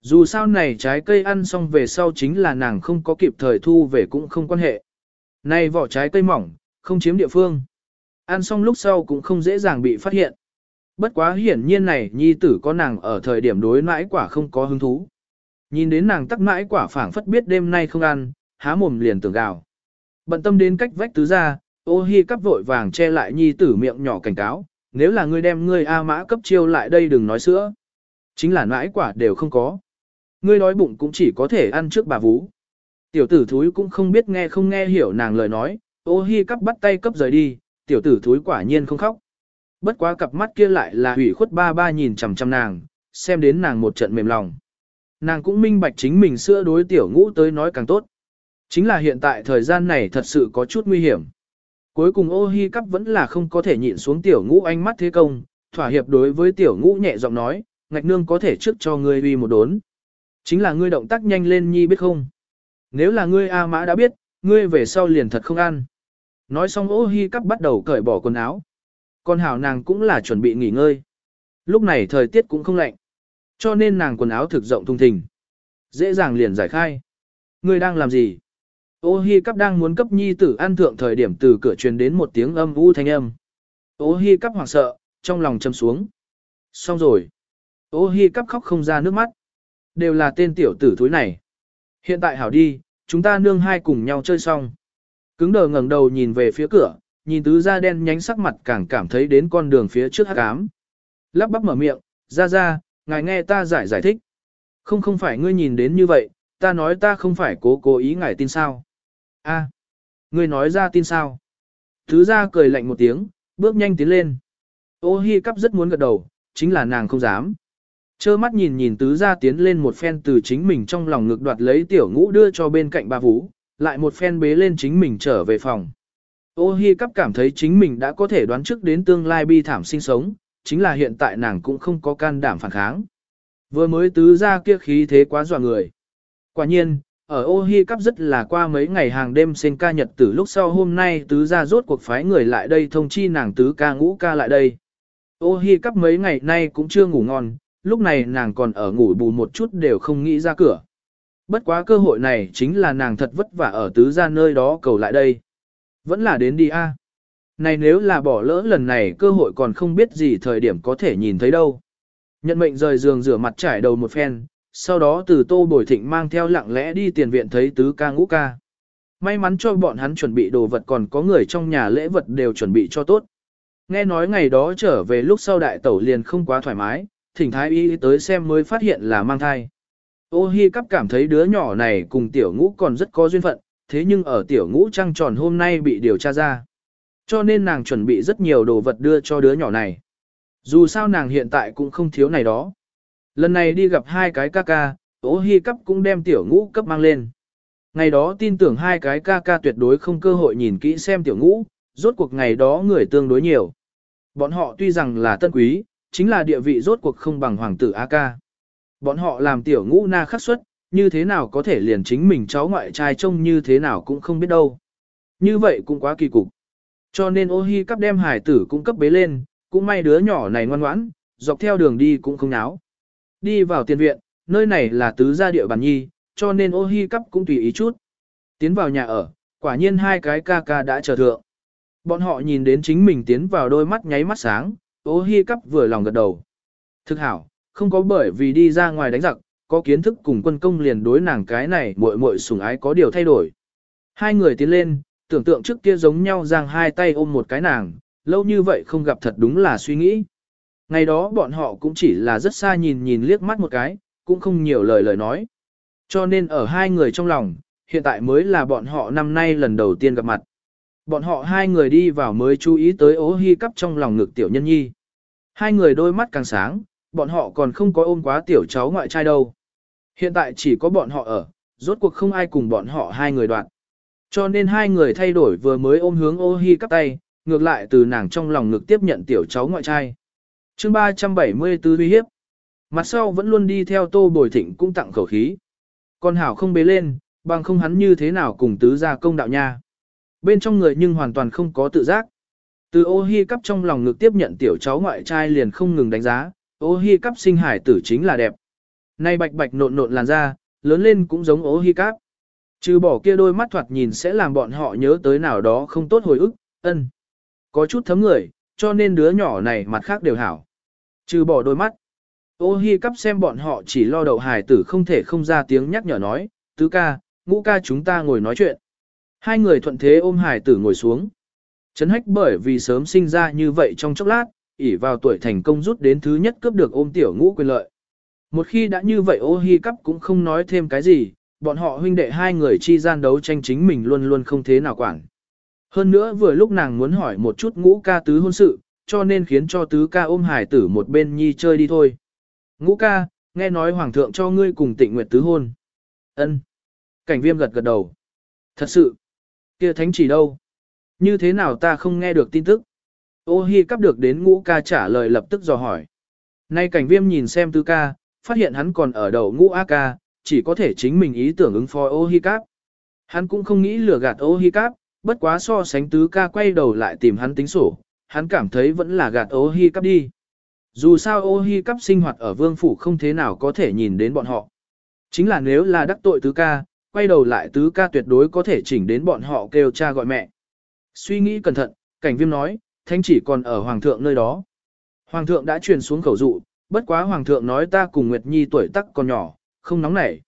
[SPEAKER 1] Dù sao này trái cây ăn xong về sau chính là nàng không có kịp thời thu về cũng không quan hệ. Này vỏ trái cây mỏng, không chiếm địa phương. Ăn xong lúc sau cũng không dễ dàng bị phát hiện. Bất quá hiển nhiên này nhi tử có nàng ở thời điểm đối nãi quả không có hứng thú. Nhìn đến nàng tắc nãi quả phảng phất biết đêm nay không ăn, há mồm liền tưởng gào. Bận tâm đến cách vách tứ ra, ô hi cắp vội vàng che lại nhi tử miệng nhỏ cảnh cáo, nếu là ngươi đem ngươi A mã cấp chiêu lại đây đừng nói sữa. Chính là mãi quả đều không có. Ngươi nói bụng cũng chỉ có thể ăn trước bà vú. Tiểu tử thúi cũng không biết nghe không nghe hiểu nàng lời nói, ô hi cắp bắt tay cấp rời đi, tiểu tử thúi quả nhiên không khóc. Bất quá cặp mắt kia lại là hủy khuất ba ba nhìn chằm chằm nàng, xem đến nàng một trận mềm lòng. Nàng cũng minh bạch chính mình sữa đối tiểu ngũ tới nói càng tốt. Chính là hiện tại thời gian này thật sự có chút nguy hiểm. Cuối cùng ô hi cắp vẫn là không có thể nhịn xuống tiểu ngũ ánh mắt thế công, thỏa hiệp đối với tiểu ngũ nhẹ giọng nói, ngạch nương có thể trước cho ngươi uy một đốn. Chính là ngươi động tác nhanh lên nhi biết không? Nếu là ngươi A mã đã biết, ngươi về sau liền thật không ăn. Nói xong ô hi cắp bắt đầu cởi bỏ quần áo. Còn hảo nàng cũng là chuẩn bị nghỉ ngơi. Lúc này thời tiết cũng không lạnh. Cho nên nàng quần áo thực rộng thùng thình. Dễ dàng liền giải khai. Ngươi đang làm gì? Ô hi cắp đang muốn cấp nhi tử ăn thượng thời điểm từ cửa truyền đến một tiếng âm u thanh âm. Ô hi cắp hoảng sợ, trong lòng châm xuống. Xong rồi. Ô hi cắp khóc không ra nước mắt. Đều là tên tiểu tử thúi này. Hiện tại hảo đi, chúng ta nương hai cùng nhau chơi xong. Cứng đờ ngẩng đầu nhìn về phía cửa, nhìn tứ da đen nhánh sắc mặt càng cảm thấy đến con đường phía trước hắc ám. Lắp bắp mở miệng, ra ra, ngài nghe ta giải giải thích. Không không phải ngươi nhìn đến như vậy, ta nói ta không phải cố cố ý ngài tin sao. A, ngươi nói ra tin sao? Tứ gia cười lạnh một tiếng, bước nhanh tiến lên. Ô hi cắp rất muốn gật đầu, chính là nàng không dám. Chơ mắt nhìn nhìn tứ gia tiến lên một phen từ chính mình trong lòng ngực đoạt lấy tiểu ngũ đưa cho bên cạnh bà vũ, lại một phen bế lên chính mình trở về phòng. Ô hi cắp cảm thấy chính mình đã có thể đoán trước đến tương lai bi thảm sinh sống, chính là hiện tại nàng cũng không có can đảm phản kháng. Vừa mới tứ gia kia khí thế quá dọa người. Quả nhiên, ở ô hi cắp rất là qua mấy ngày hàng đêm sinh ca nhật tử lúc sau hôm nay tứ gia rốt cuộc phái người lại đây thông chi nàng tứ ca ngũ ca lại đây. Ô hi cắp mấy ngày nay cũng chưa ngủ ngon, lúc này nàng còn ở ngủ bù một chút đều không nghĩ ra cửa. Bất quá cơ hội này chính là nàng thật vất vả ở tứ gia nơi đó cầu lại đây. Vẫn là đến đi a. Này nếu là bỏ lỡ lần này cơ hội còn không biết gì thời điểm có thể nhìn thấy đâu. Nhận mệnh rời giường rửa mặt trải đầu một phen, sau đó từ tô bồi thịnh mang theo lặng lẽ đi tiền viện thấy tứ ca ngũ ca. May mắn cho bọn hắn chuẩn bị đồ vật còn có người trong nhà lễ vật đều chuẩn bị cho tốt. Nghe nói ngày đó trở về lúc sau đại tẩu liền không quá thoải mái, thỉnh thái y tới xem mới phát hiện là mang thai. Ô hi cắp cảm thấy đứa nhỏ này cùng tiểu ngũ còn rất có duyên phận, thế nhưng ở tiểu ngũ trăng tròn hôm nay bị điều tra ra. Cho nên nàng chuẩn bị rất nhiều đồ vật đưa cho đứa nhỏ này. Dù sao nàng hiện tại cũng không thiếu này đó. Lần này đi gặp hai cái ca ca, ố hy cấp cũng đem tiểu ngũ cấp mang lên. Ngày đó tin tưởng hai cái ca ca tuyệt đối không cơ hội nhìn kỹ xem tiểu ngũ, rốt cuộc ngày đó người tương đối nhiều. Bọn họ tuy rằng là tân quý, chính là địa vị rốt cuộc không bằng hoàng tử A ca. Bọn họ làm tiểu ngũ na khắc xuất, như thế nào có thể liền chính mình cháu ngoại trai trông như thế nào cũng không biết đâu. Như vậy cũng quá kỳ cục. Cho nên ô hi cắp đem hải tử cũng cấp bế lên, cũng may đứa nhỏ này ngoan ngoãn, dọc theo đường đi cũng không náo. Đi vào tiền viện, nơi này là tứ gia địa bàn nhi, cho nên ô hi cắp cũng tùy ý chút. Tiến vào nhà ở, quả nhiên hai cái ca ca đã chờ thượng. Bọn họ nhìn đến chính mình tiến vào đôi mắt nháy mắt sáng, ô hi cắp vừa lòng gật đầu. Thực hảo, không có bởi vì đi ra ngoài đánh giặc, có kiến thức cùng quân công liền đối nàng cái này muội muội sủng ái có điều thay đổi. Hai người tiến lên, tưởng tượng trước kia giống nhau giang hai tay ôm một cái nàng, lâu như vậy không gặp thật đúng là suy nghĩ. Ngày đó bọn họ cũng chỉ là rất xa nhìn nhìn liếc mắt một cái, cũng không nhiều lời lời nói. Cho nên ở hai người trong lòng, hiện tại mới là bọn họ năm nay lần đầu tiên gặp mặt. Bọn họ hai người đi vào mới chú ý tới ố hy cắp trong lòng ngực tiểu nhân nhi. Hai người đôi mắt càng sáng, bọn họ còn không có ôm quá tiểu cháu ngoại trai đâu. Hiện tại chỉ có bọn họ ở, rốt cuộc không ai cùng bọn họ hai người đoạn. Cho nên hai người thay đổi vừa mới ôm hướng ô hi cắp tay, ngược lại từ nàng trong lòng ngực tiếp nhận tiểu cháu ngoại trai chương 374 uy hiếp. Mặt sau vẫn luôn đi theo tô bồi thịnh cũng tặng khẩu khí. Con hảo không bế lên, bằng không hắn như thế nào cùng tứ gia công đạo nha. Bên trong người nhưng hoàn toàn không có tự giác. Từ ô hi cắp trong lòng ngực tiếp nhận tiểu cháu ngoại trai liền không ngừng đánh giá, ô hi cắp sinh hải tử chính là đẹp. Nay bạch bạch nộn nộn làn da, lớn lên cũng giống ô hi cắp. Trừ bỏ kia đôi mắt thoạt nhìn sẽ làm bọn họ nhớ tới nào đó không tốt hồi ức, ân. Có chút thấm người, cho nên đứa nhỏ này mặt khác đều hảo. Trừ bỏ đôi mắt. Ô hi cắp xem bọn họ chỉ lo đậu hài tử không thể không ra tiếng nhắc nhở nói, tứ ca, ngũ ca chúng ta ngồi nói chuyện. Hai người thuận thế ôm hài tử ngồi xuống. Trấn hách bởi vì sớm sinh ra như vậy trong chốc lát, ỉ vào tuổi thành công rút đến thứ nhất cướp được ôm tiểu ngũ quyền lợi. Một khi đã như vậy ô hi cắp cũng không nói thêm cái gì, bọn họ huynh đệ hai người chi gian đấu tranh chính mình luôn luôn không thế nào quản. Hơn nữa vừa lúc nàng muốn hỏi một chút ngũ ca tứ hôn sự, cho nên khiến cho tứ ca ôm hải tử một bên nhi chơi đi thôi. Ngũ ca, nghe nói hoàng thượng cho ngươi cùng tịnh nguyệt tứ hôn. ân Cảnh viêm gật gật đầu. Thật sự, kia thánh chỉ đâu? Như thế nào ta không nghe được tin tức? Ô hi cắp được đến ngũ ca trả lời lập tức dò hỏi. Nay cảnh viêm nhìn xem tứ ca, phát hiện hắn còn ở đầu ngũ A ca, chỉ có thể chính mình ý tưởng ứng phó ô hi cắp. Hắn cũng không nghĩ lừa gạt ô hi cắp, bất quá so sánh tứ ca quay đầu lại tìm hắn tính sổ, hắn cảm thấy vẫn là gạt ô hi cắp đi. Dù sao ô hi cắp sinh hoạt ở vương phủ không thế nào có thể nhìn đến bọn họ. Chính là nếu là đắc tội tứ ca, quay đầu lại tứ ca tuyệt đối có thể chỉnh đến bọn họ kêu cha gọi mẹ. Suy nghĩ cẩn thận, cảnh viêm nói, thánh chỉ còn ở hoàng thượng nơi đó. Hoàng thượng đã truyền xuống khẩu dụ, bất quá hoàng thượng nói ta cùng Nguyệt Nhi tuổi tắc còn nhỏ, không nóng nảy.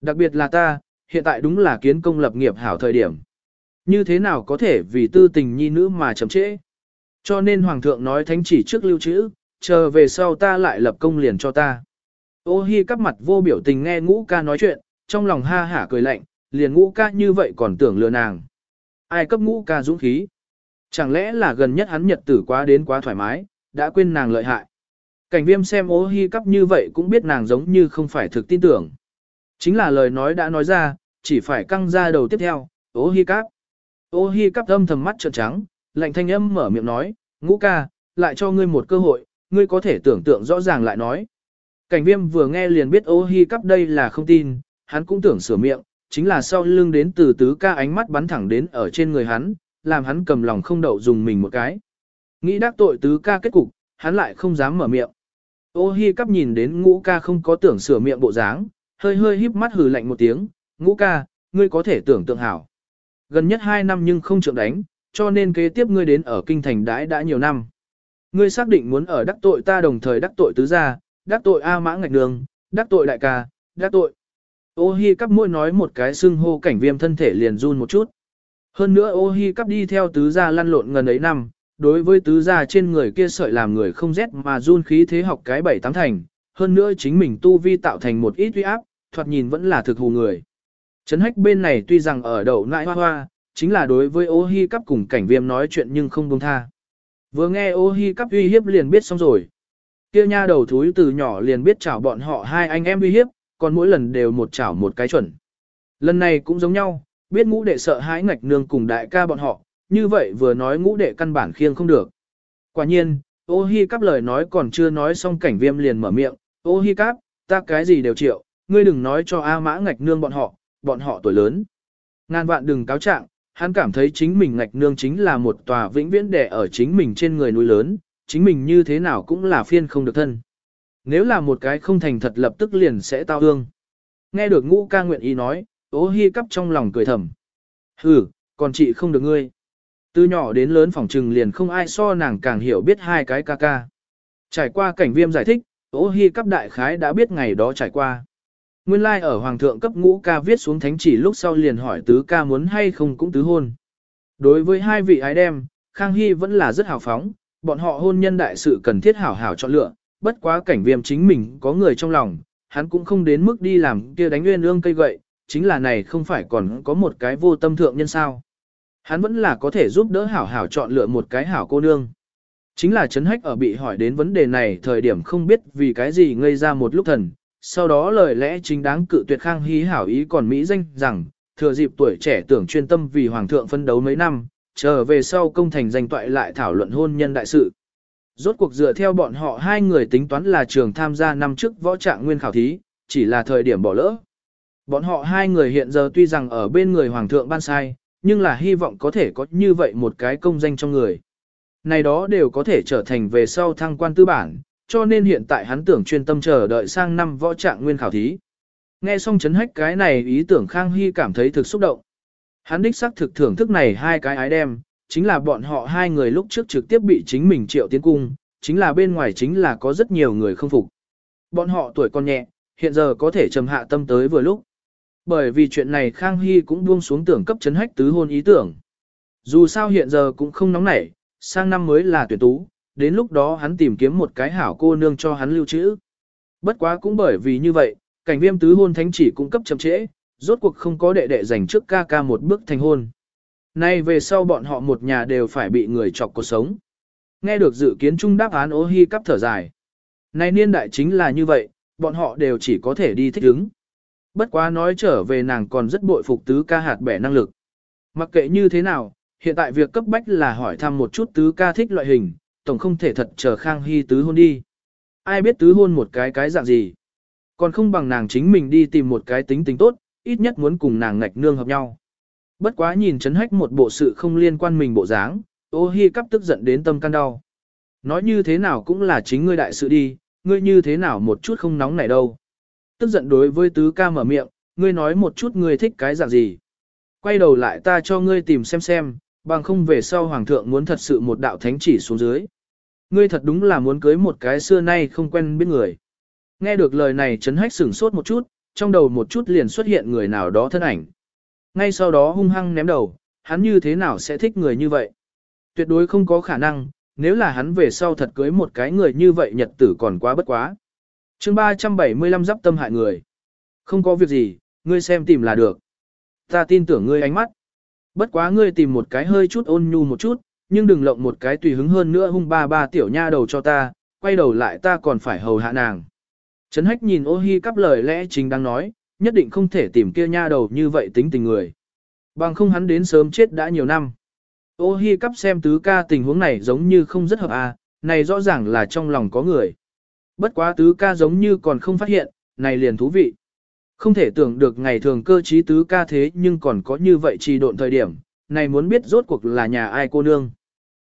[SPEAKER 1] Đặc biệt là ta, hiện tại đúng là kiến công lập nghiệp hảo thời điểm. Như thế nào có thể vì tư tình nhi nữ mà chậm trễ? Cho nên hoàng thượng nói thánh chỉ trước lưu trữ, chờ về sau ta lại lập công liền cho ta. Ô hi cắp mặt vô biểu tình nghe ngũ ca nói chuyện, trong lòng ha hả cười lạnh, liền ngũ ca như vậy còn tưởng lừa nàng. Ai cấp ngũ ca dũng khí? Chẳng lẽ là gần nhất hắn nhật tử quá đến quá thoải mái, đã quên nàng lợi hại. Cảnh viêm xem ô hi cắp như vậy cũng biết nàng giống như không phải thực tin tưởng. Chính là lời nói đã nói ra, chỉ phải căng ra đầu tiếp theo, ô hi cắp. Ô hi cắp âm thầm mắt trợn trắng, lạnh thanh âm mở miệng nói, ngũ ca, lại cho ngươi một cơ hội, ngươi có thể tưởng tượng rõ ràng lại nói. Cảnh viêm vừa nghe liền biết ô hi cắp đây là không tin, hắn cũng tưởng sửa miệng, chính là sau lưng đến từ tứ ca ánh mắt bắn thẳng đến ở trên người hắn, làm hắn cầm lòng không đậu dùng mình một cái. Nghĩ đắc tội tứ ca kết cục, hắn lại không dám mở miệng. Ô hi cắp nhìn đến ngũ ca không có tưởng sửa miệng bộ dáng, hơi hơi híp mắt hừ lạnh một tiếng, ngũ ca, ngươi có thể tưởng tượng hảo. Gần nhất hai năm nhưng không trượng đánh, cho nên kế tiếp ngươi đến ở kinh thành đãi đã nhiều năm. Ngươi xác định muốn ở đắc tội ta đồng thời đắc tội tứ gia, đắc tội A mã ngạch đường, đắc tội đại ca, đắc tội. Ô hi cắp môi nói một cái xưng hô cảnh viêm thân thể liền run một chút. Hơn nữa ô hi cắp đi theo tứ gia lăn lộn gần ấy năm, đối với tứ gia trên người kia sợi làm người không rét mà run khí thế học cái bảy tám thành, hơn nữa chính mình tu vi tạo thành một ít uy áp, thoạt nhìn vẫn là thực hù người. Trấn hách bên này tuy rằng ở đầu nại hoa hoa, chính là đối với ô hi cắp cùng cảnh viêm nói chuyện nhưng không buông tha. Vừa nghe ô hi cắp uy hiếp liền biết xong rồi. Kia nha đầu thúi từ nhỏ liền biết chảo bọn họ hai anh em uy hiếp, còn mỗi lần đều một chảo một cái chuẩn. Lần này cũng giống nhau, biết ngũ đệ sợ hãi ngạch nương cùng đại ca bọn họ, như vậy vừa nói ngũ đệ căn bản khiêng không được. Quả nhiên, ô hi cắp lời nói còn chưa nói xong cảnh viêm liền mở miệng, ô hi cắp, ta cái gì đều chịu, ngươi đừng nói cho A mã ngạch nương bọn họ, bọn họ tuổi lớn. Ngàn vạn đừng cáo trạng, hắn cảm thấy chính mình ngạch nương chính là một tòa vĩnh viễn đẻ ở chính mình trên người núi lớn, chính mình như thế nào cũng là phiên không được thân. Nếu là một cái không thành thật lập tức liền sẽ tao hương. Nghe được ngũ ca nguyện ý nói, ố hi cắp trong lòng cười thầm. Hừ, còn chị không được ngươi. Từ nhỏ đến lớn phòng trừng liền không ai so nàng càng hiểu biết hai cái ca ca. Trải qua cảnh viêm giải thích, ố hi cắp đại khái đã biết ngày đó trải qua. Nguyên lai like ở hoàng thượng cấp ngũ ca viết xuống thánh chỉ lúc sau liền hỏi tứ ca muốn hay không cũng tứ hôn. Đối với hai vị ái đem, Khang Hy vẫn là rất hào phóng, bọn họ hôn nhân đại sự cần thiết hảo hảo chọn lựa, bất quá cảnh viêm chính mình có người trong lòng, hắn cũng không đến mức đi làm kia đánh nguyên ương cây gậy, chính là này không phải còn có một cái vô tâm thượng nhân sao. Hắn vẫn là có thể giúp đỡ hảo hảo chọn lựa một cái hảo cô nương. Chính là Trấn Hách ở bị hỏi đến vấn đề này thời điểm không biết vì cái gì ngây ra một lúc thần, sau đó lời lẽ chính đáng cự tuyệt Khang Hy hảo ý còn Mỹ danh rằng, thừa dịp tuổi trẻ tưởng chuyên tâm vì hoàng thượng phân đấu mấy năm, trở về sau công thành danh toại lại thảo luận hôn nhân đại sự. Rốt cuộc dựa theo bọn họ hai người tính toán là trường tham gia năm trước võ trạng nguyên khảo thí, chỉ là thời điểm bỏ lỡ. Bọn họ hai người hiện giờ tuy rằng ở bên người hoàng thượng ban sai, nhưng là hy vọng có thể có như vậy một cái công danh trong người. Này đó đều có thể trở thành về sau thăng quan tư bản, cho nên hiện tại hắn tưởng chuyên tâm chờ đợi sang năm võ trạng nguyên khảo thí. Nghe xong chấn hách cái này ý tưởng Khang Hy cảm thấy thực xúc động. Hắn đích xác thực thưởng thức này hai cái ái đem, chính là bọn họ hai người lúc trước trực tiếp bị chính mình triệu tiến cung, chính là bên ngoài chính là có rất nhiều người không phục. Bọn họ tuổi còn nhẹ, hiện giờ có thể trầm hạ tâm tới vừa lúc. Bởi vì chuyện này Khang Hy cũng buông xuống tưởng cấp chấn hách tứ hôn ý tưởng. Dù sao hiện giờ cũng không nóng nảy, sang năm mới là tuyển tú, đến lúc đó hắn tìm kiếm một cái hảo cô nương cho hắn lưu trữ. Bất quá cũng bởi vì như vậy, cảnh viêm tứ hôn thánh chỉ cung cấp chậm trễ, rốt cuộc không có đệ đệ dành trước ca ca một bước thành hôn. Nay về sau bọn họ một nhà đều phải bị người chọc cuộc sống. Nghe được dự kiến chung đáp án ô hi cắp thở dài. Nay niên đại chính là như vậy, bọn họ đều chỉ có thể đi thích ứng. Bất quá nói trở về nàng còn rất bội phục tứ ca hạt bẻ năng lực. Mặc kệ như thế nào, hiện tại việc cấp bách là hỏi thăm một chút tứ ca thích loại hình, tổng không thể thật chờ Khang Hy tứ hôn đi. Ai biết tứ hôn một cái cái dạng gì. Còn không bằng nàng chính mình đi tìm một cái tính tính tốt, ít nhất muốn cùng nàng ngạch nương hợp nhau. Bất quá nhìn chấn hách một bộ sự không liên quan mình bộ dáng, ô hi cắp tức giận đến tâm can đau. Nói như thế nào cũng là chính ngươi đại sự đi, ngươi như thế nào một chút không nóng này đâu. Tức giận đối với tứ ca mở miệng, ngươi nói một chút ngươi thích cái dạng gì. Quay đầu lại ta cho ngươi tìm xem xem, bằng không về sau hoàng thượng muốn thật sự một đạo thánh chỉ xuống dưới. Ngươi thật đúng là muốn cưới một cái xưa nay không quen biết người. Nghe được lời này chấn hách sửng sốt một chút, trong đầu một chút liền xuất hiện người nào đó thân ảnh. Ngay sau đó hung hăng ném đầu, hắn như thế nào sẽ thích người như vậy? Tuyệt đối không có khả năng, nếu là hắn về sau thật cưới một cái người như vậy nhật tử còn quá bất quá. chương 375 giáp tâm hại người. Không có việc gì, ngươi xem tìm là được. Ta tin tưởng ngươi ánh mắt. Bất quá ngươi tìm một cái hơi chút ôn nhu một chút, nhưng đừng lộng một cái tùy hứng hơn nữa hung ba ba tiểu nha đầu cho ta, quay đầu lại ta còn phải hầu hạ nàng. Trấn hách nhìn ô hi cắp lời lẽ chính đang nói, nhất định không thể tìm kia nha đầu như vậy tính tình người. Bằng không hắn đến sớm chết đã nhiều năm. Ô hi cắp xem tứ ca tình huống này giống như không rất hợp à, này rõ ràng là trong lòng có người. Bất quá tứ ca giống như còn không phát hiện, này liền thú vị. Không thể tưởng được ngày thường cơ trí tứ ca thế nhưng còn có như vậy trì độn thời điểm, này muốn biết rốt cuộc là nhà ai cô nương.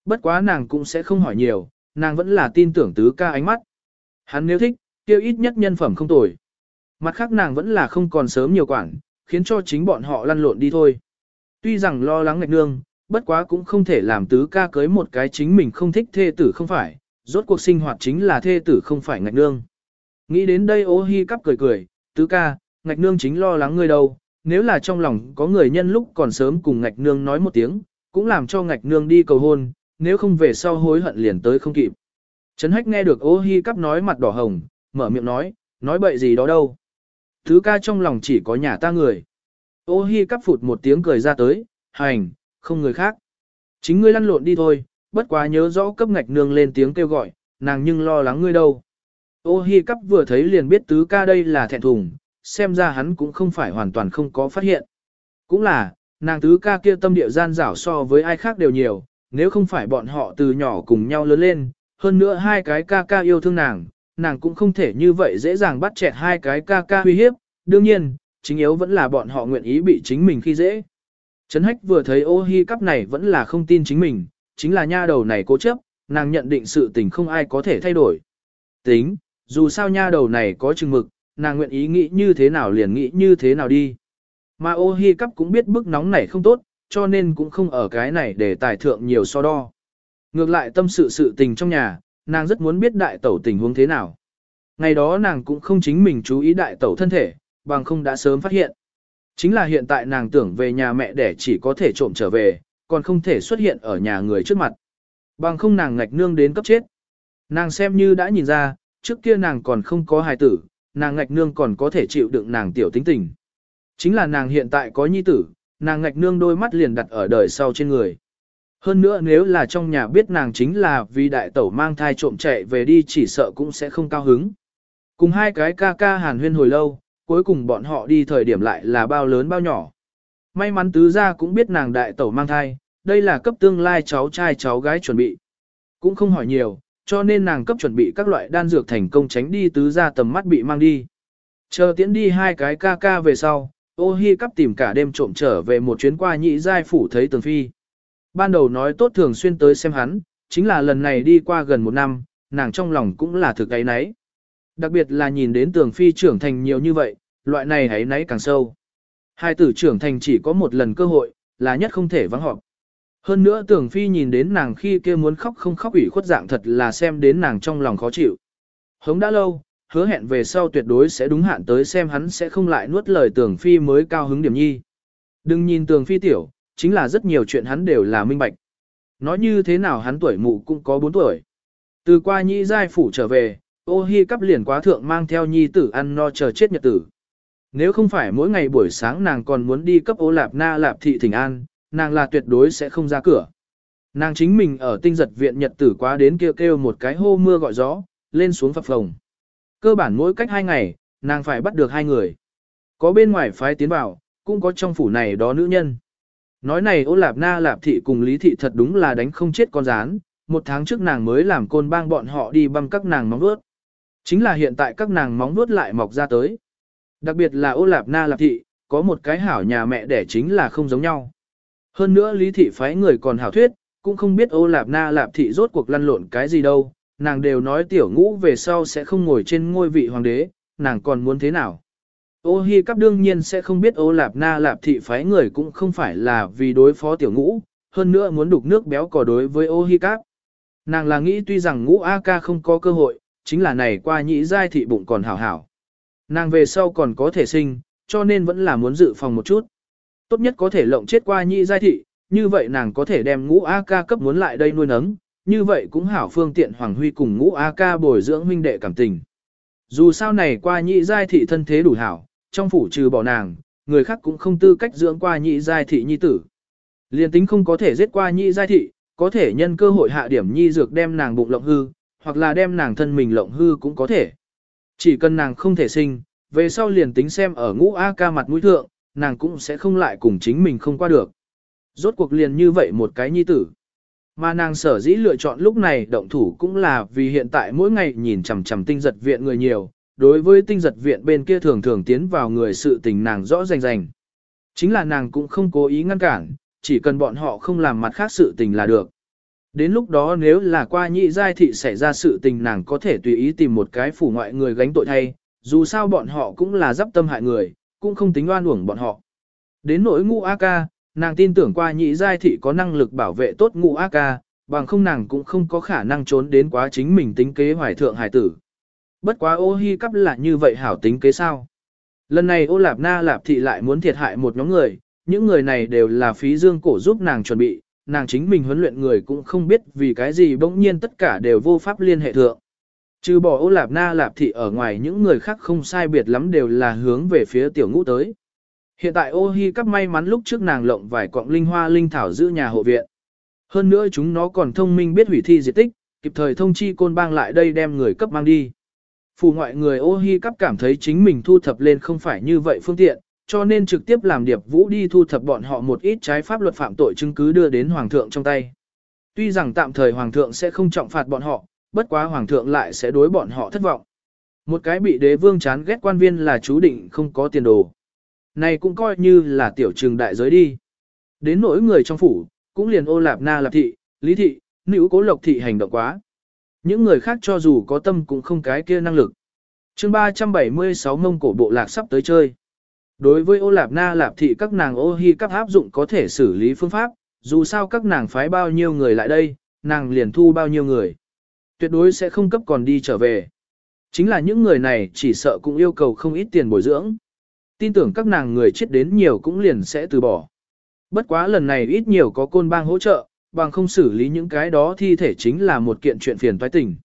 [SPEAKER 1] Bất quá nàng cũng sẽ không hỏi nhiều, nàng vẫn là tin tưởng tứ ca ánh mắt. Hắn nếu thích, kêu ít nhất nhân phẩm không tồi. Mặt khác nàng vẫn là không còn sớm nhiều quản, khiến cho chính bọn họ lăn lộn đi thôi. Tuy rằng lo lắng ngạch nương, bất quá cũng không thể làm tứ ca cưới một cái chính mình không thích thê tử không phải, rốt cuộc sinh hoạt chính là thê tử không phải ngạch nương. Nghĩ đến đây ô hi cắp cười cười, tứ ca, ngạch nương chính lo lắng ngươi đâu, nếu là trong lòng có người nhân lúc còn sớm cùng ngạch nương nói một tiếng, cũng làm cho ngạch nương đi cầu hôn, nếu không về sau hối hận liền tới không kịp. Trấn hách nghe được ô hi cắp nói mặt đỏ hồng, mở miệng nói, nói bậy gì đó đâu. Thứ ca trong lòng chỉ có nhà ta người. Ô hi cắp phụt một tiếng cười ra tới, hành, không người khác. Chính ngươi lăn lộn đi thôi, bất quá nhớ rõ cấp ngạch nương lên tiếng kêu gọi, nàng nhưng lo lắng ngươi đâu. Ô hi cắp vừa thấy liền biết tứ ca đây là thẹn thùng, xem ra hắn cũng không phải hoàn toàn không có phát hiện. Cũng là, nàng tứ ca kia tâm địa gian rảo so với ai khác đều nhiều, nếu không phải bọn họ từ nhỏ cùng nhau lớn lên, hơn nữa hai cái ca ca yêu thương nàng, nàng cũng không thể như vậy dễ dàng bắt chẹt hai cái ca ca uy hiếp, đương nhiên, chính yếu vẫn là bọn họ nguyện ý bị chính mình khi dễ. Trấn Hách vừa thấy ô hi cắp này vẫn là không tin chính mình, chính là nha đầu này cố chấp, nàng nhận định sự tình không ai có thể thay đổi. Tính, dù sao nha đầu này có chừng mực, nàng nguyện ý nghĩ như thế nào liền nghĩ như thế nào đi. Mà ô hi cắp cũng biết bức nóng này không tốt, cho nên cũng không ở cái này để tài thượng nhiều so đo. Ngược lại tâm sự sự tình trong nhà, nàng rất muốn biết đại tẩu tình huống thế nào. Ngày đó nàng cũng không chính mình chú ý đại tẩu thân thể, bằng không đã sớm phát hiện. Chính là hiện tại nàng tưởng về nhà mẹ để chỉ có thể trộm trở về, còn không thể xuất hiện ở nhà người trước mặt. Bằng không nàng ngạch nương đến cấp chết. Nàng xem như đã nhìn ra, trước kia nàng còn không có hài tử, nàng ngạch nương còn có thể chịu đựng nàng tiểu tính tình. Chính là nàng hiện tại có nhi tử, nàng ngạch nương đôi mắt liền đặt ở đời sau trên người. Hơn nữa nếu là trong nhà biết nàng chính là vì đại tẩu mang thai trộm chạy về đi chỉ sợ cũng sẽ không cao hứng. Cùng hai cái ca ca hàn huyên hồi lâu, cuối cùng bọn họ đi thời điểm lại là bao lớn bao nhỏ. May mắn tứ gia cũng biết nàng đại tẩu mang thai, đây là cấp tương lai cháu trai cháu gái chuẩn bị. Cũng không hỏi nhiều, cho nên nàng cấp chuẩn bị các loại đan dược thành công tránh đi tứ gia tầm mắt bị mang đi. Chờ tiễn đi hai cái ca ca về sau, ô hi cắp tìm cả đêm trộm trở về một chuyến qua nhị giai phủ thấy tường phi. Ban đầu nói tốt thường xuyên tới xem hắn, chính là lần này đi qua gần một năm, nàng trong lòng cũng là thực ấy nấy. Đặc biệt là nhìn đến tường phi trưởng thành nhiều như vậy, loại này ấy nấy càng sâu. Hai tử trưởng thành chỉ có một lần cơ hội, là nhất không thể vắng họp. Hơn nữa tường phi nhìn đến nàng khi kia muốn khóc không khóc ủy khuất dạng thật là xem đến nàng trong lòng khó chịu. Hống đã lâu, hứa hẹn về sau tuyệt đối sẽ đúng hạn tới xem hắn sẽ không lại nuốt lời tưởng phi mới cao hứng điểm nhi. Đừng nhìn tường phi tiểu, chính là rất nhiều chuyện hắn đều là minh bạch. Nói như thế nào hắn tuổi mụ cũng có 4 tuổi. Từ qua nhị giai phủ trở về, ô hi cắp liền quá thượng mang theo nhi tử ăn no chờ chết nhật tử. Nếu không phải mỗi ngày buổi sáng nàng còn muốn đi cấp ô lạp na lạp thị thỉnh an, nàng là tuyệt đối sẽ không ra cửa. Nàng chính mình ở tinh giật viện nhật tử quá đến kêu kêu một cái hô mưa gọi gió, lên xuống phập phồng. Cơ bản mỗi cách hai ngày, nàng phải bắt được hai người. Có bên ngoài phái tiến vào, cũng có trong phủ này đó nữ nhân. Nói này ô lạp na lạp thị cùng lý thị thật đúng là đánh không chết con rán, một tháng trước nàng mới làm côn bang bọn họ đi băm các nàng móng vuốt. Chính là hiện tại các nàng móng vuốt lại mọc ra tới. Đặc biệt là ô lạp na lạp thị, có một cái hảo nhà mẹ đẻ chính là không giống nhau. Hơn nữa lý thị phái người còn hảo thuyết, cũng không biết ô lạp na lạp thị rốt cuộc lăn lộn cái gì đâu, nàng đều nói tiểu ngũ về sau sẽ không ngồi trên ngôi vị hoàng đế, nàng còn muốn thế nào. Ô hi cắp đương nhiên sẽ không biết ô lạp na lạp thị phái người cũng không phải là vì đối phó tiểu ngũ, hơn nữa muốn đục nước béo cò đối với ô hi cắp. Nàng là nghĩ tuy rằng ngũ A ca không có cơ hội, chính là này qua nhĩ giai thị bụng còn hảo hảo. Nàng về sau còn có thể sinh, cho nên vẫn là muốn dự phòng một chút. Tốt nhất có thể lộng chết qua nhị giai thị, như vậy nàng có thể đem ngũ A ca cấp muốn lại đây nuôi nấng, như vậy cũng hảo phương tiện Hoàng Huy cùng ngũ A ca bồi dưỡng huynh đệ cảm tình. Dù sao này qua nhị giai thị thân thế đủ hảo, trong phủ trừ bỏ nàng, người khác cũng không tư cách dưỡng qua nhị giai thị nhi tử. Liên tính không có thể giết qua nhị giai thị, có thể nhân cơ hội hạ điểm nhi dược đem nàng bụng lộng hư, hoặc là đem nàng thân mình lộng hư cũng có thể. Chỉ cần nàng không thể sinh, về sau liền tính xem ở ngũ A ca mặt mũi thượng, nàng cũng sẽ không lại cùng chính mình không qua được. Rốt cuộc liền như vậy một cái nhi tử. Mà nàng sở dĩ lựa chọn lúc này động thủ cũng là vì hiện tại mỗi ngày nhìn chằm chằm tinh giật viện người nhiều, đối với tinh giật viện bên kia thường thường tiến vào người sự tình nàng rõ rành rành. Chính là nàng cũng không cố ý ngăn cản, chỉ cần bọn họ không làm mặt khác sự tình là được. Đến lúc đó nếu là qua nhị giai thị xảy ra sự tình nàng có thể tùy ý tìm một cái phủ ngoại người gánh tội thay, dù sao bọn họ cũng là giáp tâm hại người, cũng không tính oan uổng bọn họ. Đến nỗi ngũ A ca, nàng tin tưởng qua nhị giai thị có năng lực bảo vệ tốt ngũ ác ca, bằng không nàng cũng không có khả năng trốn đến quá chính mình tính kế hoài thượng hải tử. Bất quá ô hi cắp là như vậy hảo tính kế sao. Lần này ô lạp na lạp thị lại muốn thiệt hại một nhóm người, những người này đều là phí dương cổ giúp nàng chuẩn bị, nàng chính mình huấn luyện người cũng không biết vì cái gì bỗng nhiên tất cả đều vô pháp liên hệ thượng. Trừ bỏ ô lạp na lạp thị ở ngoài những người khác không sai biệt lắm đều là hướng về phía tiểu ngũ tới. Hiện tại ô hi cắp may mắn lúc trước nàng lộng vài cọng linh hoa linh thảo giữ nhà hộ viện. Hơn nữa chúng nó còn thông minh biết hủy thi diệt tích, kịp thời thông chi côn bang lại đây đem người cấp mang đi. Phù ngoại người ô hi cắp cảm thấy chính mình thu thập lên không phải như vậy phương tiện, cho nên trực tiếp làm điệp vũ đi thu thập bọn họ một ít trái pháp luật phạm tội chứng cứ đưa đến hoàng thượng trong tay. Tuy rằng tạm thời hoàng thượng sẽ không trọng phạt bọn họ, bất quá hoàng thượng lại sẽ đối bọn họ thất vọng. Một cái bị đế vương chán ghét quan viên là chú định không có tiền đồ. Này cũng coi như là tiểu trường đại giới đi. Đến nỗi người trong phủ, cũng liền ô lạp na lạp thị, lý thị, nữ cố lộc thị hành động quá. Những người khác cho dù có tâm cũng không cái kia năng lực. chương 376 mông cổ bộ lạc sắp tới chơi. Đối với ô lạp na lạp thị các nàng ô hi các áp dụng có thể xử lý phương pháp, dù sao các nàng phái bao nhiêu người lại đây, nàng liền thu bao nhiêu người. Tuyệt đối sẽ không cấp còn đi trở về. Chính là những người này chỉ sợ cũng yêu cầu không ít tiền bồi dưỡng. Tin tưởng các nàng người chết đến nhiều cũng liền sẽ từ bỏ. Bất quá lần này ít nhiều có côn bang hỗ trợ, bằng không xử lý những cái đó thi thể chính là một kiện chuyện phiền toái tình.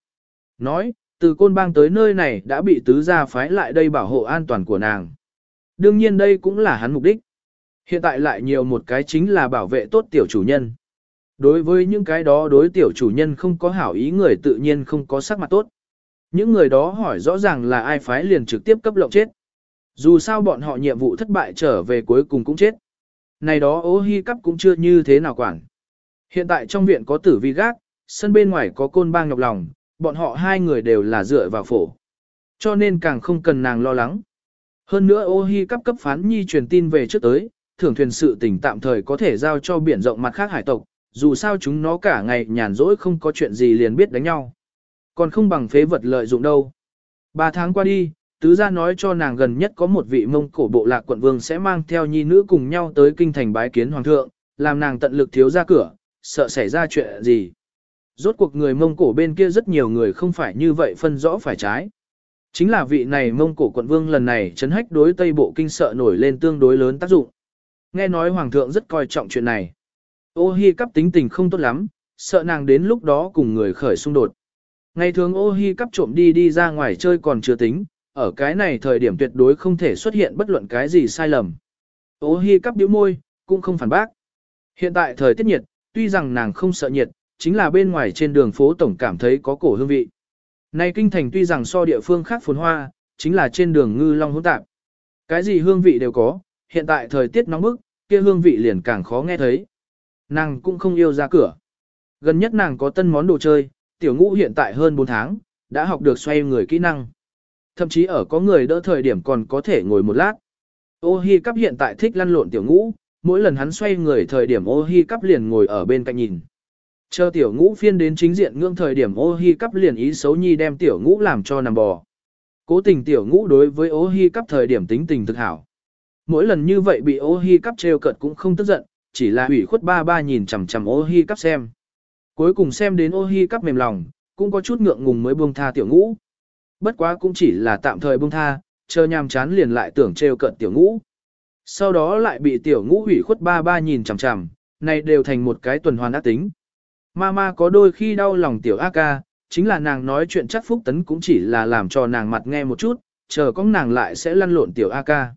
[SPEAKER 1] Nói, từ côn bang tới nơi này đã bị tứ gia phái lại đây bảo hộ an toàn của nàng. Đương nhiên đây cũng là hắn mục đích. Hiện tại lại nhiều một cái chính là bảo vệ tốt tiểu chủ nhân. Đối với những cái đó đối tiểu chủ nhân không có hảo ý người tự nhiên không có sắc mặt tốt. Những người đó hỏi rõ ràng là ai phái liền trực tiếp cấp lộng chết. Dù sao bọn họ nhiệm vụ thất bại trở về cuối cùng cũng chết. Này đó ố hy cắp cũng chưa như thế nào quản. Hiện tại trong viện có tử vi gác, sân bên ngoài có côn bang nhọc lòng, bọn họ hai người đều là dựa vào phổ. Cho nên càng không cần nàng lo lắng. Hơn nữa ô hi cấp cấp phán nhi truyền tin về trước tới, thưởng thuyền sự tình tạm thời có thể giao cho biển rộng mặt khác hải tộc, dù sao chúng nó cả ngày nhàn rỗi không có chuyện gì liền biết đánh nhau. Còn không bằng phế vật lợi dụng đâu. Ba tháng qua đi, tứ gia nói cho nàng gần nhất có một vị mông cổ bộ lạc quận vương sẽ mang theo nhi nữ cùng nhau tới kinh thành bái kiến hoàng thượng, làm nàng tận lực thiếu ra cửa, sợ xảy ra chuyện gì. Rốt cuộc người mông cổ bên kia rất nhiều người không phải như vậy phân rõ phải trái. Chính là vị này mông cổ quận vương lần này chấn hách đối Tây Bộ Kinh sợ nổi lên tương đối lớn tác dụng. Nghe nói Hoàng thượng rất coi trọng chuyện này. Ô hi cắp tính tình không tốt lắm, sợ nàng đến lúc đó cùng người khởi xung đột. Ngày thường ô hi cắp trộm đi đi ra ngoài chơi còn chưa tính, ở cái này thời điểm tuyệt đối không thể xuất hiện bất luận cái gì sai lầm. Ô hi cắp điếu môi, cũng không phản bác. Hiện tại thời tiết nhiệt, tuy rằng nàng không sợ nhiệt, chính là bên ngoài trên đường phố tổng cảm thấy có cổ hương vị. Này kinh thành tuy rằng so địa phương khác phồn hoa, chính là trên đường ngư long hỗn tạp. Cái gì hương vị đều có, hiện tại thời tiết nóng bức, kia hương vị liền càng khó nghe thấy. Nàng cũng không yêu ra cửa. Gần nhất nàng có tân món đồ chơi, tiểu ngũ hiện tại hơn 4 tháng, đã học được xoay người kỹ năng. Thậm chí ở có người đỡ thời điểm còn có thể ngồi một lát. Ô hi cắp hiện tại thích lăn lộn tiểu ngũ, mỗi lần hắn xoay người thời điểm ô hi cắp liền ngồi ở bên cạnh nhìn. Chờ tiểu ngũ phiên đến chính diện ngưỡng thời điểm ô hi cắp liền ý xấu nhi đem tiểu ngũ làm cho nằm bò. Cố tình tiểu ngũ đối với ô hi cắp thời điểm tính tình thực hảo. Mỗi lần như vậy bị ô hi cắp trêu cợt cũng không tức giận, chỉ là ủy khuất ba ba nhìn chằm chằm ô hi cắp xem. Cuối cùng xem đến ô hi cắp mềm lòng, cũng có chút ngượng ngùng mới buông tha tiểu ngũ. Bất quá cũng chỉ là tạm thời buông tha, chờ nhàm chán liền lại tưởng trêu cận tiểu ngũ. Sau đó lại bị tiểu ngũ hủy khuất ba ba nhìn chằm chằm, này đều thành một cái tuần hoàn ác tính. Mama có đôi khi đau lòng tiểu A ca, chính là nàng nói chuyện chắc phúc tấn cũng chỉ là làm cho nàng mặt nghe một chút, chờ có nàng lại sẽ lăn lộn tiểu A ca.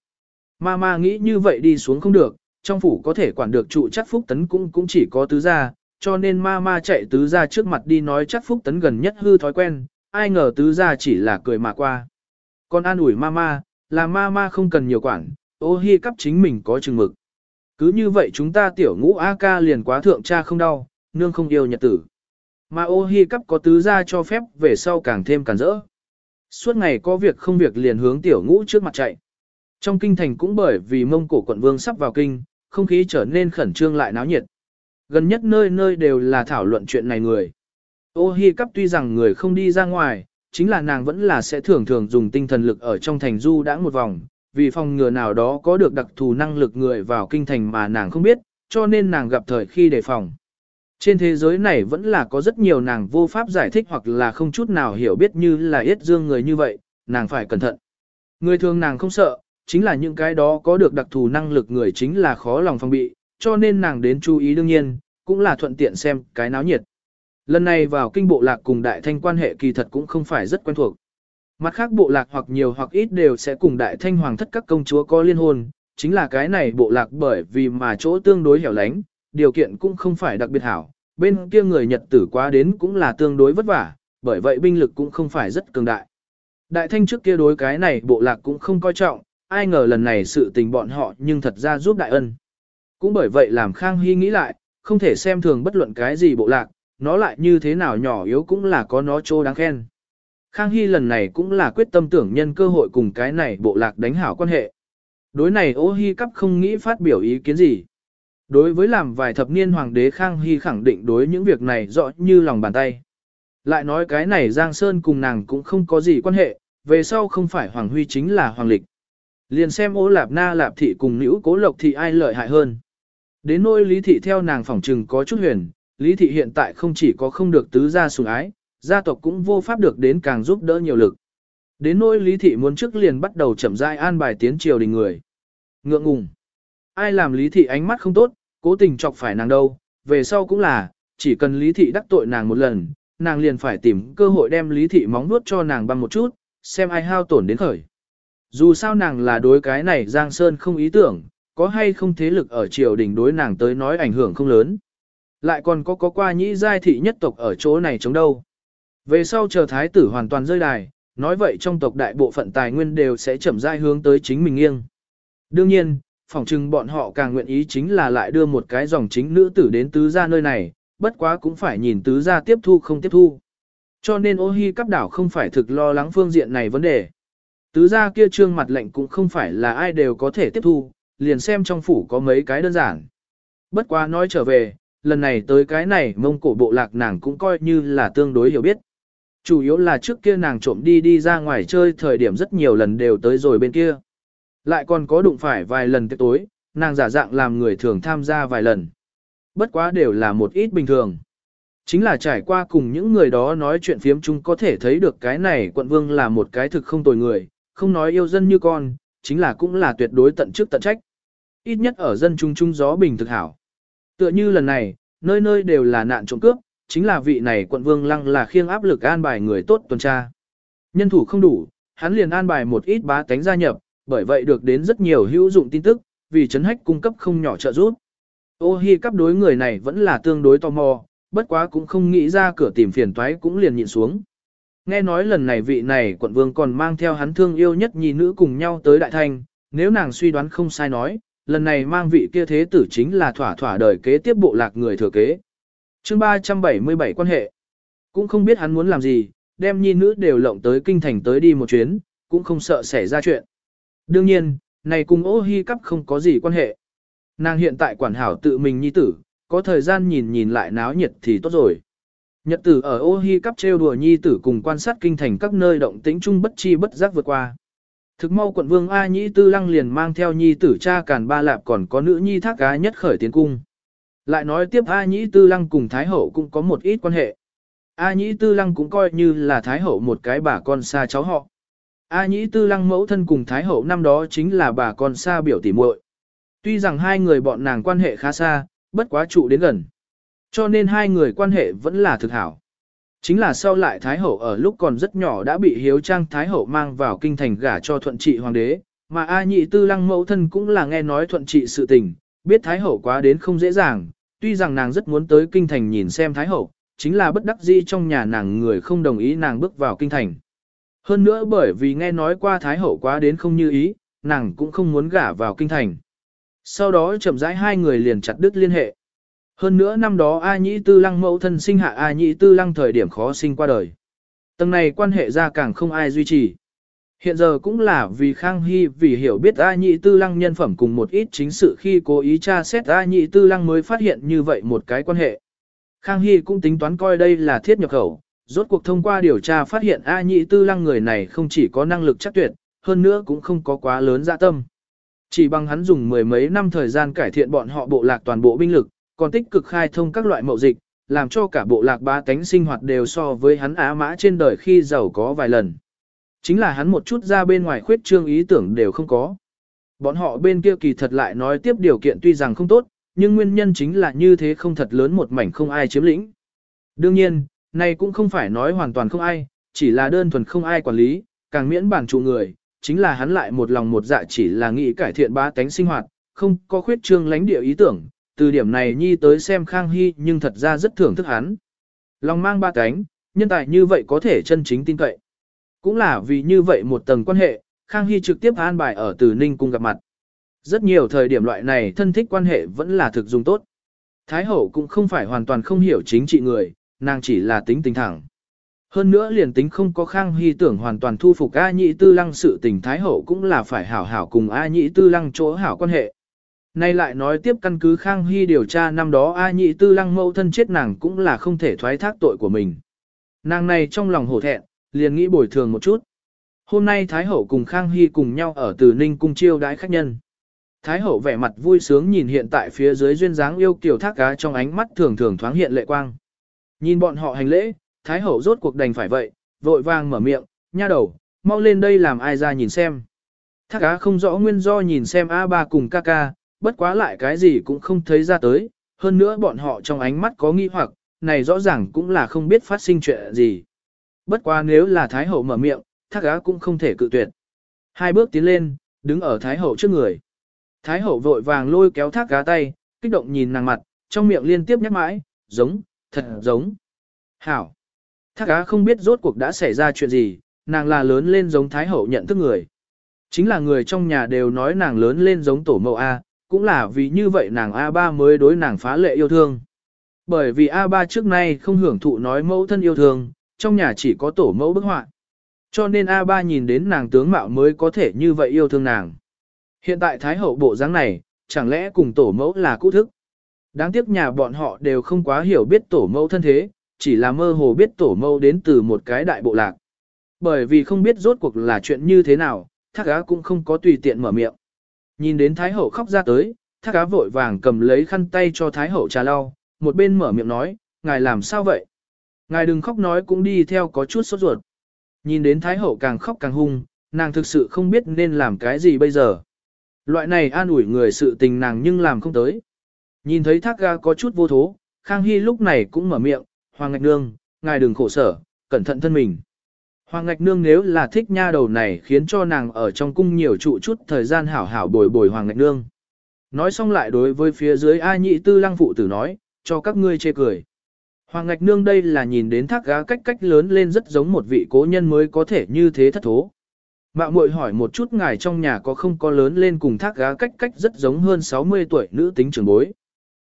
[SPEAKER 1] Mama nghĩ như vậy đi xuống không được, trong phủ có thể quản được trụ chắc phúc tấn cũng cũng chỉ có tứ gia, cho nên Mama chạy tứ gia trước mặt đi nói chắc phúc tấn gần nhất hư thói quen, ai ngờ tứ gia chỉ là cười mà qua. Con an ủi Mama, là Mama không cần nhiều quản, ô hi cắp chính mình có chừng mực. Cứ như vậy chúng ta tiểu ngũ A ca liền quá thượng cha không đau, nương không yêu nhật tử. Mà ô hi cắp có tứ gia cho phép về sau càng thêm càng rỡ. Suốt ngày có việc không việc liền hướng tiểu ngũ trước mặt chạy. Trong kinh thành cũng bởi vì mông cổ quận vương sắp vào kinh, không khí trở nên khẩn trương lại náo nhiệt. Gần nhất nơi nơi đều là thảo luận chuyện này người. Ô hi cắp tuy rằng người không đi ra ngoài, chính là nàng vẫn là sẽ thường thường dùng tinh thần lực ở trong thành du đã một vòng, vì phòng ngừa nào đó có được đặc thù năng lực người vào kinh thành mà nàng không biết, cho nên nàng gặp thời khi đề phòng. Trên thế giới này vẫn là có rất nhiều nàng vô pháp giải thích hoặc là không chút nào hiểu biết như là yết dương người như vậy, nàng phải cẩn thận. Người thường nàng không sợ, chính là những cái đó có được đặc thù năng lực người chính là khó lòng phòng bị, cho nên nàng đến chú ý đương nhiên, cũng là thuận tiện xem cái náo nhiệt. Lần này vào kinh bộ lạc cùng đại thanh quan hệ kỳ thật cũng không phải rất quen thuộc. Mặt khác bộ lạc hoặc nhiều hoặc ít đều sẽ cùng đại thanh hoàng thất các công chúa có liên hôn, chính là cái này bộ lạc bởi vì mà chỗ tương đối hẻo lánh, điều kiện cũng không phải đặc biệt hảo, bên kia người Nhật tử quá đến cũng là tương đối vất vả, bởi vậy binh lực cũng không phải rất cường đại. Đại thanh trước kia đối cái này bộ lạc cũng không coi trọng, ai ngờ lần này sự tình bọn họ nhưng thật ra giúp đại ân. Cũng bởi vậy làm Khang Hy nghĩ lại, không thể xem thường bất luận cái gì bộ lạc, nó lại như thế nào nhỏ yếu cũng là có nó chỗ đáng khen. Khang Hy lần này cũng là quyết tâm tưởng nhân cơ hội cùng cái này bộ lạc đánh hảo quan hệ. Đối này ô Hi cắp không nghĩ phát biểu ý kiến gì. Đối với làm vài thập niên hoàng đế Khang Hy khẳng định đối những việc này rõ như lòng bàn tay. Lại nói cái này Giang Sơn cùng nàng cũng không có gì quan hệ, về sau không phải Hoàng Huy chính là Hoàng Lịch. Liền xem ô lạp na lạp thị cùng nữ cố lộc thị ai lợi hại hơn. Đến nỗi lý thị theo nàng phỏng trừng có chút huyền, lý thị hiện tại không chỉ có không được tứ gia sủng ái, gia tộc cũng vô pháp được đến càng giúp đỡ nhiều lực. Đến nỗi lý thị muốn trước liền bắt đầu chậm rãi an bài tiến triều đình người. Ngượng ngùng ai làm lý thị ánh mắt không tốt, cố tình chọc phải nàng đâu, về sau cũng là, chỉ cần lý thị đắc tội nàng một lần, nàng liền phải tìm cơ hội đem lý thị móng nuốt cho nàng băng một chút, xem ai hao tổn đến khởi. Dù sao nàng là đối cái này Giang Sơn không ý tưởng, có hay không thế lực ở triều đình đối nàng tới nói ảnh hưởng không lớn. Lại còn có có qua nhĩ giai thị nhất tộc ở chỗ này chống đâu. Về sau chờ thái tử hoàn toàn rơi đài, nói vậy trong tộc đại bộ phận tài nguyên đều sẽ chậm rãi hướng tới chính mình nghiêng. Đương nhiên, phỏng chừng bọn họ càng nguyện ý chính là lại đưa một cái dòng chính nữ tử đến tứ gia nơi này, bất quá cũng phải nhìn tứ gia tiếp thu không tiếp thu. Cho nên ô hi cắp đảo không phải thực lo lắng phương diện này vấn đề. Tứ gia kia trương mặt lệnh cũng không phải là ai đều có thể tiếp thu, liền xem trong phủ có mấy cái đơn giản. Bất quá nói trở về, lần này tới cái này mông cổ bộ lạc nàng cũng coi như là tương đối hiểu biết. Chủ yếu là trước kia nàng trộm đi đi ra ngoài chơi thời điểm rất nhiều lần đều tới rồi bên kia. Lại còn có đụng phải vài lần tới tối, nàng giả dạng làm người thường tham gia vài lần. Bất quá đều là một ít bình thường. Chính là trải qua cùng những người đó nói chuyện phiếm chung có thể thấy được cái này quận vương là một cái thực không tồi người, không nói yêu dân như con, chính là cũng là tuyệt đối tận chức tận trách. Ít nhất ở dân chung chung gió bình thực hảo. Tựa như lần này, nơi nơi đều là nạn trộm cướp, chính là vị này quận vương lăng là khiêng áp lực an bài người tốt tuần tra. Nhân thủ không đủ, hắn liền an bài một ít bá tánh gia nhập, bởi vậy được đến rất nhiều hữu dụng tin tức, vì chấn hách cung cấp không nhỏ trợ giúp. Ô hi cấp đối người này vẫn là tương đối tò mò, bất quá cũng không nghĩ ra cửa tìm phiền toái cũng liền nhịn xuống. Nghe nói lần này vị này quận vương còn mang theo hắn thương yêu nhất nhi nữ cùng nhau tới đại thành, nếu nàng suy đoán không sai nói, lần này mang vị kia thế tử chính là thỏa thỏa đời kế tiếp bộ lạc người thừa kế. chương 377 quan hệ, cũng không biết hắn muốn làm gì, đem nhi nữ đều lộng tới kinh thành tới đi một chuyến, cũng không sợ xảy ra chuyện. Đương nhiên, này cùng ô hi cắp không có gì quan hệ. Nàng hiện tại quản hảo tự mình nhi tử, có thời gian nhìn nhìn lại náo nhiệt thì tốt rồi. Nhật tử ở ô hi cắp trêu đùa nhi tử cùng quan sát kinh thành các nơi động tĩnh chung bất chi bất giác vượt qua. Thực mau quận vương A Nhĩ Tư Lăng liền mang theo nhi tử cha càn ba lạp còn có nữ nhi thác cá nhất khởi tiến cung. Lại nói tiếp A Nhĩ Tư Lăng cùng Thái Hậu cũng có một ít quan hệ. A Nhĩ Tư Lăng cũng coi như là Thái Hậu một cái bà con xa cháu họ. A Nhĩ Tư Lăng mẫu thân cùng Thái Hậu năm đó chính là bà con xa biểu tỉ muội. Tuy rằng hai người bọn nàng quan hệ khá xa, bất quá trụ đến gần. Cho nên hai người quan hệ vẫn là thực hảo. Chính là sau lại Thái Hậu ở lúc còn rất nhỏ đã bị hiếu trang Thái Hậu mang vào kinh thành gả cho thuận trị hoàng đế, mà A nhị tư lăng mẫu thân cũng là nghe nói thuận trị sự tình, biết Thái Hậu quá đến không dễ dàng, tuy rằng nàng rất muốn tới kinh thành nhìn xem Thái Hậu, chính là bất đắc dĩ trong nhà nàng người không đồng ý nàng bước vào kinh thành. Hơn nữa bởi vì nghe nói qua Thái Hậu quá đến không như ý, nàng cũng không muốn gả vào kinh thành. Sau đó chậm rãi hai người liền chặt đứt liên hệ. Hơn nữa năm đó A Nhĩ Tư Lăng mẫu thân sinh hạ A Nhĩ Tư Lăng thời điểm khó sinh qua đời. Tầng này quan hệ ra càng không ai duy trì. Hiện giờ cũng là vì Khang Hy vì hiểu biết A Nhĩ Tư Lăng nhân phẩm cùng một ít chính sự khi cố ý tra xét A Nhĩ Tư Lăng mới phát hiện như vậy một cái quan hệ. Khang Hy cũng tính toán coi đây là thiết nhập khẩu, rốt cuộc thông qua điều tra phát hiện A Nhĩ Tư Lăng người này không chỉ có năng lực chắc tuyệt, hơn nữa cũng không có quá lớn dạ tâm. Chỉ bằng hắn dùng mười mấy năm thời gian cải thiện bọn họ bộ lạc toàn bộ binh lực, còn tích cực khai thông các loại mậu dịch, làm cho cả bộ lạc ba tánh sinh hoạt đều so với hắn á mã trên đời khi giàu có vài lần. Chính là hắn một chút ra bên ngoài khuyết trương ý tưởng đều không có. Bọn họ bên kia kỳ thật lại nói tiếp điều kiện tuy rằng không tốt, nhưng nguyên nhân chính là như thế không thật lớn một mảnh không ai chiếm lĩnh. Đương nhiên, này cũng không phải nói hoàn toàn không ai, chỉ là đơn thuần không ai quản lý, càng miễn bản trụ người, chính là hắn lại một lòng một dạ chỉ là nghĩ cải thiện ba tánh sinh hoạt, không có khuyết trương lánh địa ý tưởng, từ điểm này nhi tới xem Khang Hy nhưng thật ra rất thưởng thức hắn. Lòng mang ba cánh, nhân tài như vậy có thể chân chính tin cậy. Cũng là vì như vậy một tầng quan hệ, Khang Hy trực tiếp an bài ở Từ Ninh cung gặp mặt. Rất nhiều thời điểm loại này thân thích quan hệ vẫn là thực dùng tốt. Thái hậu cũng không phải hoàn toàn không hiểu chính trị người, nàng chỉ là tính tình thẳng. Hơn nữa liền tính không có Khang Hy tưởng hoàn toàn thu phục A Nhĩ Tư Lăng sự tình Thái hậu cũng là phải hảo hảo cùng A Nhĩ Tư Lăng chỗ hảo quan hệ. Nay lại nói tiếp căn cứ Khang Hy điều tra năm đó A nhị tư lăng mẫu thân chết nàng cũng là không thể thoái thác tội của mình. Nàng này trong lòng hổ thẹn, liền nghĩ bồi thường một chút. Hôm nay Thái Hậu cùng Khang Hy cùng nhau ở Từ Ninh cung chiêu đãi khách nhân. Thái Hậu vẻ mặt vui sướng nhìn hiện tại phía dưới duyên dáng yêu kiều thác cá trong ánh mắt thường thường thoáng hiện lệ quang. Nhìn bọn họ hành lễ, Thái Hậu rốt cuộc đành phải vậy, vội vàng mở miệng, nha đầu, mau lên đây làm ai ra nhìn xem. Thác cá không rõ nguyên do nhìn xem A ba cùng ca ca, bất quá lại cái gì cũng không thấy ra tới, hơn nữa bọn họ trong ánh mắt có nghi hoặc, này rõ ràng cũng là không biết phát sinh chuyện gì. Bất quá nếu là Thái Hậu mở miệng, thác gá cũng không thể cự tuyệt. Hai bước tiến lên, đứng ở Thái Hậu trước người. Thái Hậu vội vàng lôi kéo thác gá tay, kích động nhìn nàng mặt, trong miệng liên tiếp nhắc mãi, giống, thật giống. Hảo. Thác gá không biết rốt cuộc đã xảy ra chuyện gì, nàng là lớn lên giống Thái Hậu nhận thức người. Chính là người trong nhà đều nói nàng lớn lên giống tổ mẫu A, cũng là vì như vậy nàng A3 mới đối nàng phá lệ yêu thương. Bởi vì A3 trước nay không hưởng thụ nói mẫu thân yêu thương, trong nhà chỉ có tổ mẫu bức họa. Cho nên A3 nhìn đến nàng tướng mạo mới có thể như vậy yêu thương nàng. Hiện tại Thái Hậu bộ dáng này, chẳng lẽ cùng tổ mẫu là cũ thức? Đáng tiếc nhà bọn họ đều không quá hiểu biết tổ mẫu thân thế, chỉ là mơ hồ biết tổ mẫu đến từ một cái đại bộ lạc. Bởi vì không biết rốt cuộc là chuyện như thế nào, thác á cũng không có tùy tiện mở miệng. Nhìn đến Thái Hậu khóc ra tới, thác cá vội vàng cầm lấy khăn tay cho Thái Hậu trà lau, một bên mở miệng nói, ngài làm sao vậy? Ngài đừng khóc nói cũng đi theo có chút sốt ruột. Nhìn đến Thái Hậu càng khóc càng hung, nàng thực sự không biết nên làm cái gì bây giờ. Loại này an ủi người sự tình nàng nhưng làm không tới. Nhìn thấy thác ga có chút vô thố, Khang Hy lúc này cũng mở miệng, Hoàng Ngạch Nương, ngài đừng khổ sở, cẩn thận thân mình. Hoàng Ngạch Nương nếu là thích nha đầu này khiến cho nàng ở trong cung nhiều trụ chút thời gian hảo hảo bồi bồi Hoàng Ngạch Nương. Nói xong lại đối với phía dưới A nhị tư lăng phụ tử nói, cho các ngươi chê cười. Hoàng Ngạch Nương đây là nhìn đến thác gá cách cách lớn lên rất giống một vị cố nhân mới có thể như thế thất thố. Mạo muội hỏi một chút ngài trong nhà có không có lớn lên cùng thác gá cách cách rất giống hơn 60 tuổi nữ tính trưởng bối.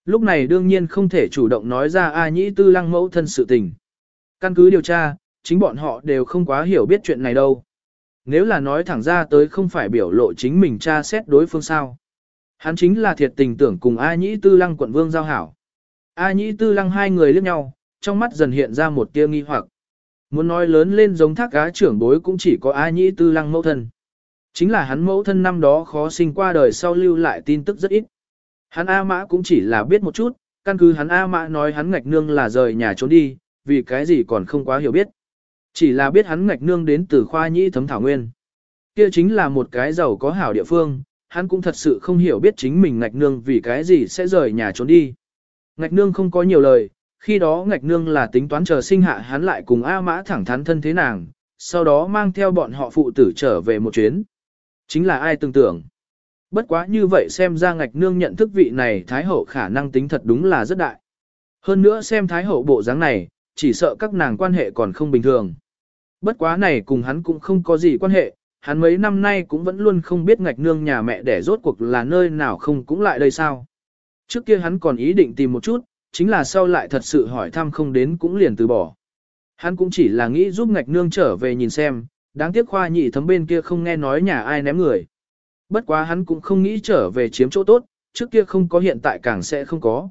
[SPEAKER 1] Lúc này đương nhiên không thể chủ động nói ra A nhĩ tư lăng mẫu thân sự tình. Căn cứ điều tra, chính bọn họ đều không quá hiểu biết chuyện này đâu. Nếu là nói thẳng ra tới không phải biểu lộ chính mình tra xét đối phương sao. Hắn chính là thiệt tình tưởng cùng A nhĩ tư lăng quận vương giao hảo. A nhĩ tư lăng hai người liếc nhau, trong mắt dần hiện ra một tia nghi hoặc. Muốn nói lớn lên giống thác cá trưởng bối cũng chỉ có A nhĩ tư lăng mẫu thân. Chính là hắn mẫu thân năm đó khó sinh qua đời sau lưu lại tin tức rất ít. Hắn A mã cũng chỉ là biết một chút, căn cứ hắn A mã nói hắn ngạch nương là rời nhà trốn đi, vì cái gì còn không quá hiểu biết. Chỉ là biết hắn ngạch nương đến từ khoa nhĩ thấm thảo nguyên. Kia chính là một cái giàu có hảo địa phương, hắn cũng thật sự không hiểu biết chính mình ngạch nương vì cái gì sẽ rời nhà trốn đi. Ngạch nương không có nhiều lời, khi đó ngạch nương là tính toán chờ sinh hạ hắn lại cùng A mã thẳng thắn thân thế nàng, sau đó mang theo bọn họ phụ tử trở về một chuyến. Chính là ai tưởng tưởng. Bất quá như vậy xem ra ngạch nương nhận thức vị này Thái Hậu khả năng tính thật đúng là rất đại. Hơn nữa xem Thái Hậu bộ dáng này, chỉ sợ các nàng quan hệ còn không bình thường. Bất quá này cùng hắn cũng không có gì quan hệ, hắn mấy năm nay cũng vẫn luôn không biết ngạch nương nhà mẹ để rốt cuộc là nơi nào không cũng lại đây sao. Trước kia hắn còn ý định tìm một chút, chính là sau lại thật sự hỏi thăm không đến cũng liền từ bỏ. Hắn cũng chỉ là nghĩ giúp ngạch nương trở về nhìn xem, đáng tiếc khoa nhị thấm bên kia không nghe nói nhà ai ném người. Bất quá hắn cũng không nghĩ trở về chiếm chỗ tốt, trước kia không có hiện tại càng sẽ không có.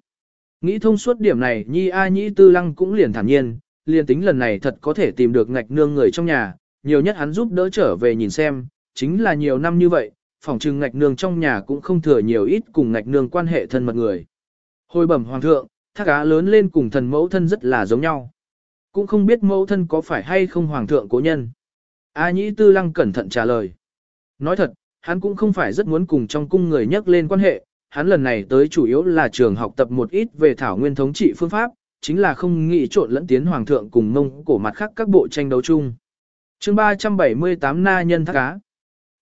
[SPEAKER 1] Nghĩ thông suốt điểm này Nhi A Nhĩ Tư Lăng cũng liền thản nhiên, liền tính lần này thật có thể tìm được ngạch nương người trong nhà, nhiều nhất hắn giúp đỡ trở về nhìn xem, chính là nhiều năm như vậy, phòng trừng ngạch nương trong nhà cũng không thừa nhiều ít cùng ngạch nương quan hệ thân mật người. Hồi bẩm hoàng thượng, thác á lớn lên cùng thần mẫu thân rất là giống nhau. Cũng không biết mẫu thân có phải hay không hoàng thượng cố nhân. A Nhĩ Tư Lăng cẩn thận trả lời. Nói thật, hắn cũng không phải rất muốn cùng trong cung người nhắc lên quan hệ, hắn lần này tới chủ yếu là trường học tập một ít về thảo nguyên thống trị phương pháp, chính là không nghĩ trộn lẫn tiến hoàng thượng cùng mông cổ mặt khác các bộ tranh đấu chung. chương 378 Na nhân thác cá.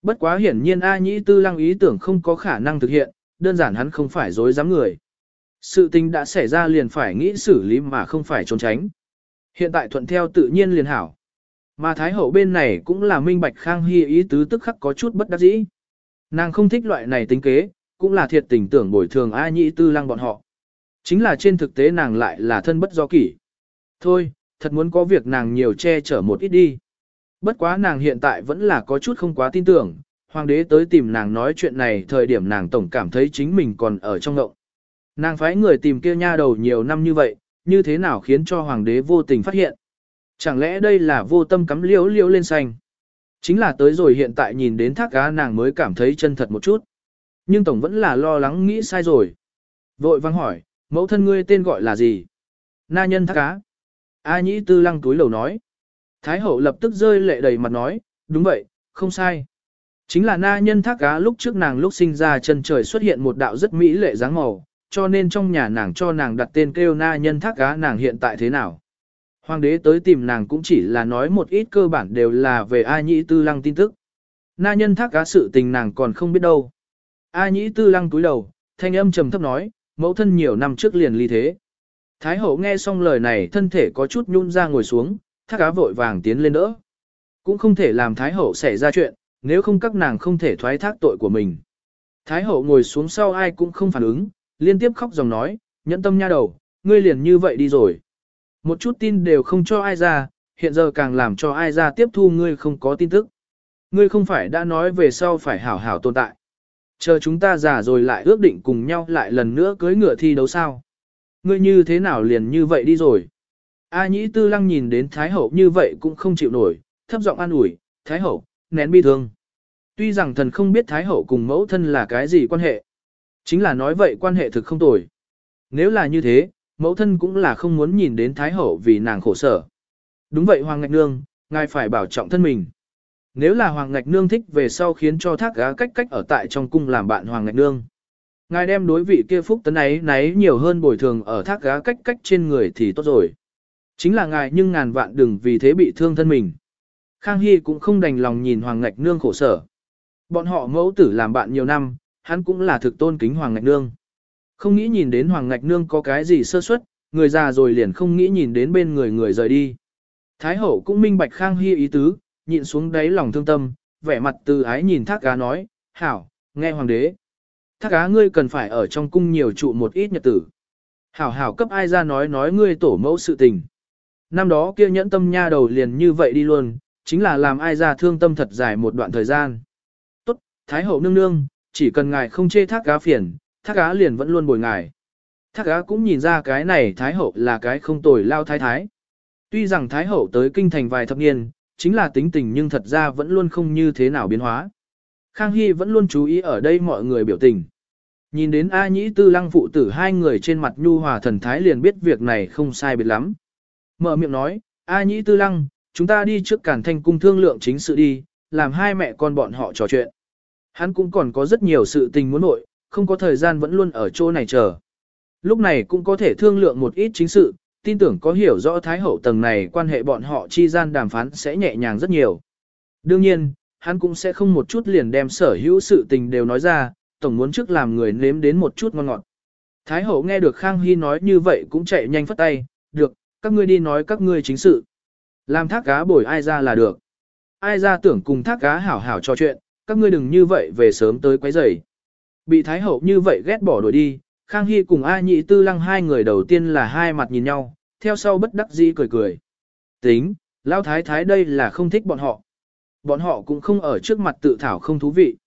[SPEAKER 1] Bất quá hiển nhiên A Nhĩ Tư Lăng ý tưởng không có khả năng thực hiện, đơn giản hắn không phải dối dám người. Sự tình đã xảy ra liền phải nghĩ xử lý mà không phải trốn tránh. Hiện tại thuận theo tự nhiên liền hảo. Mà Thái Hậu bên này cũng là minh bạch Khang Hy ý tứ tức khắc có chút bất đắc dĩ. Nàng không thích loại này tính kế, cũng là thiệt tình tưởng bồi thường A Nhĩ Tư Lăng bọn họ. Chính là trên thực tế nàng lại là thân bất do kỷ. Thôi, thật muốn có việc nàng nhiều che chở một ít đi. Bất quá nàng hiện tại vẫn là có chút không quá tin tưởng, hoàng đế tới tìm nàng nói chuyện này thời điểm nàng tổng cảm thấy chính mình còn ở trong ngộng. Nàng phái người tìm kia nha đầu nhiều năm như vậy, như thế nào khiến cho hoàng đế vô tình phát hiện. Chẳng lẽ đây là vô tâm cắm liễu liễu lên xanh. Chính là tới rồi hiện tại nhìn đến thác cá nàng mới cảm thấy chân thật một chút. Nhưng tổng vẫn là lo lắng nghĩ sai rồi. Vội vang hỏi, mẫu thân ngươi tên gọi là gì? Na nhân thác cá. A nhĩ tư lăng túi lầu nói. Thái hậu lập tức rơi lệ đầy mặt nói, đúng vậy, không sai. Chính là na nhân thác cá lúc trước nàng lúc sinh ra chân trời xuất hiện một đạo rất mỹ lệ dáng màu, cho nên trong nhà nàng cho nàng đặt tên kêu na nhân thác cá nàng hiện tại thế nào. Hoàng đế tới tìm nàng cũng chỉ là nói một ít cơ bản đều là về A Nhĩ Tư Lăng tin tức. Na nhân thác cá sự tình nàng còn không biết đâu. A Nhĩ Tư Lăng túi đầu, thanh âm trầm thấp nói, mẫu thân nhiều năm trước liền ly thế. Thái hậu nghe xong lời này thân thể có chút nhún ra ngồi xuống, thác cá vội vàng tiến lên đỡ. Cũng không thể làm Thái hậu xảy ra chuyện, nếu không các nàng không thể thoái thác tội của mình. Thái hậu ngồi xuống sau ai cũng không phản ứng, liên tiếp khóc dòng nói, nhẫn tâm nha đầu, ngươi liền như vậy đi rồi. Một chút tin đều không cho ai ra, hiện giờ càng làm cho ai ra tiếp thu ngươi không có tin tức. Ngươi không phải đã nói về sau phải hảo hảo tồn tại. Chờ chúng ta già rồi lại ước định cùng nhau lại lần nữa cưới ngựa thi đấu sao. Ngươi như thế nào liền như vậy đi rồi. A nhĩ tư lăng nhìn đến Thái Hậu như vậy cũng không chịu nổi, thấp giọng an ủi, Thái Hậu, nén bi thương. Tuy rằng thần không biết Thái Hậu cùng mẫu thân là cái gì quan hệ. Chính là nói vậy quan hệ thực không tồi. Nếu là như thế, mẫu thân cũng là không muốn nhìn đến Thái Hậu vì nàng khổ sở. Đúng vậy Hoàng Ngạch Nương, ngài phải bảo trọng thân mình. Nếu là Hoàng Ngạch Nương thích về sau khiến cho thác gá cách cách ở tại trong cung làm bạn Hoàng Ngạch Nương. Ngài đem đối vị kia phúc tấn ấy náy nhiều hơn bồi thường ở thác gá cách cách trên người thì tốt rồi. Chính là ngài nhưng ngàn vạn đừng vì thế bị thương thân mình. Khang Hy cũng không đành lòng nhìn Hoàng Ngạch Nương khổ sở. Bọn họ mẫu tử làm bạn nhiều năm, hắn cũng là thực tôn kính Hoàng Ngạch Nương. Không nghĩ nhìn đến Hoàng Ngạch Nương có cái gì sơ suất, người già rồi liền không nghĩ nhìn đến bên người người rời đi. Thái hậu cũng minh bạch Khang Hy ý tứ, nhịn xuống đáy lòng thương tâm, vẻ mặt từ ái nhìn thác cá nói, hảo, nghe hoàng đế. Thác cá ngươi cần phải ở trong cung nhiều trụ một ít nhật tử. Hảo hảo cấp ai ra nói nói ngươi tổ mẫu sự tình. Năm đó kia nhẫn tâm nha đầu liền như vậy đi luôn, chính là làm ai ra thương tâm thật dài một đoạn thời gian. Tốt, Thái hậu nương nương, chỉ cần ngài không chê thác cá phiền, thác cá liền vẫn luôn bồi ngài. Thác cá cũng nhìn ra cái này Thái hậu là cái không tồi lao thái thái. Tuy rằng Thái hậu tới kinh thành vài thập niên, chính là tính tình nhưng thật ra vẫn luôn không như thế nào biến hóa. Khang Hy vẫn luôn chú ý ở đây mọi người biểu tình. Nhìn đến A Nhĩ Tư Lăng phụ tử hai người trên mặt nhu hòa thần thái liền biết việc này không sai biệt lắm. Mở miệng nói, A Nhĩ Tư Lăng, chúng ta đi trước cản thanh cung thương lượng chính sự đi, làm hai mẹ con bọn họ trò chuyện. Hắn cũng còn có rất nhiều sự tình muốn nội, không có thời gian vẫn luôn ở chỗ này chờ. Lúc này cũng có thể thương lượng một ít chính sự, tin tưởng có hiểu rõ Thái Hậu tầng này quan hệ bọn họ chi gian đàm phán sẽ nhẹ nhàng rất nhiều. Đương nhiên, hắn cũng sẽ không một chút liền đem sở hữu sự tình đều nói ra, tổng muốn trước làm người nếm đến một chút ngon ngọt. Thái Hậu nghe được Khang Hy nói như vậy cũng chạy nhanh phất tay, được, các ngươi đi nói các ngươi chính sự. Làm thác cá bồi ai ra là được. Ai ra tưởng cùng thác cá hảo hảo trò chuyện, các ngươi đừng như vậy về sớm tới quấy rầy. Bị Thái Hậu như vậy ghét bỏ đuổi đi, Khang Hy cùng A Nhị Tư Lăng hai người đầu tiên là hai mặt nhìn nhau, theo sau bất đắc dĩ cười cười. Tính, Lão Thái Thái đây là không thích bọn họ. Bọn họ cũng không ở trước mặt tự thảo không thú vị.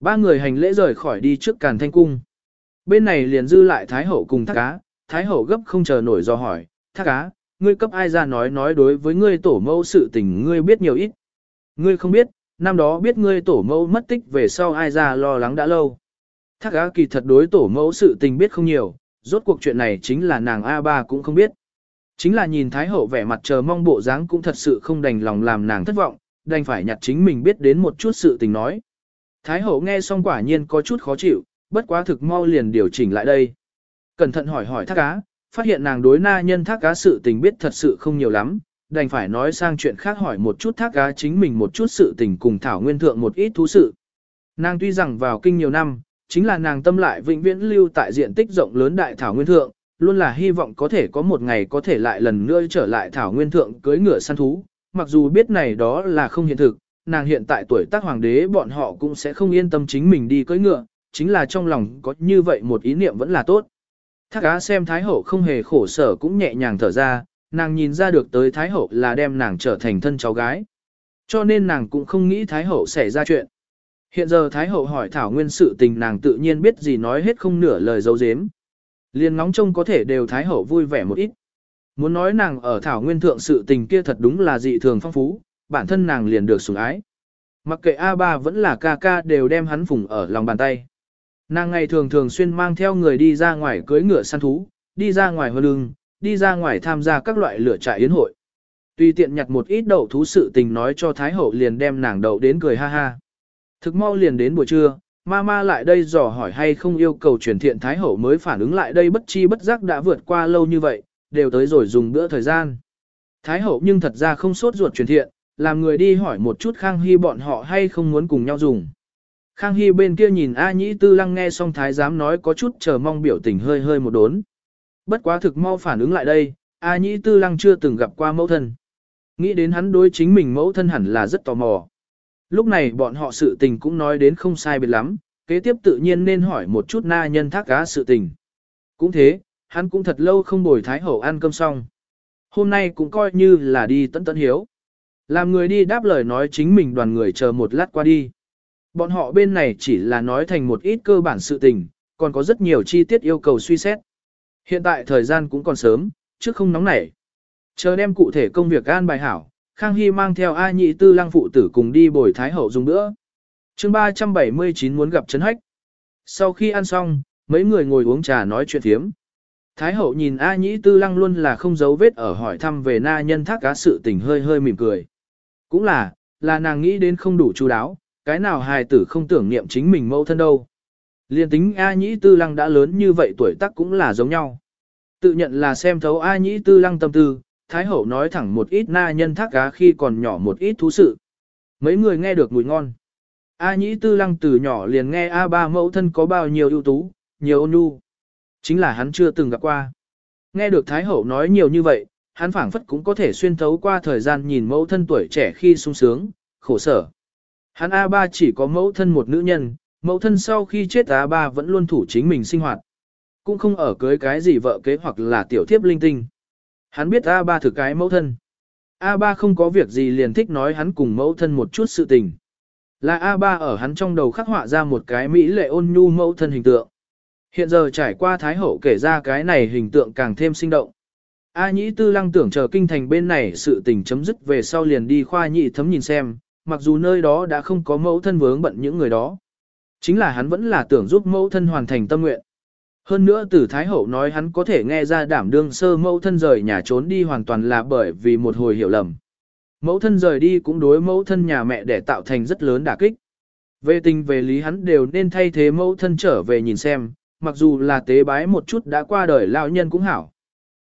[SPEAKER 1] Ba người hành lễ rời khỏi đi trước càn thanh cung. Bên này liền dư lại Thái Hậu cùng Thác Cá, Thái Hậu gấp không chờ nổi do hỏi, Thác Cá, ngươi cấp ai ra nói nói đối với ngươi tổ mẫu sự tình ngươi biết nhiều ít. Ngươi không biết, năm đó biết ngươi tổ mẫu mất tích về sau ai ra lo lắng đã lâu. Thác á kỳ thật đối tổ mẫu sự tình biết không nhiều, rốt cuộc chuyện này chính là nàng A3 cũng không biết. Chính là nhìn Thái Hậu vẻ mặt chờ mong bộ dáng cũng thật sự không đành lòng làm nàng thất vọng, đành phải nhặt chính mình biết đến một chút sự tình nói. Thái Hậu nghe xong quả nhiên có chút khó chịu, bất quá thực mau liền điều chỉnh lại đây. Cẩn thận hỏi hỏi thác Á, phát hiện nàng đối na nhân thác Á sự tình biết thật sự không nhiều lắm, đành phải nói sang chuyện khác hỏi một chút thác Á chính mình một chút sự tình cùng Thảo Nguyên Thượng một ít thú sự. Nàng tuy rằng vào kinh nhiều năm, chính là nàng tâm lại vĩnh viễn lưu tại diện tích rộng lớn đại thảo nguyên thượng, luôn là hy vọng có thể có một ngày có thể lại lần nữa trở lại thảo nguyên thượng cưới ngựa săn thú, mặc dù biết này đó là không hiện thực, nàng hiện tại tuổi tác hoàng đế bọn họ cũng sẽ không yên tâm chính mình đi cưới ngựa, chính là trong lòng có như vậy một ý niệm vẫn là tốt. Thác á xem Thái Hậu không hề khổ sở cũng nhẹ nhàng thở ra, nàng nhìn ra được tới Thái Hậu là đem nàng trở thành thân cháu gái. Cho nên nàng cũng không nghĩ Thái Hậu sẽ ra chuyện. Hiện giờ Thái Hậu hỏi Thảo Nguyên sự tình nàng tự nhiên biết gì nói hết không nửa lời dấu dếm. Liên ngóng trông có thể đều Thái Hậu vui vẻ một ít. Muốn nói nàng ở Thảo Nguyên thượng sự tình kia thật đúng là dị thường phong phú, bản thân nàng liền được sủng ái. Mặc kệ A3 vẫn là ca ca đều đem hắn phùng ở lòng bàn tay. Nàng ngày thường thường xuyên mang theo người đi ra ngoài cưới ngựa săn thú, đi ra ngoài hơn lưng, đi ra ngoài tham gia các loại lửa trại yến hội. Tùy tiện nhặt một ít đậu thú sự tình nói cho Thái Hậu liền đem nàng đậu đến cười ha ha. Thực mau liền đến buổi trưa, ma ma lại đây dò hỏi hay không yêu cầu truyền thiện Thái Hậu mới phản ứng lại đây bất chi bất giác đã vượt qua lâu như vậy, đều tới rồi dùng bữa thời gian. Thái Hậu nhưng thật ra không sốt ruột truyền thiện, làm người đi hỏi một chút Khang Hy bọn họ hay không muốn cùng nhau dùng. Khang Hy bên kia nhìn A Nhĩ Tư Lăng nghe xong Thái giám nói có chút chờ mong biểu tình hơi hơi một đốn. Bất quá thực mau phản ứng lại đây, A Nhĩ Tư Lăng chưa từng gặp qua mẫu thân. Nghĩ đến hắn đối chính mình mẫu thân hẳn là rất tò mò. Lúc này bọn họ sự tình cũng nói đến không sai biệt lắm, kế tiếp tự nhiên nên hỏi một chút na nhân thác cá sự tình. Cũng thế, hắn cũng thật lâu không bồi Thái Hậu ăn cơm xong. Hôm nay cũng coi như là đi tận tận hiếu. Làm người đi đáp lời nói chính mình đoàn người chờ một lát qua đi. Bọn họ bên này chỉ là nói thành một ít cơ bản sự tình, còn có rất nhiều chi tiết yêu cầu suy xét. Hiện tại thời gian cũng còn sớm, trước không nóng nảy. Chờ đem cụ thể công việc an bài hảo, Khang Hy mang theo A nhị tư lăng phụ tử cùng đi bồi Thái Hậu dùng nữa. chương 379 muốn gặp Trấn Hách. Sau khi ăn xong, mấy người ngồi uống trà nói chuyện thiếm. Thái Hậu nhìn A Nhĩ tư lăng luôn là không giấu vết ở hỏi thăm về na nhân thác cá sự tình hơi hơi mỉm cười. Cũng là, là nàng nghĩ đến không đủ chú đáo, cái nào hài tử không tưởng niệm chính mình mẫu thân đâu. Liên tính A nhĩ tư lăng đã lớn như vậy tuổi tác cũng là giống nhau. Tự nhận là xem thấu A nhĩ tư lăng tâm tư, Thái Hậu nói thẳng một ít na nhân thác cá khi còn nhỏ một ít thú sự. Mấy người nghe được mùi ngon. A nhĩ tư lăng từ nhỏ liền nghe A ba mẫu thân có bao nhiêu ưu tú, nhiều ôn nhu. Chính là hắn chưa từng gặp qua. Nghe được Thái Hậu nói nhiều như vậy, hắn phảng phất cũng có thể xuyên thấu qua thời gian nhìn mẫu thân tuổi trẻ khi sung sướng, khổ sở. Hắn A ba chỉ có mẫu thân một nữ nhân, mẫu thân sau khi chết A ba vẫn luôn thủ chính mình sinh hoạt. Cũng không ở cưới cái gì vợ kế hoặc là tiểu thiếp linh tinh. Hắn biết A ba thực cái mẫu thân. A ba không có việc gì liền thích nói hắn cùng mẫu thân một chút sự tình. Là A ba ở hắn trong đầu khắc họa ra một cái mỹ lệ ôn nhu mẫu thân hình tượng. Hiện giờ trải qua Thái Hậu kể ra cái này hình tượng càng thêm sinh động. A nhĩ tư lăng tưởng chờ kinh thành bên này sự tình chấm dứt về sau liền đi khoa nhị thấm nhìn xem, mặc dù nơi đó đã không có mẫu thân vướng bận những người đó. Chính là hắn vẫn là tưởng giúp mẫu thân hoàn thành tâm nguyện. Hơn nữa tử Thái Hậu nói hắn có thể nghe ra đảm đương sơ mẫu thân rời nhà trốn đi hoàn toàn là bởi vì một hồi hiểu lầm. Mẫu thân rời đi cũng đối mẫu thân nhà mẹ để tạo thành rất lớn đả kích. Về tình về lý hắn đều nên thay thế mẫu thân trở về nhìn xem, mặc dù là tế bái một chút đã qua đời lão nhân cũng hảo.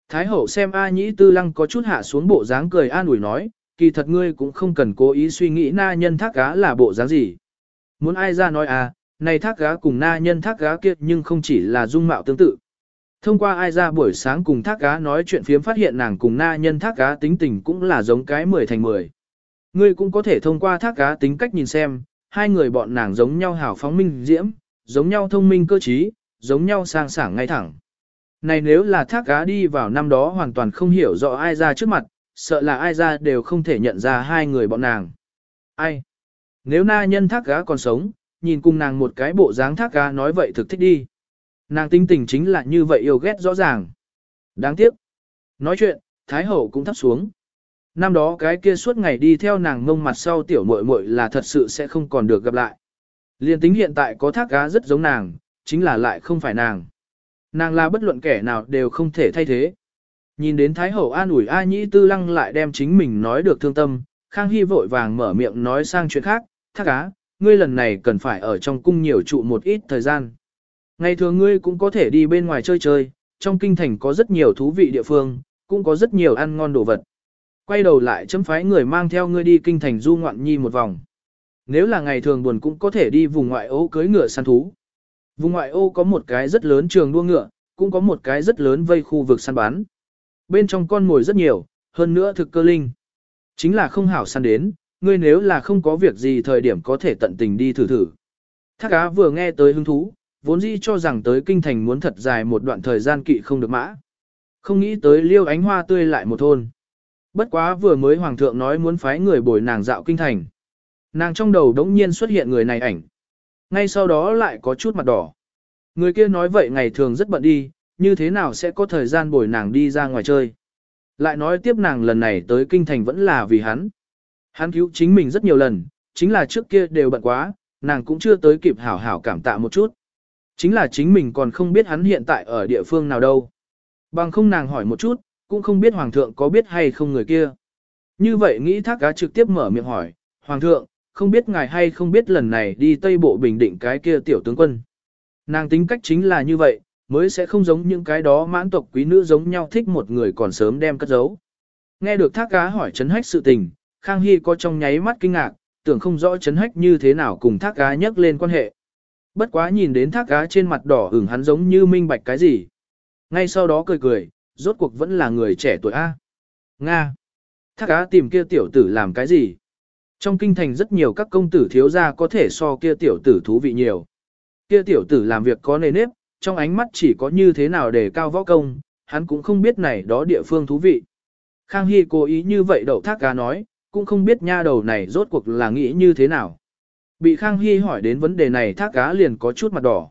[SPEAKER 1] Thái hậu xem A Nhĩ Tư Lăng có chút hạ xuống bộ dáng cười an ủi nói, kỳ thật ngươi cũng không cần cố ý suy nghĩ na nhân thác cá là bộ dáng gì. Muốn ai ra nói à, này thác gá cùng na nhân thác gá kia nhưng không chỉ là dung mạo tương tự. Thông qua ai ra buổi sáng cùng thác gá nói chuyện phiếm phát hiện nàng cùng na nhân thác gá tính tình cũng là giống cái 10 thành 10. Ngươi cũng có thể thông qua thác gá tính cách nhìn xem, hai người bọn nàng giống nhau hảo phóng minh diễm, giống nhau thông minh cơ trí, giống nhau sang sảng ngay thẳng. Này nếu là thác cá đi vào năm đó hoàn toàn không hiểu rõ ai ra trước mặt, sợ là ai ra đều không thể nhận ra hai người bọn nàng. Ai? Nếu na nhân thác cá còn sống, nhìn cùng nàng một cái bộ dáng thác ca nói vậy thực thích đi. Nàng tinh tình chính là như vậy yêu ghét rõ ràng. Đáng tiếc. Nói chuyện, Thái Hậu cũng thấp xuống. Năm đó cái kia suốt ngày đi theo nàng ngông mặt sau tiểu muội muội là thật sự sẽ không còn được gặp lại. Liên tính hiện tại có thác cá rất giống nàng, chính là lại không phải nàng. Nàng là bất luận kẻ nào đều không thể thay thế. Nhìn đến Thái Hậu an ủi A Nhĩ Tư Lăng lại đem chính mình nói được thương tâm, Khang Hy vội vàng mở miệng nói sang chuyện khác, thác cá, ngươi lần này cần phải ở trong cung nhiều trụ một ít thời gian. Ngày thường ngươi cũng có thể đi bên ngoài chơi chơi, trong kinh thành có rất nhiều thú vị địa phương, cũng có rất nhiều ăn ngon đồ vật. Quay đầu lại chấm phái người mang theo ngươi đi kinh thành du ngoạn nhi một vòng. Nếu là ngày thường buồn cũng có thể đi vùng ngoại ô cưới ngựa săn thú. Vùng ngoại ô có một cái rất lớn trường đua ngựa, cũng có một cái rất lớn vây khu vực săn bắn. Bên trong con mồi rất nhiều, hơn nữa thực cơ linh. Chính là không hảo săn đến, ngươi nếu là không có việc gì thời điểm có thể tận tình đi thử thử. Thác cá vừa nghe tới hứng thú, vốn dĩ cho rằng tới kinh thành muốn thật dài một đoạn thời gian kỵ không được mã. Không nghĩ tới liêu ánh hoa tươi lại một thôn. Bất quá vừa mới hoàng thượng nói muốn phái người bồi nàng dạo kinh thành. Nàng trong đầu đống nhiên xuất hiện người này ảnh. Ngay sau đó lại có chút mặt đỏ. Người kia nói vậy ngày thường rất bận đi, như thế nào sẽ có thời gian bồi nàng đi ra ngoài chơi. Lại nói tiếp nàng lần này tới kinh thành vẫn là vì hắn. Hắn cứu chính mình rất nhiều lần, chính là trước kia đều bận quá, nàng cũng chưa tới kịp hảo hảo cảm tạ một chút. Chính là chính mình còn không biết hắn hiện tại ở địa phương nào đâu. Bằng không nàng hỏi một chút, cũng không biết hoàng thượng có biết hay không người kia. Như vậy nghĩ thác cá trực tiếp mở miệng hỏi, hoàng thượng, không biết ngài hay không biết lần này đi Tây Bộ Bình Định cái kia tiểu tướng quân. Nàng tính cách chính là như vậy, mới sẽ không giống những cái đó mãn tộc quý nữ giống nhau thích một người còn sớm đem cất giấu. Nghe được thác cá hỏi chấn hách sự tình, Khang Hy có trong nháy mắt kinh ngạc, tưởng không rõ chấn hách như thế nào cùng thác cá nhắc lên quan hệ. Bất quá nhìn đến thác cá trên mặt đỏ ửng hắn giống như minh bạch cái gì. Ngay sau đó cười cười, rốt cuộc vẫn là người trẻ tuổi A. Nga. Thác cá tìm kia tiểu tử làm cái gì? Trong kinh thành rất nhiều các công tử thiếu gia có thể so kia tiểu tử thú vị nhiều. Kia tiểu tử làm việc có nề nếp, trong ánh mắt chỉ có như thế nào để cao võ công, hắn cũng không biết này đó địa phương thú vị. Khang Hy cố ý như vậy đậu thác cá nói, cũng không biết nha đầu này rốt cuộc là nghĩ như thế nào. Bị Khang Hy hỏi đến vấn đề này thác cá liền có chút mặt đỏ.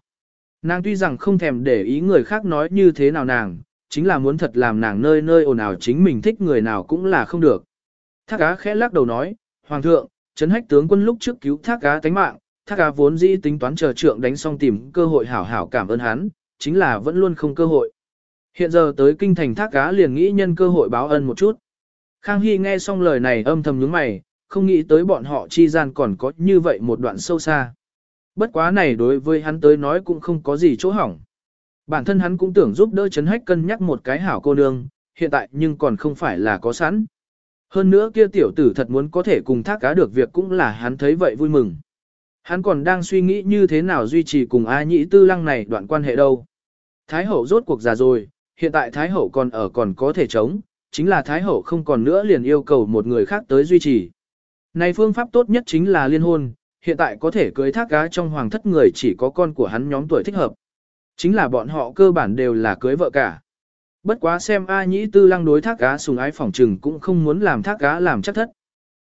[SPEAKER 1] Nàng tuy rằng không thèm để ý người khác nói như thế nào nàng, chính là muốn thật làm nàng nơi nơi ồn ào chính mình thích người nào cũng là không được. Thác cá khẽ lắc đầu nói, Hoàng thượng, chấn hách tướng quân lúc trước cứu thác cá tánh mạng, thác cá vốn dĩ tính toán chờ trượng đánh xong tìm cơ hội hảo hảo cảm ơn hắn, chính là vẫn luôn không cơ hội. Hiện giờ tới kinh thành thác cá liền nghĩ nhân cơ hội báo ân một chút. Khang Hy nghe xong lời này âm thầm nhướng mày, không nghĩ tới bọn họ chi gian còn có như vậy một đoạn sâu xa. Bất quá này đối với hắn tới nói cũng không có gì chỗ hỏng. Bản thân hắn cũng tưởng giúp đỡ Trấn hách cân nhắc một cái hảo cô nương, hiện tại nhưng còn không phải là có sẵn. Hơn nữa kia tiểu tử thật muốn có thể cùng thác cá được việc cũng là hắn thấy vậy vui mừng. Hắn còn đang suy nghĩ như thế nào duy trì cùng A nhĩ tư lăng này đoạn quan hệ đâu. Thái hậu rốt cuộc già rồi, hiện tại Thái hậu còn ở còn có thể chống, chính là Thái hậu không còn nữa liền yêu cầu một người khác tới duy trì. Này phương pháp tốt nhất chính là liên hôn, hiện tại có thể cưới thác cá trong hoàng thất người chỉ có con của hắn nhóm tuổi thích hợp. Chính là bọn họ cơ bản đều là cưới vợ cả. Bất quá xem A nhĩ tư lăng đối thác cá sùng ái phỏng trừng cũng không muốn làm thác cá làm chắc thất.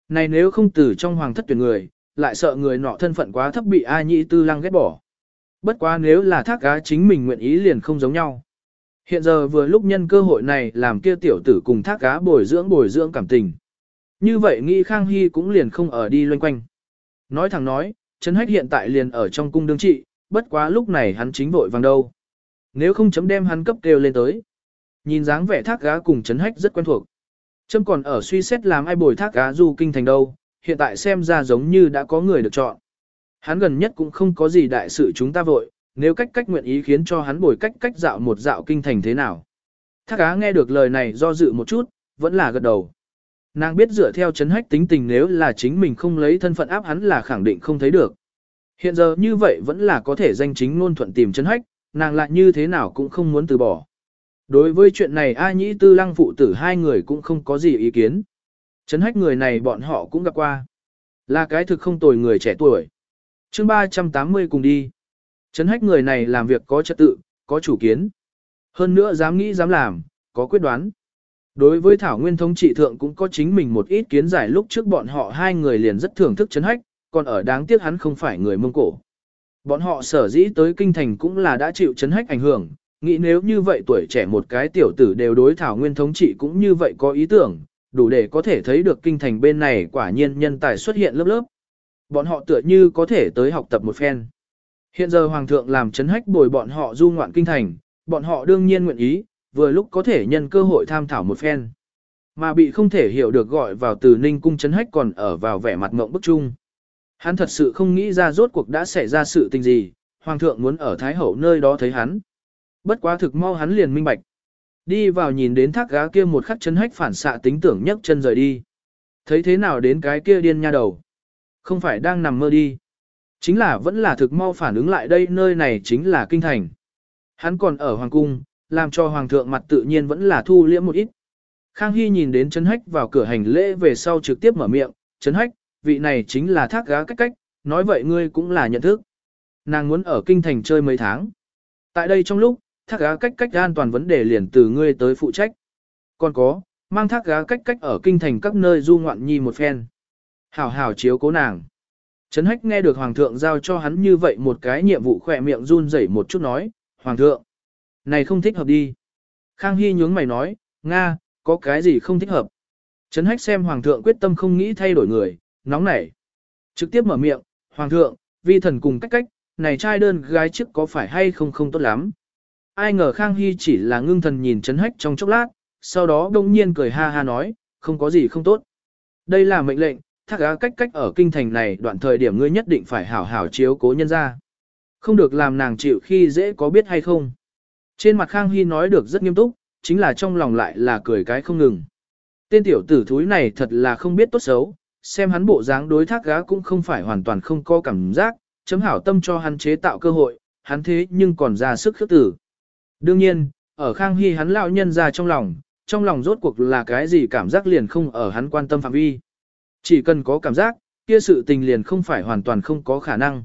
[SPEAKER 1] Này nếu không từ trong hoàng thất tuyển người, lại sợ người nọ thân phận quá thấp bị A nhĩ tư lăng ghét bỏ. Bất quá nếu là thác cá chính mình nguyện ý liền không giống nhau. Hiện giờ vừa lúc nhân cơ hội này làm kia tiểu tử cùng thác cá bồi dưỡng bồi dưỡng cảm tình. Như vậy nghĩ Khang Hy cũng liền không ở đi loanh quanh. Nói thẳng nói, Trấn Hách hiện tại liền ở trong cung đương trị, bất quá lúc này hắn chính vội vàng đâu. Nếu không chấm đem hắn cấp kêu lên tới. Nhìn dáng vẻ thác gá cùng Trấn Hách rất quen thuộc. Chấm còn ở suy xét làm ai bồi thác gá du kinh thành đâu, hiện tại xem ra giống như đã có người được chọn. Hắn gần nhất cũng không có gì đại sự chúng ta vội, nếu cách cách nguyện ý khiến cho hắn bồi cách cách dạo một dạo kinh thành thế nào. Thác Á nghe được lời này do dự một chút, vẫn là gật đầu. Nàng biết dựa theo chấn hách tính tình nếu là chính mình không lấy thân phận áp hắn là khẳng định không thấy được. Hiện giờ như vậy vẫn là có thể danh chính ngôn thuận tìm chấn hách, nàng lại như thế nào cũng không muốn từ bỏ. Đối với chuyện này A Nhĩ Tư Lăng phụ tử hai người cũng không có gì ý kiến. Chấn hách người này bọn họ cũng gặp qua. Là cái thực không tồi người trẻ tuổi. chương 380 cùng đi. Chấn hách người này làm việc có trật tự, có chủ kiến. Hơn nữa dám nghĩ dám làm, có quyết đoán. Đối với Thảo Nguyên thống trị thượng cũng có chính mình một ít kiến giải lúc trước bọn họ hai người liền rất thưởng thức chấn hách, còn ở đáng tiếc hắn không phải người Mông Cổ. Bọn họ sở dĩ tới kinh thành cũng là đã chịu chấn hách ảnh hưởng, nghĩ nếu như vậy tuổi trẻ một cái tiểu tử đều đối Thảo Nguyên thống trị cũng như vậy có ý tưởng, đủ để có thể thấy được kinh thành bên này quả nhiên nhân tài xuất hiện lớp lớp. Bọn họ tựa như có thể tới học tập một phen. Hiện giờ Hoàng thượng làm chấn hách bồi bọn họ du ngoạn kinh thành, bọn họ đương nhiên nguyện ý, vừa lúc có thể nhân cơ hội tham thảo một phen. Mà bị không thể hiểu được gọi vào từ ninh cung chấn hách còn ở vào vẻ mặt ngộng bức chung. Hắn thật sự không nghĩ ra rốt cuộc đã xảy ra sự tình gì, hoàng thượng muốn ở Thái Hậu nơi đó thấy hắn. Bất quá thực mau hắn liền minh bạch. Đi vào nhìn đến thác gá kia một khắc chấn hách phản xạ tính tưởng nhấc chân rời đi. Thấy thế nào đến cái kia điên nha đầu. Không phải đang nằm mơ đi. Chính là vẫn là thực mau phản ứng lại đây nơi này chính là kinh thành. Hắn còn ở hoàng cung, làm cho hoàng thượng mặt tự nhiên vẫn là thu liễm một ít. Khang Hy nhìn đến Trấn Hách vào cửa hành lễ về sau trực tiếp mở miệng, Trấn Hách, vị này chính là thác gá cách cách, nói vậy ngươi cũng là nhận thức. Nàng muốn ở kinh thành chơi mấy tháng. Tại đây trong lúc, thác gá cách cách an toàn vấn đề liền từ ngươi tới phụ trách. Còn có, mang thác gá cách cách ở kinh thành các nơi du ngoạn nhi một phen. Hảo hảo chiếu cố nàng. Trấn Hách nghe được Hoàng thượng giao cho hắn như vậy một cái nhiệm vụ khỏe miệng run rẩy một chút nói, Hoàng thượng, này không thích hợp đi. Khang Hy nhướng mày nói, Nga, có cái gì không thích hợp. Trấn hách xem Hoàng thượng quyết tâm không nghĩ thay đổi người, nóng nảy. Trực tiếp mở miệng, Hoàng thượng, vi thần cùng cách cách, này trai đơn gái trước có phải hay không không tốt lắm. Ai ngờ Khang Hy chỉ là ngưng thần nhìn Trấn hách trong chốc lát, sau đó đông nhiên cười ha ha nói, không có gì không tốt. Đây là mệnh lệnh, thác á cách cách ở kinh thành này đoạn thời điểm ngươi nhất định phải hảo hảo chiếu cố nhân ra. Không được làm nàng chịu khi dễ có biết hay không. Trên mặt Khang Hy nói được rất nghiêm túc, chính là trong lòng lại là cười cái không ngừng. Tên tiểu tử thúi này thật là không biết tốt xấu, xem hắn bộ dáng đối thác gá cũng không phải hoàn toàn không có cảm giác, chấm hảo tâm cho hắn chế tạo cơ hội, hắn thế nhưng còn ra sức khước tử. Đương nhiên, ở Khang Hy hắn lão nhân ra trong lòng, trong lòng rốt cuộc là cái gì cảm giác liền không ở hắn quan tâm phạm vi. Chỉ cần có cảm giác, kia sự tình liền không phải hoàn toàn không có khả năng.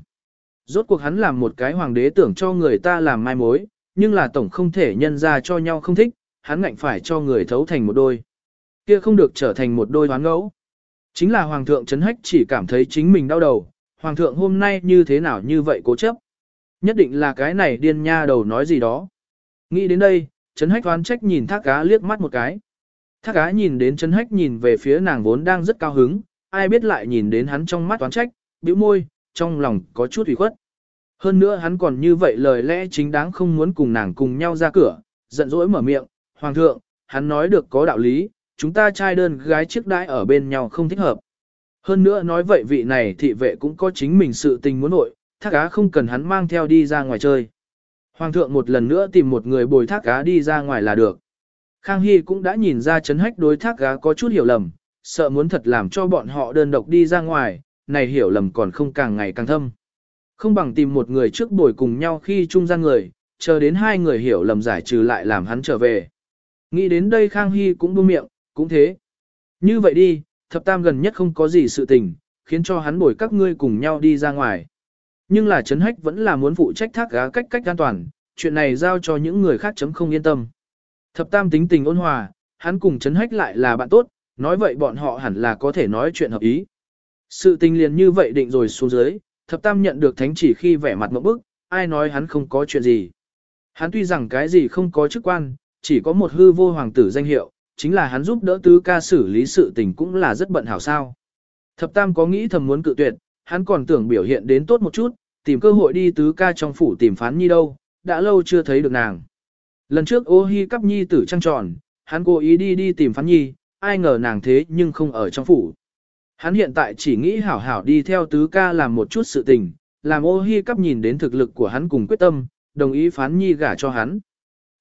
[SPEAKER 1] Rốt cuộc hắn làm một cái hoàng đế tưởng cho người ta làm mai mối, nhưng là tổng không thể nhân ra cho nhau không thích, hắn ngạnh phải cho người thấu thành một đôi. Kia không được trở thành một đôi hoán ngẫu. Chính là hoàng thượng chấn hách chỉ cảm thấy chính mình đau đầu, hoàng thượng hôm nay như thế nào như vậy cố chấp. Nhất định là cái này điên nha đầu nói gì đó. Nghĩ đến đây, chấn hách oán trách nhìn thác cá liếc mắt một cái. Thác Á nhìn đến chân hách nhìn về phía nàng vốn đang rất cao hứng, ai biết lại nhìn đến hắn trong mắt oán trách, bĩu môi, trong lòng có chút ủy khuất. Hơn nữa hắn còn như vậy lời lẽ chính đáng không muốn cùng nàng cùng nhau ra cửa, giận dỗi mở miệng, Hoàng thượng, hắn nói được có đạo lý, chúng ta trai đơn gái trước đãi ở bên nhau không thích hợp. Hơn nữa nói vậy vị này thị vệ cũng có chính mình sự tình muốn nội, thác Á không cần hắn mang theo đi ra ngoài chơi. Hoàng thượng một lần nữa tìm một người bồi thác Á đi ra ngoài là được. Khang Hy cũng đã nhìn ra chấn hách đối thác gá có chút hiểu lầm, sợ muốn thật làm cho bọn họ đơn độc đi ra ngoài, này hiểu lầm còn không càng ngày càng thâm. Không bằng tìm một người trước bồi cùng nhau khi chung gian người, chờ đến hai người hiểu lầm giải trừ lại làm hắn trở về. Nghĩ đến đây Khang Hy cũng buông miệng, cũng thế. Như vậy đi, thập tam gần nhất không có gì sự tình, khiến cho hắn bồi các ngươi cùng nhau đi ra ngoài. Nhưng là chấn Hách vẫn là muốn phụ trách thác gá cách cách an toàn, chuyện này giao cho những người khác chấm không yên tâm. Thập tam tính tình ôn hòa, hắn cùng Trấn Hách lại là bạn tốt, nói vậy bọn họ hẳn là có thể nói chuyện hợp ý. Sự tình liền như vậy định rồi xuống dưới, thập tam nhận được thánh chỉ khi vẻ mặt mẫu bức, ai nói hắn không có chuyện gì. Hắn tuy rằng cái gì không có chức quan, chỉ có một hư vô hoàng tử danh hiệu, chính là hắn giúp đỡ tứ ca xử lý sự tình cũng là rất bận hảo sao. Thập tam có nghĩ thầm muốn cự tuyệt, hắn còn tưởng biểu hiện đến tốt một chút, tìm cơ hội đi tứ ca trong phủ tìm phán nhi đâu, đã lâu chưa thấy được nàng. Lần trước ô hi cắp nhi tử trăng tròn, hắn cố ý đi đi tìm phán nhi, ai ngờ nàng thế nhưng không ở trong phủ. Hắn hiện tại chỉ nghĩ hảo hảo đi theo tứ ca làm một chút sự tình, làm ô hi cắp nhìn đến thực lực của hắn cùng quyết tâm, đồng ý phán nhi gả cho hắn.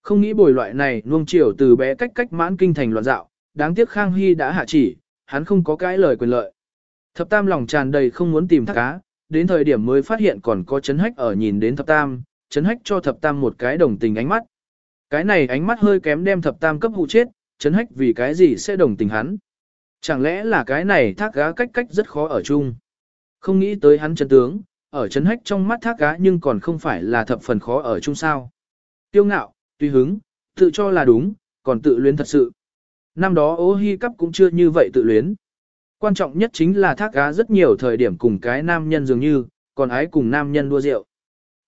[SPEAKER 1] Không nghĩ bồi loại này nuông chiều từ bé cách cách mãn kinh thành loạn dạo, đáng tiếc Khang Hy đã hạ chỉ, hắn không có cái lời quyền lợi. Thập tam lòng tràn đầy không muốn tìm thác cá, đến thời điểm mới phát hiện còn có chấn hách ở nhìn đến thập tam, chấn hách cho thập tam một cái đồng tình ánh mắt. Cái này ánh mắt hơi kém đem thập tam cấp hụ chết, chấn hách vì cái gì sẽ đồng tình hắn. Chẳng lẽ là cái này thác gá cách cách rất khó ở chung. Không nghĩ tới hắn chân tướng, ở chấn hách trong mắt thác gá nhưng còn không phải là thập phần khó ở chung sao. Tiêu ngạo, tùy hứng, tự cho là đúng, còn tự luyến thật sự. Năm đó ô hi cấp cũng chưa như vậy tự luyến. Quan trọng nhất chính là thác gá rất nhiều thời điểm cùng cái nam nhân dường như, còn ái cùng nam nhân đua rượu.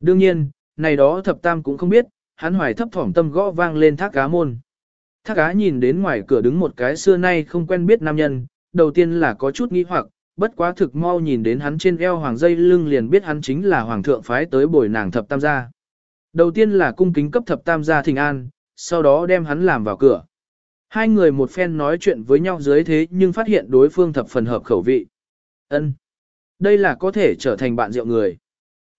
[SPEAKER 1] Đương nhiên, này đó thập tam cũng không biết, hắn hoài thấp thỏm tâm gõ vang lên thác cá môn. Thác cá nhìn đến ngoài cửa đứng một cái xưa nay không quen biết nam nhân, đầu tiên là có chút nghi hoặc, bất quá thực mau nhìn đến hắn trên eo hoàng dây lưng liền biết hắn chính là hoàng thượng phái tới bồi nàng thập tam gia. Đầu tiên là cung kính cấp thập tam gia thỉnh an, sau đó đem hắn làm vào cửa. Hai người một phen nói chuyện với nhau dưới thế nhưng phát hiện đối phương thập phần hợp khẩu vị. Ân, Đây là có thể trở thành bạn rượu người.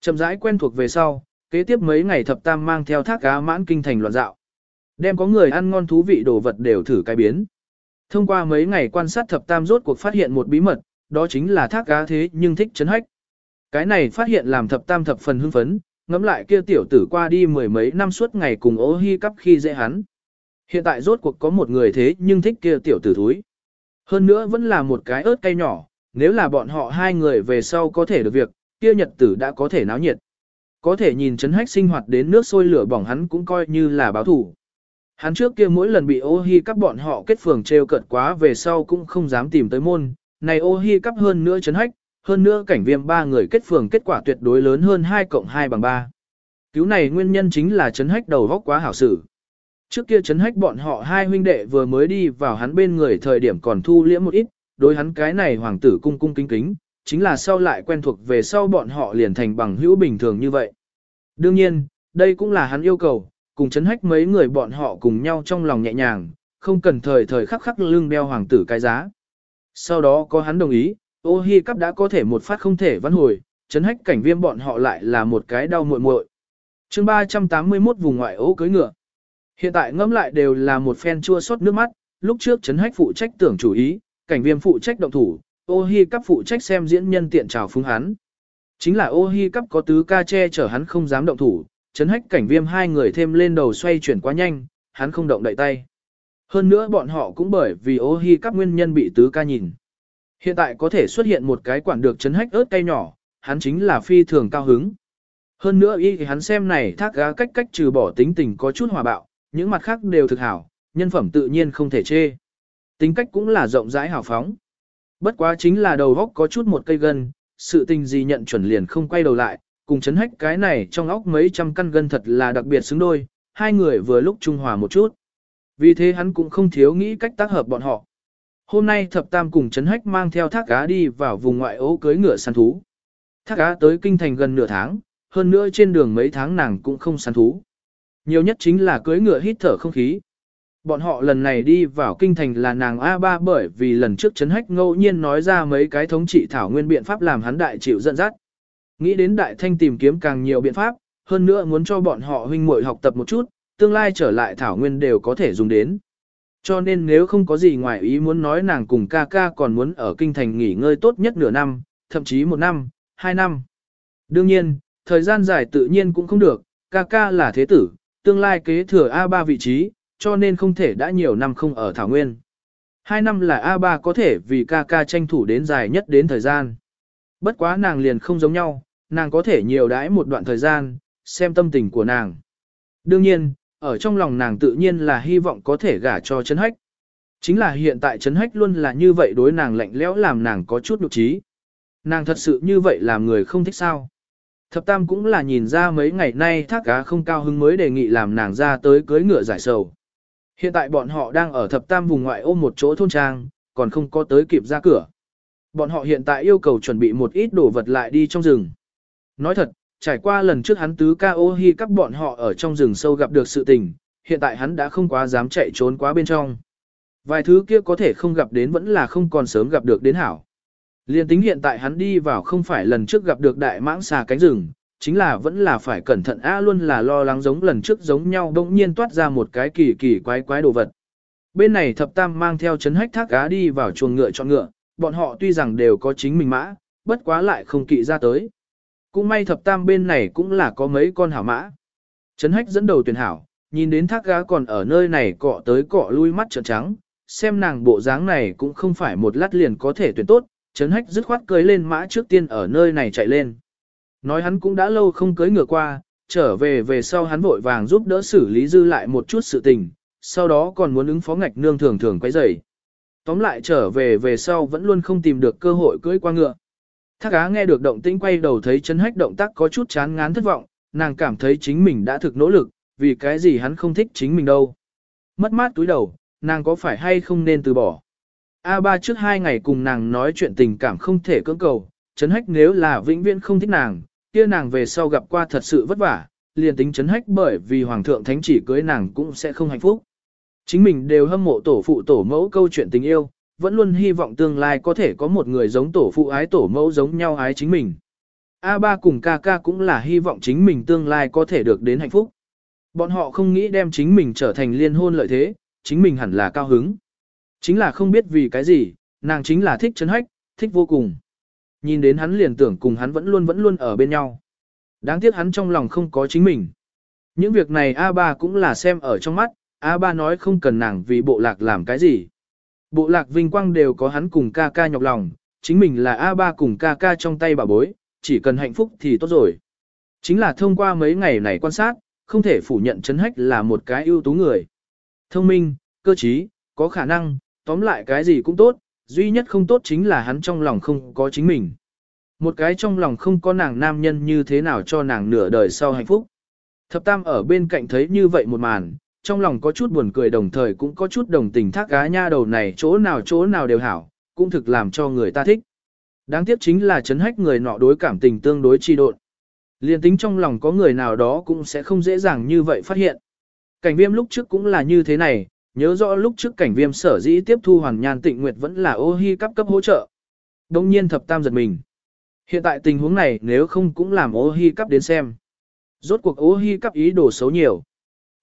[SPEAKER 1] Chậm rãi quen thuộc về sau, kế tiếp mấy ngày thập tam mang theo thác cá mãn kinh thành loạn dạo. Đem có người ăn ngon thú vị đồ vật đều thử cái biến. Thông qua mấy ngày quan sát thập tam rốt cuộc phát hiện một bí mật, đó chính là thác cá thế nhưng thích chấn hách. Cái này phát hiện làm thập tam thập phần hưng phấn, ngẫm lại kia tiểu tử qua đi mười mấy năm suốt ngày cùng ố hy cắp khi dễ hắn. Hiện tại rốt cuộc có một người thế nhưng thích kia tiểu tử thúi. Hơn nữa vẫn là một cái ớt cây nhỏ, nếu là bọn họ hai người về sau có thể được việc, kia nhật tử đã có thể náo nhiệt. Có thể nhìn chấn hách sinh hoạt đến nước sôi lửa bỏng hắn cũng coi như là báo thủ. Hắn trước kia mỗi lần bị ô hi các bọn họ kết phường trêu cợt quá về sau cũng không dám tìm tới môn, này ô hi cắp hơn nữa chấn hách, hơn nữa cảnh viêm ba người kết phường kết quả tuyệt đối lớn hơn 2 cộng 2 bằng 3. Cứu này nguyên nhân chính là chấn hách đầu góc quá hảo xử. Trước kia chấn hách bọn họ hai huynh đệ vừa mới đi vào hắn bên người thời điểm còn thu liễm một ít, đối hắn cái này hoàng tử cung cung kính kính, chính là sau lại quen thuộc về sau bọn họ liền thành bằng hữu bình thường như vậy. Đương nhiên, đây cũng là hắn yêu cầu, cùng chấn hách mấy người bọn họ cùng nhau trong lòng nhẹ nhàng, không cần thời thời khắc khắc lưng đeo hoàng tử cái giá. Sau đó có hắn đồng ý, ô hi cắp đã có thể một phát không thể vãn hồi, chấn hách cảnh viêm bọn họ lại là một cái đau muội muội. chương 381 vùng ngoại ô cưới ngựa. Hiện tại ngẫm lại đều là một phen chua xót nước mắt, lúc trước chấn hách phụ trách tưởng chủ ý, cảnh viêm phụ trách động thủ, ô hi cắp phụ trách xem diễn nhân tiện trào phúng hắn. Chính là ô hi cắp có tứ ca che chở hắn không dám động thủ, chấn hách cảnh viêm hai người thêm lên đầu xoay chuyển quá nhanh, hắn không động đậy tay. Hơn nữa bọn họ cũng bởi vì ô hi cắp nguyên nhân bị tứ ca nhìn. Hiện tại có thể xuất hiện một cái quản được chấn hách ớt cây nhỏ, hắn chính là phi thường cao hứng. Hơn nữa y thì hắn xem này thác gá cách cách trừ bỏ tính tình có chút hòa bạo, những mặt khác đều thực hảo, nhân phẩm tự nhiên không thể chê. Tính cách cũng là rộng rãi hào phóng. Bất quá chính là đầu góc có chút một cây gân, sự tình gì nhận chuẩn liền không quay đầu lại, cùng chấn hách cái này trong óc mấy trăm căn gân thật là đặc biệt xứng đôi, hai người vừa lúc trung hòa một chút. Vì thế hắn cũng không thiếu nghĩ cách tác hợp bọn họ. Hôm nay thập tam cùng chấn hách mang theo thác cá đi vào vùng ngoại ố cưới ngựa săn thú. Thác cá tới kinh thành gần nửa tháng, hơn nữa trên đường mấy tháng nàng cũng không săn thú. Nhiều nhất chính là cưới ngựa hít thở không khí. Bọn họ lần này đi vào kinh thành là nàng A3 bởi vì lần trước chấn hách ngẫu nhiên nói ra mấy cái thống trị thảo nguyên biện pháp làm hắn đại chịu dẫn dắt. Nghĩ đến đại thanh tìm kiếm càng nhiều biện pháp, hơn nữa muốn cho bọn họ huynh muội học tập một chút, tương lai trở lại thảo nguyên đều có thể dùng đến. Cho nên nếu không có gì ngoài ý muốn nói nàng cùng ca ca còn muốn ở kinh thành nghỉ ngơi tốt nhất nửa năm, thậm chí một năm, hai năm. Đương nhiên, thời gian dài tự nhiên cũng không được, ca ca là thế tử, tương lai kế thừa A3 vị trí, cho nên không thể đã nhiều năm không ở Thảo Nguyên. Hai năm là A3 có thể vì ca ca tranh thủ đến dài nhất đến thời gian. Bất quá nàng liền không giống nhau, nàng có thể nhiều đãi một đoạn thời gian, xem tâm tình của nàng. Đương nhiên, ở trong lòng nàng tự nhiên là hy vọng có thể gả cho Trấn Hách. Chính là hiện tại Trấn Hách luôn là như vậy đối nàng lạnh lẽo làm nàng có chút nhục trí. Nàng thật sự như vậy làm người không thích sao. Thập Tam cũng là nhìn ra mấy ngày nay thác cá không cao hứng mới đề nghị làm nàng ra tới cưới ngựa giải sầu. Hiện tại bọn họ đang ở Thập Tam vùng ngoại ô một chỗ thôn trang, còn không có tới kịp ra cửa. Bọn họ hiện tại yêu cầu chuẩn bị một ít đồ vật lại đi trong rừng. Nói thật, trải qua lần trước hắn tứ ca ô hi các bọn họ ở trong rừng sâu gặp được sự tình, hiện tại hắn đã không quá dám chạy trốn quá bên trong. Vài thứ kia có thể không gặp đến vẫn là không còn sớm gặp được đến hảo. Liên tính hiện tại hắn đi vào không phải lần trước gặp được đại mãng xà cánh rừng, chính là vẫn là phải cẩn thận a luôn là lo lắng giống lần trước giống nhau bỗng nhiên toát ra một cái kỳ kỳ quái quái đồ vật. Bên này thập tam mang theo chấn hách thác cá đi vào chuồng ngựa chọn ngựa, bọn họ tuy rằng đều có chính mình mã, bất quá lại không kỵ ra tới. Cũng may thập tam bên này cũng là có mấy con hảo mã. chấn hách dẫn đầu tuyển hảo, nhìn đến thác gá còn ở nơi này cọ tới cọ lui mắt trợn trắng, xem nàng bộ dáng này cũng không phải một lát liền có thể tuyển tốt, chấn hách dứt khoát cưới lên mã trước tiên ở nơi này chạy lên. Nói hắn cũng đã lâu không cưới ngựa qua, trở về về sau hắn vội vàng giúp đỡ xử lý dư lại một chút sự tình, sau đó còn muốn ứng phó ngạch nương thường thường quấy rầy. Tóm lại trở về về sau vẫn luôn không tìm được cơ hội cưới qua ngựa. Thác á nghe được động tĩnh quay đầu thấy chấn hách động tác có chút chán ngán thất vọng, nàng cảm thấy chính mình đã thực nỗ lực, vì cái gì hắn không thích chính mình đâu. Mất mát túi đầu, nàng có phải hay không nên từ bỏ. A3 trước hai ngày cùng nàng nói chuyện tình cảm không thể cưỡng cầu, chấn hách nếu là vĩnh viễn không thích nàng, kia nàng về sau gặp qua thật sự vất vả, liền tính chấn hách bởi vì hoàng thượng thánh chỉ cưới nàng cũng sẽ không hạnh phúc. Chính mình đều hâm mộ tổ phụ tổ mẫu câu chuyện tình yêu, vẫn luôn hy vọng tương lai có thể có một người giống tổ phụ ái tổ mẫu giống nhau ái chính mình. A3 cùng ca ca cũng là hy vọng chính mình tương lai có thể được đến hạnh phúc. Bọn họ không nghĩ đem chính mình trở thành liên hôn lợi thế, chính mình hẳn là cao hứng. Chính là không biết vì cái gì, nàng chính là thích chấn hách, thích vô cùng. Nhìn đến hắn liền tưởng cùng hắn vẫn luôn vẫn luôn ở bên nhau. Đáng tiếc hắn trong lòng không có chính mình. Những việc này A3 cũng là xem ở trong mắt, A3 nói không cần nàng vì bộ lạc làm cái gì. Bộ lạc vinh quang đều có hắn cùng ca ca nhọc lòng, chính mình là A3 cùng ca ca trong tay bà bối, chỉ cần hạnh phúc thì tốt rồi. Chính là thông qua mấy ngày này quan sát, không thể phủ nhận chấn hách là một cái ưu tú người. Thông minh, cơ trí, có khả năng, tóm lại cái gì cũng tốt, duy nhất không tốt chính là hắn trong lòng không có chính mình. Một cái trong lòng không có nàng nam nhân như thế nào cho nàng nửa đời sau hạnh phúc. Thập tam ở bên cạnh thấy như vậy một màn, trong lòng có chút buồn cười đồng thời cũng có chút đồng tình thác gá nha đầu này chỗ nào chỗ nào đều hảo, cũng thực làm cho người ta thích. Đáng tiếc chính là chấn hách người nọ đối cảm tình tương đối chi độn. Liên tính trong lòng có người nào đó cũng sẽ không dễ dàng như vậy phát hiện. Cảnh viêm lúc trước cũng là như thế này, nhớ rõ lúc trước cảnh viêm sở dĩ tiếp thu hoàn nhan tịnh nguyệt vẫn là ô hi cấp cấp hỗ trợ. Đông nhiên thập tam giật mình. Hiện tại tình huống này nếu không cũng làm ô hi cấp đến xem. Rốt cuộc ô hi cấp ý đồ xấu nhiều.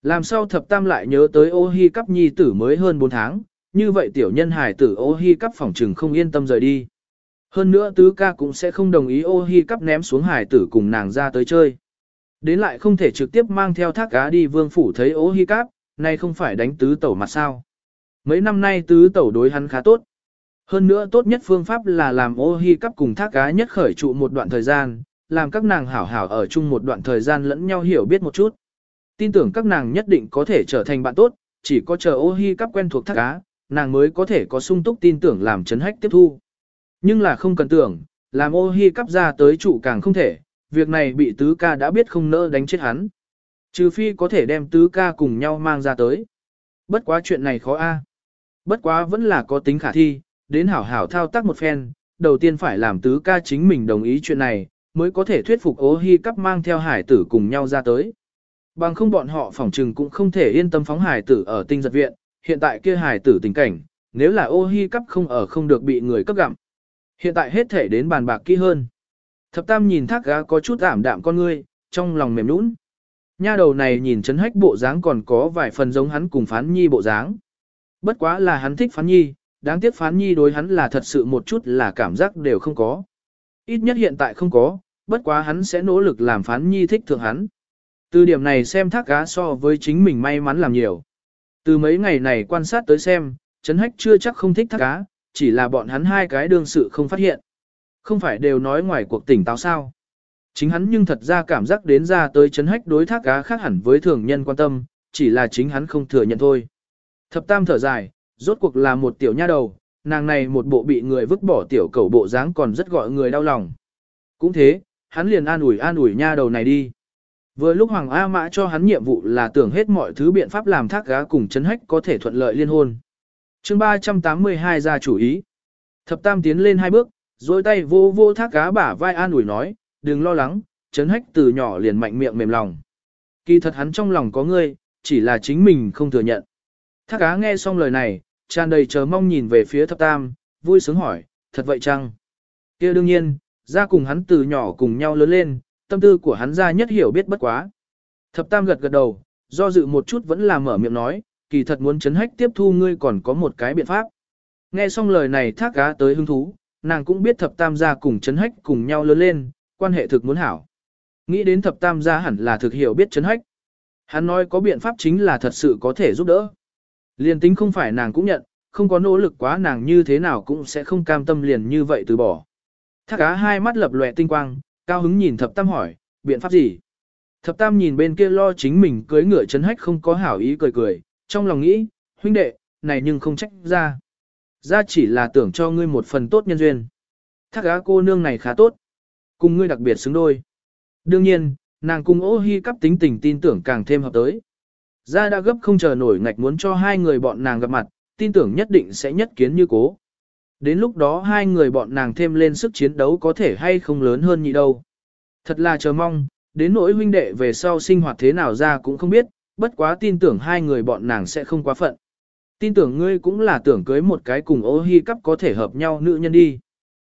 [SPEAKER 1] Làm sao thập tam lại nhớ tới ô hi cấp nhi tử mới hơn 4 tháng, như vậy tiểu nhân hải tử ô hi cấp phòng trừng không yên tâm rời đi. Hơn nữa tứ ca cũng sẽ không đồng ý ô hi cấp ném xuống hải tử cùng nàng ra tới chơi. Đến lại không thể trực tiếp mang theo thác cá đi vương phủ thấy ô hi cấp, nay không phải đánh tứ tẩu mặt sao. Mấy năm nay tứ tẩu đối hắn khá tốt. Hơn nữa tốt nhất phương pháp là làm ô hi cắp cùng thác cá nhất khởi trụ một đoạn thời gian, làm các nàng hảo hảo ở chung một đoạn thời gian lẫn nhau hiểu biết một chút. Tin tưởng các nàng nhất định có thể trở thành bạn tốt, chỉ có chờ ô hi cắp quen thuộc thác cá, nàng mới có thể có sung túc tin tưởng làm chấn hách tiếp thu. Nhưng là không cần tưởng, làm ô hi cắp ra tới trụ càng không thể, việc này bị tứ ca đã biết không nỡ đánh chết hắn. Trừ phi có thể đem tứ ca cùng nhau mang ra tới. Bất quá chuyện này khó a. Bất quá vẫn là có tính khả thi, đến hảo hảo thao tác một phen, đầu tiên phải làm tứ ca chính mình đồng ý chuyện này, mới có thể thuyết phục ố hy cắp mang theo hải tử cùng nhau ra tới. Bằng không bọn họ phỏng trừng cũng không thể yên tâm phóng hải tử ở tinh giật viện, hiện tại kia hải tử tình cảnh, nếu là ô hy cắp không ở không được bị người cấp gặm. Hiện tại hết thể đến bàn bạc kỹ hơn. Thập tam nhìn thác gá có chút ảm đạm con ngươi, trong lòng mềm nũng. Nha đầu này nhìn chấn hách bộ dáng còn có vài phần giống hắn cùng phán nhi bộ dáng. Bất quá là hắn thích phán nhi, đáng tiếc phán nhi đối hắn là thật sự một chút là cảm giác đều không có. Ít nhất hiện tại không có, bất quá hắn sẽ nỗ lực làm phán nhi thích thượng hắn. Từ điểm này xem thác cá so với chính mình may mắn làm nhiều. Từ mấy ngày này quan sát tới xem, chấn hách chưa chắc không thích thác cá, chỉ là bọn hắn hai cái đương sự không phát hiện. Không phải đều nói ngoài cuộc tỉnh táo sao. Chính hắn nhưng thật ra cảm giác đến ra tới chấn hách đối thác cá khác hẳn với thường nhân quan tâm, chỉ là chính hắn không thừa nhận thôi. Thập tam thở dài, rốt cuộc là một tiểu nha đầu, nàng này một bộ bị người vứt bỏ tiểu cầu bộ dáng còn rất gọi người đau lòng. Cũng thế, hắn liền an ủi an ủi nha đầu này đi. Vừa lúc Hoàng A Mã cho hắn nhiệm vụ là tưởng hết mọi thứ biện pháp làm thác gá cùng chấn hách có thể thuận lợi liên hôn. chương 382 ra chủ ý. Thập tam tiến lên hai bước, rồi tay vô vô thác gá bả vai an ủi nói, đừng lo lắng, chấn hách từ nhỏ liền mạnh miệng mềm lòng. Kỳ thật hắn trong lòng có ngươi, chỉ là chính mình không thừa nhận. Thác cá nghe xong lời này, tràn đầy chờ mong nhìn về phía thập tam, vui sướng hỏi, thật vậy chăng? kia đương nhiên, ra cùng hắn từ nhỏ cùng nhau lớn lên, tâm tư của hắn ra nhất hiểu biết bất quá. Thập tam gật gật đầu, do dự một chút vẫn là mở miệng nói, kỳ thật muốn chấn hách tiếp thu ngươi còn có một cái biện pháp. Nghe xong lời này thác cá tới hứng thú, nàng cũng biết thập tam gia cùng chấn hách cùng nhau lớn lên, quan hệ thực muốn hảo. Nghĩ đến thập tam gia hẳn là thực hiểu biết chấn hách. Hắn nói có biện pháp chính là thật sự có thể giúp đỡ. Liền tính không phải nàng cũng nhận, không có nỗ lực quá nàng như thế nào cũng sẽ không cam tâm liền như vậy từ bỏ. Thác cá hai mắt lập lòe tinh quang, cao hứng nhìn thập tam hỏi, biện pháp gì? Thập tam nhìn bên kia lo chính mình cưới ngựa chấn hách không có hảo ý cười cười, trong lòng nghĩ, huynh đệ, này nhưng không trách ra. Ra chỉ là tưởng cho ngươi một phần tốt nhân duyên. Thác á cô nương này khá tốt. Cùng ngươi đặc biệt xứng đôi. Đương nhiên, nàng cùng ô hi cắp tính tình tin tưởng càng thêm hợp tới. Gia đã gấp không chờ nổi ngạch muốn cho hai người bọn nàng gặp mặt, tin tưởng nhất định sẽ nhất kiến như cố. Đến lúc đó hai người bọn nàng thêm lên sức chiến đấu có thể hay không lớn hơn nhị đâu. Thật là chờ mong, đến nỗi huynh đệ về sau sinh hoạt thế nào ra cũng không biết, bất quá tin tưởng hai người bọn nàng sẽ không quá phận. Tin tưởng ngươi cũng là tưởng cưới một cái cùng ô hi cắp có thể hợp nhau nữ nhân đi.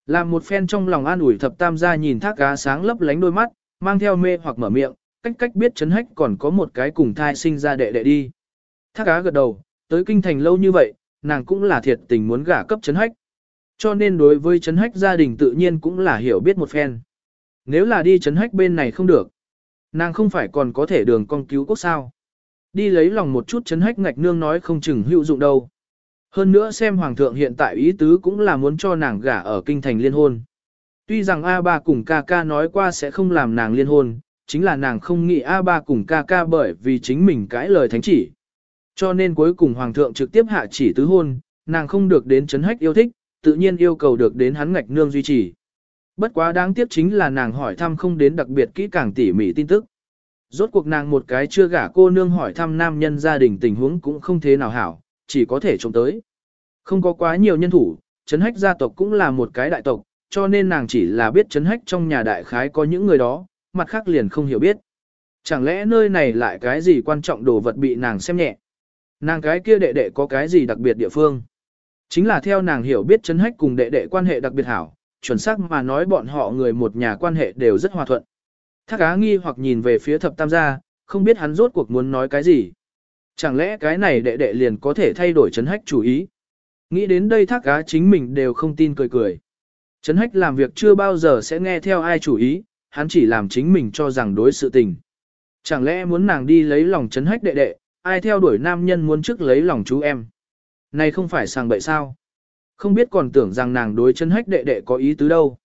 [SPEAKER 1] Làm một phen trong lòng an ủi thập tam gia nhìn thác cá sáng lấp lánh đôi mắt, mang theo mê hoặc mở miệng, cách cách biết chấn hách còn có một cái cùng thai sinh ra đệ đệ đi. Thác cá gật đầu, tới kinh thành lâu như vậy, nàng cũng là thiệt tình muốn gả cấp chấn hách. Cho nên đối với chấn hách gia đình tự nhiên cũng là hiểu biết một phen. Nếu là đi chấn hách bên này không được, nàng không phải còn có thể đường con cứu quốc sao. Đi lấy lòng một chút chấn hách ngạch nương nói không chừng hữu dụng đâu. Hơn nữa xem hoàng thượng hiện tại ý tứ cũng là muốn cho nàng gả ở kinh thành liên hôn. Tuy rằng A3 cùng ca ca nói qua sẽ không làm nàng liên hôn, chính là nàng không nghĩ A3 cùng ca ca bởi vì chính mình cãi lời thánh chỉ. Cho nên cuối cùng hoàng thượng trực tiếp hạ chỉ tứ hôn, nàng không được đến chấn hách yêu thích, tự nhiên yêu cầu được đến hắn ngạch nương duy trì. Bất quá đáng tiếc chính là nàng hỏi thăm không đến đặc biệt kỹ càng tỉ mỉ tin tức. Rốt cuộc nàng một cái chưa gả cô nương hỏi thăm nam nhân gia đình tình huống cũng không thế nào hảo, chỉ có thể trông tới. Không có quá nhiều nhân thủ, chấn hách gia tộc cũng là một cái đại tộc, cho nên nàng chỉ là biết chấn hách trong nhà đại khái có những người đó, mặt khác liền không hiểu biết. Chẳng lẽ nơi này lại cái gì quan trọng đồ vật bị nàng xem nhẹ? Nàng cái kia đệ đệ có cái gì đặc biệt địa phương? Chính là theo nàng hiểu biết chấn hách cùng đệ đệ quan hệ đặc biệt hảo, chuẩn xác mà nói bọn họ người một nhà quan hệ đều rất hòa thuận. Thác á nghi hoặc nhìn về phía thập tam gia, không biết hắn rốt cuộc muốn nói cái gì. Chẳng lẽ cái này đệ đệ liền có thể thay đổi chấn hách chủ ý? Nghĩ đến đây thác cá chính mình đều không tin cười cười. Chấn hách làm việc chưa bao giờ sẽ nghe theo ai chủ ý, hắn chỉ làm chính mình cho rằng đối sự tình. Chẳng lẽ muốn nàng đi lấy lòng chấn hách đệ đệ, ai theo đuổi nam nhân muốn trước lấy lòng chú em. Này không phải sàng bậy sao? Không biết còn tưởng rằng nàng đối chấn hách đệ đệ có ý tứ đâu.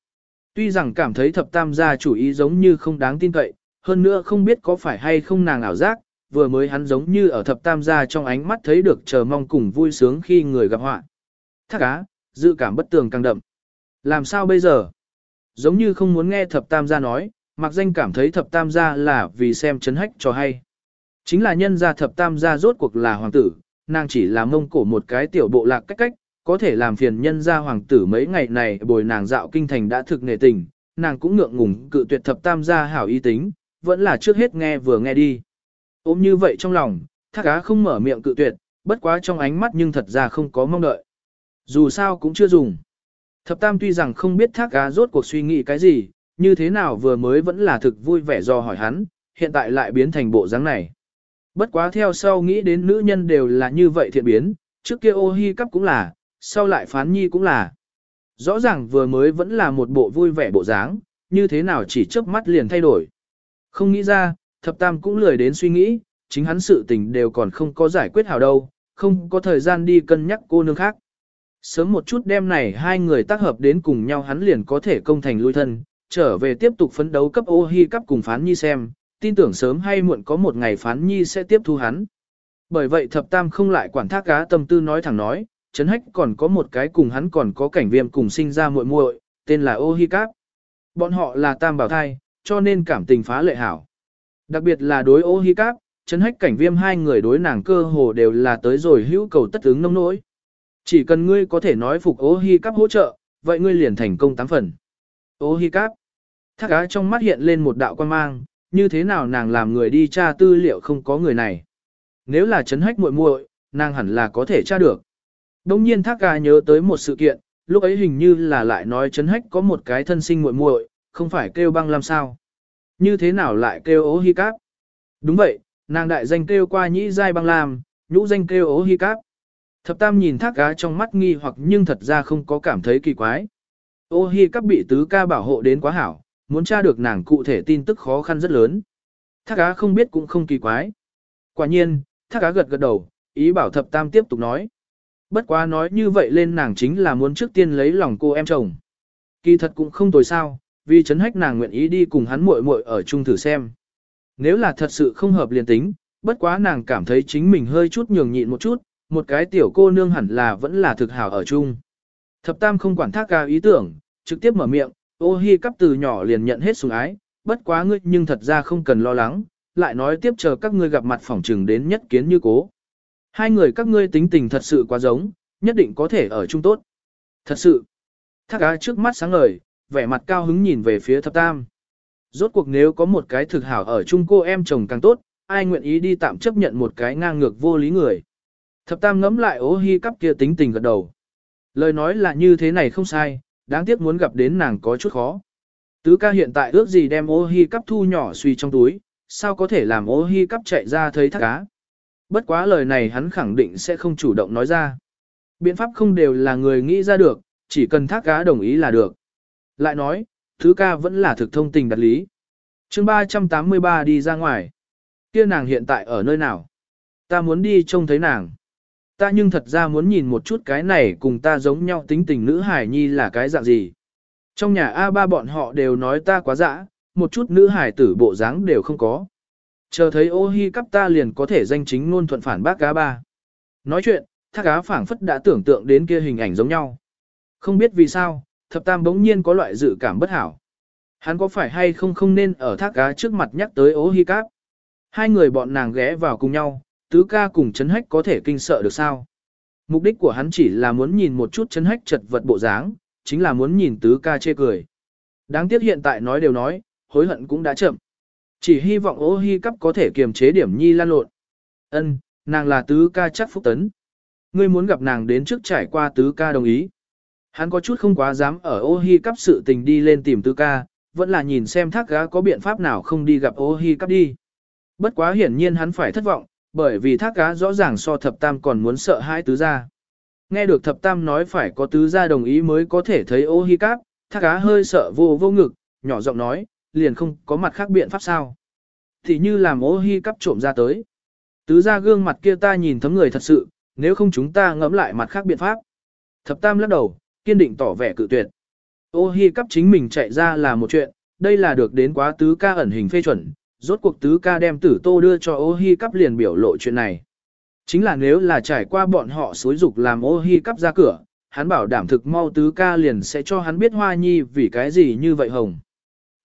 [SPEAKER 1] Tuy rằng cảm thấy thập tam gia chủ ý giống như không đáng tin cậy, hơn nữa không biết có phải hay không nàng ảo giác, vừa mới hắn giống như ở thập tam gia trong ánh mắt thấy được chờ mong cùng vui sướng khi người gặp họa. Thác á, dự cảm bất tường càng đậm. Làm sao bây giờ? Giống như không muốn nghe thập tam gia nói, mặc danh cảm thấy thập tam gia là vì xem chấn hách cho hay. Chính là nhân gia thập tam gia rốt cuộc là hoàng tử, nàng chỉ là mông cổ một cái tiểu bộ lạc cách cách, có thể làm phiền nhân gia hoàng tử mấy ngày này bồi nàng dạo kinh thành đã thực nề tình, nàng cũng ngượng ngùng cự tuyệt thập tam gia hảo ý tính, vẫn là trước hết nghe vừa nghe đi. Ôm như vậy trong lòng, thác á không mở miệng cự tuyệt, bất quá trong ánh mắt nhưng thật ra không có mong đợi. Dù sao cũng chưa dùng. Thập tam tuy rằng không biết thác á rốt cuộc suy nghĩ cái gì, như thế nào vừa mới vẫn là thực vui vẻ do hỏi hắn, hiện tại lại biến thành bộ dáng này. Bất quá theo sau nghĩ đến nữ nhân đều là như vậy thiện biến, trước kia ô hi cắp cũng là, sau lại phán nhi cũng là. Rõ ràng vừa mới vẫn là một bộ vui vẻ bộ dáng, như thế nào chỉ trước mắt liền thay đổi. Không nghĩ ra, thập tam cũng lười đến suy nghĩ, chính hắn sự tình đều còn không có giải quyết hảo đâu, không có thời gian đi cân nhắc cô nương khác. Sớm một chút đêm này hai người tác hợp đến cùng nhau hắn liền có thể công thành lui thân, trở về tiếp tục phấn đấu cấp ô hi cấp cùng phán nhi xem, tin tưởng sớm hay muộn có một ngày phán nhi sẽ tiếp thu hắn. Bởi vậy thập tam không lại quản thác cá tâm tư nói thẳng nói, chấn hách còn có một cái cùng hắn còn có cảnh viêm cùng sinh ra muội muội, tên là ô hi cáp. Bọn họ là tam bảo thai, cho nên cảm tình phá lệ hảo. Đặc biệt là đối ô hi cáp, chấn hách cảnh viêm hai người đối nàng cơ hồ đều là tới rồi hữu cầu tất ứng nông nỗi. Chỉ cần ngươi có thể nói phục ô hi cáp hỗ trợ, vậy ngươi liền thành công tám phần. Ô hi cáp. Thác á trong mắt hiện lên một đạo quan mang, như thế nào nàng làm người đi tra tư liệu không có người này. Nếu là chấn hách muội muội, nàng hẳn là có thể tra được. Đông nhiên thác cá nhớ tới một sự kiện, lúc ấy hình như là lại nói chấn hách có một cái thân sinh muội muội, không phải kêu băng làm sao. Như thế nào lại kêu ố hi cáp? Đúng vậy, nàng đại danh kêu qua nhĩ giai băng lam, nhũ danh kêu ố hi cáp. Thập tam nhìn thác cá trong mắt nghi hoặc nhưng thật ra không có cảm thấy kỳ quái. Ô hi cáp bị tứ ca bảo hộ đến quá hảo, muốn tra được nàng cụ thể tin tức khó khăn rất lớn. Thác cá không biết cũng không kỳ quái. Quả nhiên, thác cá gật gật đầu, ý bảo thập tam tiếp tục nói. Bất quá nói như vậy lên nàng chính là muốn trước tiên lấy lòng cô em chồng. Kỳ thật cũng không tồi sao, vì chấn hách nàng nguyện ý đi cùng hắn muội muội ở chung thử xem. Nếu là thật sự không hợp liền tính, bất quá nàng cảm thấy chính mình hơi chút nhường nhịn một chút, một cái tiểu cô nương hẳn là vẫn là thực hảo ở chung. Thập tam không quản thác ca ý tưởng, trực tiếp mở miệng, ô hi cắp từ nhỏ liền nhận hết sủng ái, bất quá ngươi nhưng thật ra không cần lo lắng, lại nói tiếp chờ các ngươi gặp mặt phỏng trừng đến nhất kiến như cố. Hai người các ngươi tính tình thật sự quá giống, nhất định có thể ở chung tốt. Thật sự, thác Á trước mắt sáng ngời, vẻ mặt cao hứng nhìn về phía thập tam. Rốt cuộc nếu có một cái thực hảo ở chung cô em chồng càng tốt, ai nguyện ý đi tạm chấp nhận một cái ngang ngược vô lý người. Thập tam ngẫm lại ô hi cắp kia tính tình gật đầu. Lời nói là như thế này không sai, đáng tiếc muốn gặp đến nàng có chút khó. Tứ ca hiện tại ước gì đem ô hi cắp thu nhỏ suy trong túi, sao có thể làm ô hi cắp chạy ra thấy thác cá. Bất quá lời này hắn khẳng định sẽ không chủ động nói ra. Biện pháp không đều là người nghĩ ra được, chỉ cần thác cá đồng ý là được. Lại nói, thứ ca vẫn là thực thông tình đặt lý. chương 383 đi ra ngoài. Kia nàng hiện tại ở nơi nào? Ta muốn đi trông thấy nàng. Ta nhưng thật ra muốn nhìn một chút cái này cùng ta giống nhau tính tình nữ hải nhi là cái dạng gì. Trong nhà A3 bọn họ đều nói ta quá dã, một chút nữ hải tử bộ dáng đều không có. Chờ thấy ô hi cắp ta liền có thể danh chính ngôn thuận phản bác A ba. Nói chuyện, thác á phảng phất đã tưởng tượng đến kia hình ảnh giống nhau. Không biết vì sao, thập tam bỗng nhiên có loại dự cảm bất hảo. Hắn có phải hay không không nên ở thác cá trước mặt nhắc tới ố hi cáp. Hai người bọn nàng ghé vào cùng nhau, tứ ca cùng chấn hách có thể kinh sợ được sao. Mục đích của hắn chỉ là muốn nhìn một chút chấn hách chật vật bộ dáng, chính là muốn nhìn tứ ca chê cười. Đáng tiếc hiện tại nói đều nói, hối hận cũng đã chậm. Chỉ hy vọng ô hi cắp có thể kiềm chế điểm nhi lan lộn. Ân, nàng là tứ ca chắc phúc tấn. Ngươi muốn gặp nàng đến trước trải qua tứ ca đồng ý. Hắn có chút không quá dám ở ô hi cắp sự tình đi lên tìm tứ ca, vẫn là nhìn xem thác gá có biện pháp nào không đi gặp ô hi cắp đi. Bất quá hiển nhiên hắn phải thất vọng, bởi vì thác gá rõ ràng so thập tam còn muốn sợ hai tứ gia. Nghe được thập tam nói phải có tứ gia đồng ý mới có thể thấy ô hi cắp, thác gá hơi sợ vô vô ngực, nhỏ giọng nói, liền không có mặt khác biện pháp sao. Thì như làm ô hi cắp trộm ra tới. Tứ gia gương mặt kia ta nhìn thấm người thật sự, nếu không chúng ta ngẫm lại mặt khác biện pháp. Thập tam lắc đầu, kiên định tỏ vẻ cự tuyệt. Ô hi cắp chính mình chạy ra là một chuyện, đây là được đến quá tứ ca ẩn hình phê chuẩn, rốt cuộc tứ ca đem tử tô đưa cho ô hi cắp liền biểu lộ chuyện này. Chính là nếu là trải qua bọn họ xối dục làm ô hi cắp ra cửa, hắn bảo đảm thực mau tứ ca liền sẽ cho hắn biết hoa nhi vì cái gì như vậy hồng.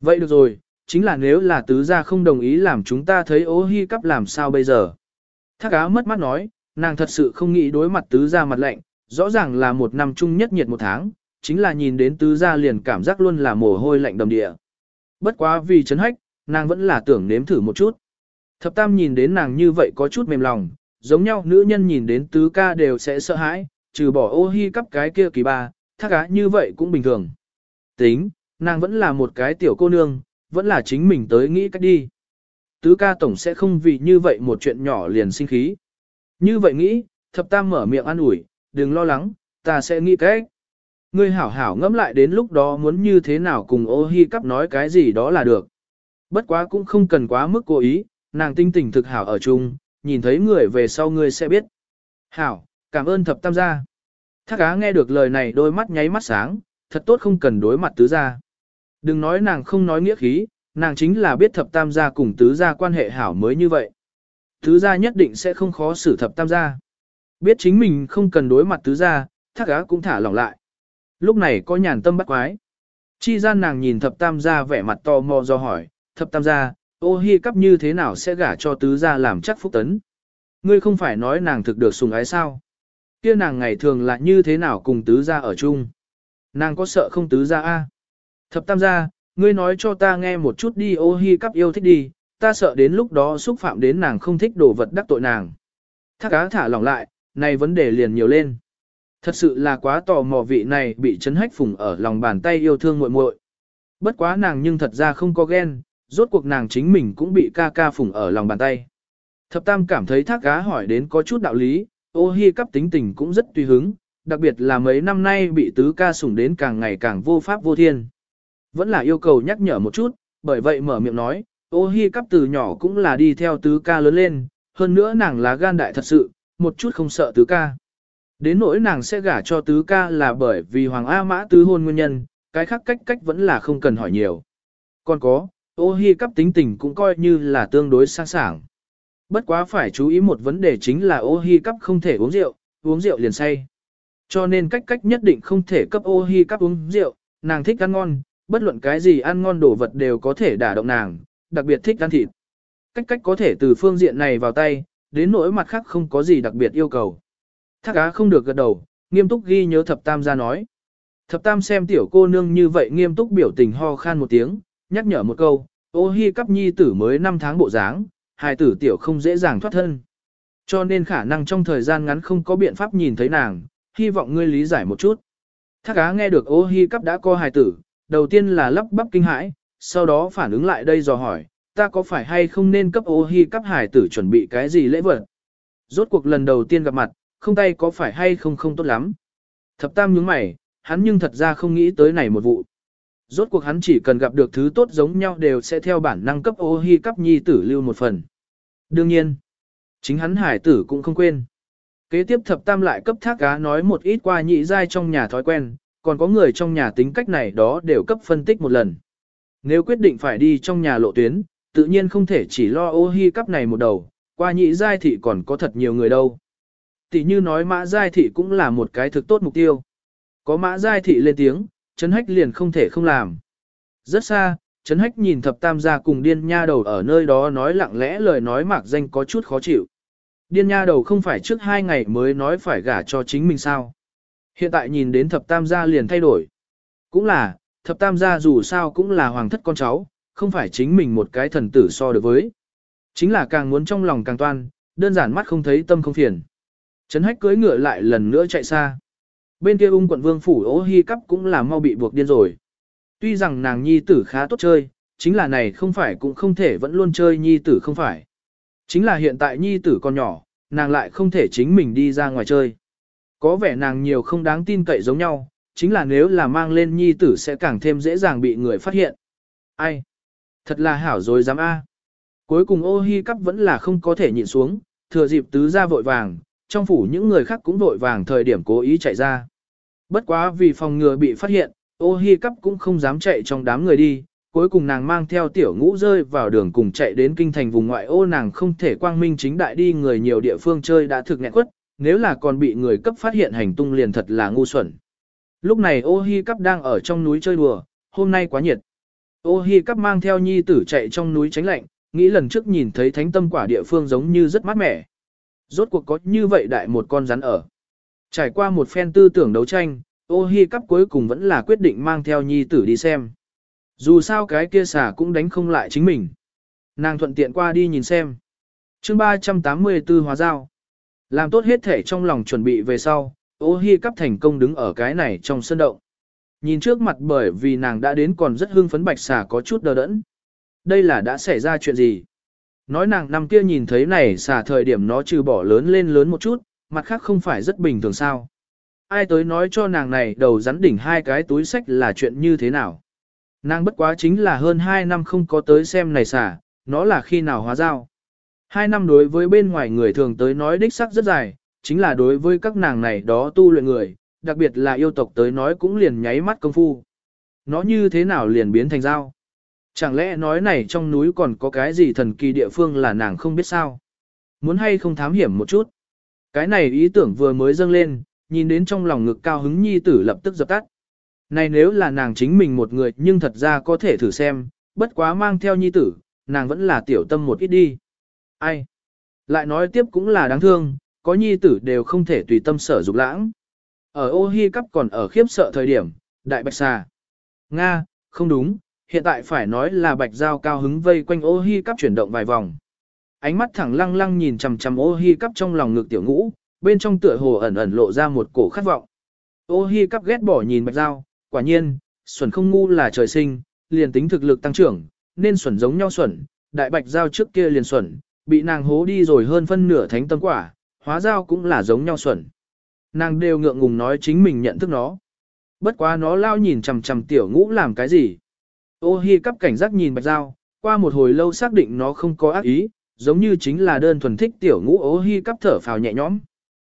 [SPEAKER 1] Vậy được rồi, chính là nếu là tứ gia không đồng ý làm chúng ta thấy ô hi cắp làm sao bây giờ. Thác á mất mắt nói, nàng thật sự không nghĩ đối mặt tứ gia mặt lạnh, rõ ràng là một năm chung nhất nhiệt một tháng, chính là nhìn đến tứ gia liền cảm giác luôn là mồ hôi lạnh đầm địa. Bất quá vì chấn hách, nàng vẫn là tưởng nếm thử một chút. Thập tam nhìn đến nàng như vậy có chút mềm lòng, giống nhau nữ nhân nhìn đến tứ ca đều sẽ sợ hãi, trừ bỏ ô hi cắp cái kia kỳ ba, thác á như vậy cũng bình thường. Tính, nàng vẫn là một cái tiểu cô nương, vẫn là chính mình tới nghĩ cách đi. Tứ ca tổng sẽ không vì như vậy một chuyện nhỏ liền sinh khí. Như vậy nghĩ, thập tam mở miệng an ủi, đừng lo lắng, ta sẽ nghĩ cách. Ngươi hảo hảo ngẫm lại đến lúc đó muốn như thế nào cùng ô hi cắp nói cái gì đó là được. Bất quá cũng không cần quá mức cố ý, nàng tinh tình thực hảo ở chung, nhìn thấy người về sau ngươi sẽ biết. Hảo, cảm ơn thập tam gia. Thác á nghe được lời này đôi mắt nháy mắt sáng, thật tốt không cần đối mặt tứ gia. Đừng nói nàng không nói nghĩa khí, nàng chính là biết thập tam gia cùng tứ gia quan hệ hảo mới như vậy. Tứ gia nhất định sẽ không khó xử thập tam gia. Biết chính mình không cần đối mặt tứ gia, thác á cũng thả lỏng lại. Lúc này có nhàn tâm bắt quái. Chi gian nàng nhìn thập tam gia vẻ mặt to mò do hỏi, thập tam gia, ô hi cắp như thế nào sẽ gả cho tứ gia làm chắc phúc tấn. Ngươi không phải nói nàng thực được sùng ái sao? Kia nàng ngày thường là như thế nào cùng tứ gia ở chung? Nàng có sợ không tứ gia a? Thập tam gia, ngươi nói cho ta nghe một chút đi ô hi cắp yêu thích đi, ta sợ đến lúc đó xúc phạm đến nàng không thích đồ vật đắc tội nàng. Thác cá thả lỏng lại, này vấn đề liền nhiều lên. Thật sự là quá tò mò vị này bị chấn hách phùng ở lòng bàn tay yêu thương muội muội. Bất quá nàng nhưng thật ra không có ghen, rốt cuộc nàng chính mình cũng bị ca ca phùng ở lòng bàn tay. Thập tam cảm thấy thác cá hỏi đến có chút đạo lý, ô hi cắp tính tình cũng rất tùy hứng, đặc biệt là mấy năm nay bị tứ ca sủng đến càng ngày càng vô pháp vô thiên. Vẫn là yêu cầu nhắc nhở một chút, bởi vậy mở miệng nói, ô hi cắp từ nhỏ cũng là đi theo tứ ca lớn lên, hơn nữa nàng là gan đại thật sự, một chút không sợ tứ ca. Đến nỗi nàng sẽ gả cho tứ ca là bởi vì Hoàng A Mã tứ hôn nguyên nhân, cái khác cách cách vẫn là không cần hỏi nhiều. Còn có, ô hi cắp tính tình cũng coi như là tương đối sang sảng. Bất quá phải chú ý một vấn đề chính là ô hi cắp không thể uống rượu, uống rượu liền say. Cho nên cách cách nhất định không thể cấp ô hi cắp uống rượu, nàng thích ăn ngon, bất luận cái gì ăn ngon đồ vật đều có thể đả động nàng, đặc biệt thích ăn thịt. Cách cách có thể từ phương diện này vào tay, đến nỗi mặt khác không có gì đặc biệt yêu cầu. Thác á không được gật đầu, nghiêm túc ghi nhớ thập tam ra nói. Thập tam xem tiểu cô nương như vậy nghiêm túc biểu tình ho khan một tiếng, nhắc nhở một câu, ô hi cắp nhi tử mới 5 tháng bộ dáng, hài tử tiểu không dễ dàng thoát thân. Cho nên khả năng trong thời gian ngắn không có biện pháp nhìn thấy nàng, hy vọng ngươi lý giải một chút. Thác á nghe được ô hi cắp đã co hài tử, đầu tiên là lắp bắp kinh hãi, sau đó phản ứng lại đây dò hỏi, ta có phải hay không nên cấp ô hi cấp hải tử chuẩn bị cái gì lễ vật? Rốt cuộc lần đầu tiên gặp mặt, không tay có phải hay không không tốt lắm. Thập tam nhướng mày, hắn nhưng thật ra không nghĩ tới này một vụ. Rốt cuộc hắn chỉ cần gặp được thứ tốt giống nhau đều sẽ theo bản năng cấp ô hi cấp nhi tử lưu một phần. Đương nhiên, chính hắn hải tử cũng không quên. Kế tiếp thập tam lại cấp thác cá nói một ít qua nhị giai trong nhà thói quen, còn có người trong nhà tính cách này đó đều cấp phân tích một lần. Nếu quyết định phải đi trong nhà lộ tuyến, tự nhiên không thể chỉ lo ô hi cấp này một đầu, qua nhị giai thị còn có thật nhiều người đâu tỷ như nói mã giai thị cũng là một cái thực tốt mục tiêu. Có mã giai thị lên tiếng, Trấn Hách liền không thể không làm. Rất xa, Trấn Hách nhìn thập tam gia cùng điên nha đầu ở nơi đó nói lặng lẽ lời nói mạc danh có chút khó chịu. Điên nha đầu không phải trước hai ngày mới nói phải gả cho chính mình sao. Hiện tại nhìn đến thập tam gia liền thay đổi. Cũng là, thập tam gia dù sao cũng là hoàng thất con cháu, không phải chính mình một cái thần tử so được với. Chính là càng muốn trong lòng càng toan, đơn giản mắt không thấy tâm không phiền. Trấn hách cưỡi ngựa lại lần nữa chạy xa. Bên kia ung quận vương phủ ô hi cắp cũng là mau bị buộc điên rồi. Tuy rằng nàng nhi tử khá tốt chơi, chính là này không phải cũng không thể vẫn luôn chơi nhi tử không phải. Chính là hiện tại nhi tử còn nhỏ, nàng lại không thể chính mình đi ra ngoài chơi. Có vẻ nàng nhiều không đáng tin cậy giống nhau, chính là nếu là mang lên nhi tử sẽ càng thêm dễ dàng bị người phát hiện. Ai? Thật là hảo rồi dám A. Cuối cùng ô hi cắp vẫn là không có thể nhịn xuống, thừa dịp tứ ra vội vàng, trong phủ những người khác cũng vội vàng thời điểm cố ý chạy ra. Bất quá vì phòng ngừa bị phát hiện, ô hi cắp cũng không dám chạy trong đám người đi, cuối cùng nàng mang theo tiểu ngũ rơi vào đường cùng chạy đến kinh thành vùng ngoại ô nàng không thể quang minh chính đại đi người nhiều địa phương chơi đã thực nghẹn quất, nếu là còn bị người cấp phát hiện hành tung liền thật là ngu xuẩn. Lúc này ô hi cắp đang ở trong núi chơi đùa, hôm nay quá nhiệt. Ô hi cắp mang theo nhi tử chạy trong núi tránh lạnh, nghĩ lần trước nhìn thấy thánh tâm quả địa phương giống như rất mát mẻ. Rốt cuộc có như vậy đại một con rắn ở. Trải qua một phen tư tưởng đấu tranh, ô hi cắp cuối cùng vẫn là quyết định mang theo nhi tử đi xem. Dù sao cái kia xà cũng đánh không lại chính mình. Nàng thuận tiện qua đi nhìn xem. chương 384 hóa giao. Làm tốt hết thể trong lòng chuẩn bị về sau, ô hi cắp thành công đứng ở cái này trong sân động. Nhìn trước mặt bởi vì nàng đã đến còn rất hưng phấn bạch xà có chút đờ đẫn. Đây là đã xảy ra chuyện gì? Nói nàng năm kia nhìn thấy này xà thời điểm nó trừ bỏ lớn lên lớn một chút, mặt khác không phải rất bình thường sao. Ai tới nói cho nàng này đầu rắn đỉnh hai cái túi sách là chuyện như thế nào? Nàng bất quá chính là hơn 2 năm không có tới xem này xả, nó là khi nào hóa giao. Hai năm đối với bên ngoài người thường tới nói đích sắc rất dài, chính là đối với các nàng này đó tu luyện người, đặc biệt là yêu tộc tới nói cũng liền nháy mắt công phu. Nó như thế nào liền biến thành dao Chẳng lẽ nói này trong núi còn có cái gì thần kỳ địa phương là nàng không biết sao? Muốn hay không thám hiểm một chút? Cái này ý tưởng vừa mới dâng lên, nhìn đến trong lòng ngực cao hứng nhi tử lập tức dập tắt. Này nếu là nàng chính mình một người nhưng thật ra có thể thử xem, bất quá mang theo nhi tử, nàng vẫn là tiểu tâm một ít đi. Ai? Lại nói tiếp cũng là đáng thương, có nhi tử đều không thể tùy tâm sở dục lãng. Ở ô hi cắp còn ở khiếp sợ thời điểm, đại bạch xà. Nga, không đúng, hiện tại phải nói là bạch dao cao hứng vây quanh ô hi cắp chuyển động vài vòng. Ánh mắt thẳng lăng lăng nhìn chằm chằm ô hi cắp trong lòng ngực tiểu ngũ, bên trong tựa hồ ẩn ẩn lộ ra một cổ khát vọng. Ô hi cắp ghét bỏ nhìn bạch dao quả nhiên, xuẩn không ngu là trời sinh, liền tính thực lực tăng trưởng, nên xuẩn giống nhau xuẩn, đại bạch dao trước kia liền xuẩn, bị nàng hố đi rồi hơn phân nửa thánh tâm quả, hóa dao cũng là giống nhau xuẩn. Nàng đều ngượng ngùng nói chính mình nhận thức nó. Bất quá nó lao nhìn chằm chằm tiểu ngũ làm cái gì. Ô hi cắp cảnh giác nhìn bạch dao. qua một hồi lâu xác định nó không có ác ý, giống như chính là đơn thuần thích tiểu ngũ ô hi cắp thở phào nhẹ nhõm.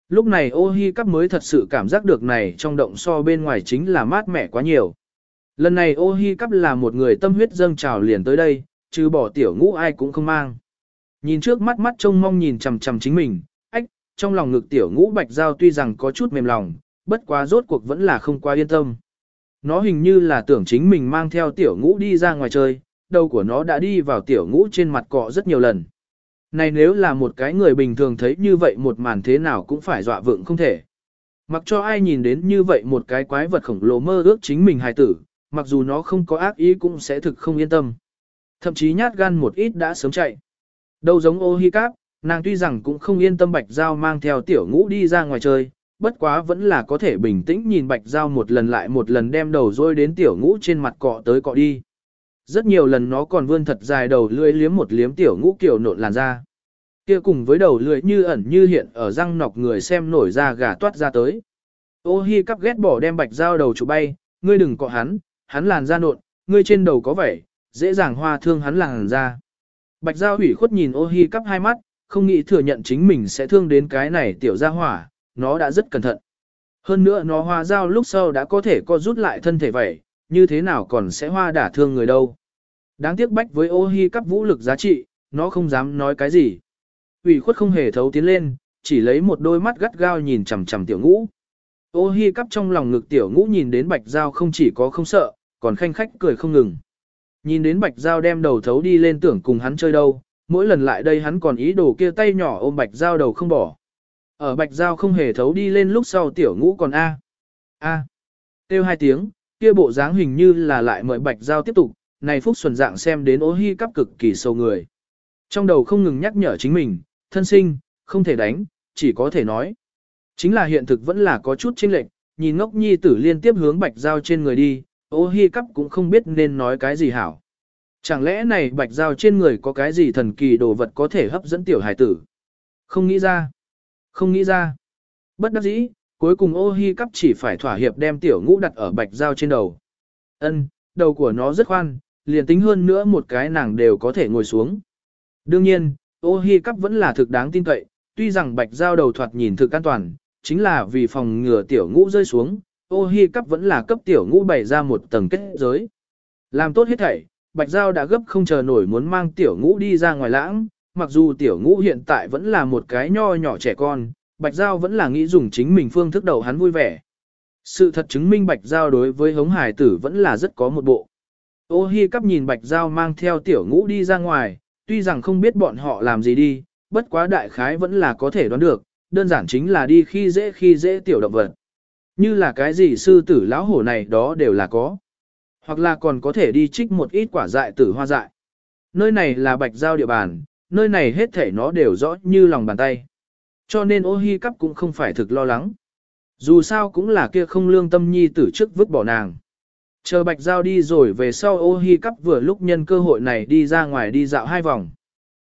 [SPEAKER 1] Lúc này ô hi cắp mới thật sự cảm giác được này trong động so bên ngoài chính là mát mẻ quá nhiều. Lần này ô hi cắp là một người tâm huyết dâng trào liền tới đây, chứ bỏ tiểu ngũ ai cũng không mang. Nhìn trước mắt mắt trông mong nhìn chằm chằm chính mình, trong lòng ngực tiểu ngũ bạch giao tuy rằng có chút mềm lòng, bất quá rốt cuộc vẫn là không quá yên tâm. Nó hình như là tưởng chính mình mang theo tiểu ngũ đi ra ngoài chơi, đầu của nó đã đi vào tiểu ngũ trên mặt cọ rất nhiều lần. Này nếu là một cái người bình thường thấy như vậy một màn thế nào cũng phải dọa vượng không thể. Mặc cho ai nhìn đến như vậy một cái quái vật khổng lồ mơ ước chính mình hài tử, mặc dù nó không có ác ý cũng sẽ thực không yên tâm. Thậm chí nhát gan một ít đã sớm chạy. Đâu giống ô hi cáp, nàng tuy rằng cũng không yên tâm bạch giao mang theo tiểu ngũ đi ra ngoài chơi, bất quá vẫn là có thể bình tĩnh nhìn bạch giao một lần lại một lần đem đầu rôi đến tiểu ngũ trên mặt cọ tới cọ đi. Rất nhiều lần nó còn vươn thật dài đầu lưỡi liếm một liếm tiểu ngũ kiểu nộn làn ra, Kia cùng với đầu lưỡi như ẩn như hiện ở răng nọc người xem nổi ra gà toát ra tới. Ô hi cắp ghét bỏ đem bạch giao đầu chủ bay, ngươi đừng cọ hắn, hắn làn da nộn, ngươi trên đầu có vẻ, dễ dàng hoa thương hắn làn da. Bạch giao hủy khuất nhìn ô hi cắp hai mắt, không nghĩ thừa nhận chính mình sẽ thương đến cái này tiểu gia hỏa, nó đã rất cẩn thận. Hơn nữa nó hoa dao lúc sau đã có thể co rút lại thân thể vậy, như thế nào còn sẽ hoa đả thương người đâu. Đáng tiếc bách với ô hi cắp vũ lực giá trị, nó không dám nói cái gì. ủy khuất không hề thấu tiến lên, chỉ lấy một đôi mắt gắt gao nhìn chằm chằm tiểu ngũ. Ô hi cắp trong lòng ngực tiểu ngũ nhìn đến bạch dao không chỉ có không sợ, còn khanh khách cười không ngừng. Nhìn đến bạch dao đem đầu thấu đi lên tưởng cùng hắn chơi đâu, mỗi lần lại đây hắn còn ý đồ kia tay nhỏ ôm bạch giao đầu không bỏ. Ở bạch giao không hề thấu đi lên lúc sau tiểu ngũ còn A. A. Kêu hai tiếng, kia bộ dáng hình như là lại mời bạch giao tiếp tục, này Phúc Xuân dạng xem đến ô hi cắp cực kỳ sâu người. Trong đầu không ngừng nhắc nhở chính mình, thân sinh, không thể đánh, chỉ có thể nói. Chính là hiện thực vẫn là có chút chênh lệch, nhìn ngốc nhi tử liên tiếp hướng bạch giao trên người đi, ô hi cắp cũng không biết nên nói cái gì hảo. Chẳng lẽ này bạch giao trên người có cái gì thần kỳ đồ vật có thể hấp dẫn tiểu hải tử? Không nghĩ ra. Không nghĩ ra. Bất đắc dĩ, cuối cùng ô hi cắp chỉ phải thỏa hiệp đem tiểu ngũ đặt ở bạch giao trên đầu. Ân, đầu của nó rất khoan, liền tính hơn nữa một cái nàng đều có thể ngồi xuống. Đương nhiên, ô hi cắp vẫn là thực đáng tin cậy, tuy rằng bạch giao đầu thoạt nhìn thực an toàn, chính là vì phòng ngừa tiểu ngũ rơi xuống, ô hi cắp vẫn là cấp tiểu ngũ bày ra một tầng kết giới. Làm tốt hết thảy, Bạch Giao đã gấp không chờ nổi muốn mang tiểu ngũ đi ra ngoài lãng, mặc dù tiểu ngũ hiện tại vẫn là một cái nho nhỏ trẻ con, Bạch Giao vẫn là nghĩ dùng chính mình phương thức đầu hắn vui vẻ. Sự thật chứng minh Bạch Giao đối với hống hải tử vẫn là rất có một bộ. Ô hi cắp nhìn Bạch Giao mang theo tiểu ngũ đi ra ngoài, tuy rằng không biết bọn họ làm gì đi, bất quá đại khái vẫn là có thể đoán được, đơn giản chính là đi khi dễ khi dễ tiểu động vật. Như là cái gì sư tử lão hổ này đó đều là có. Hoặc là còn có thể đi trích một ít quả dại tử hoa dại. Nơi này là bạch giao địa bàn, nơi này hết thể nó đều rõ như lòng bàn tay. Cho nên ô hi cắp cũng không phải thực lo lắng. Dù sao cũng là kia không lương tâm nhi tử trước vứt bỏ nàng. Chờ bạch giao đi rồi về sau ô hi cắp vừa lúc nhân cơ hội này đi ra ngoài đi dạo hai vòng.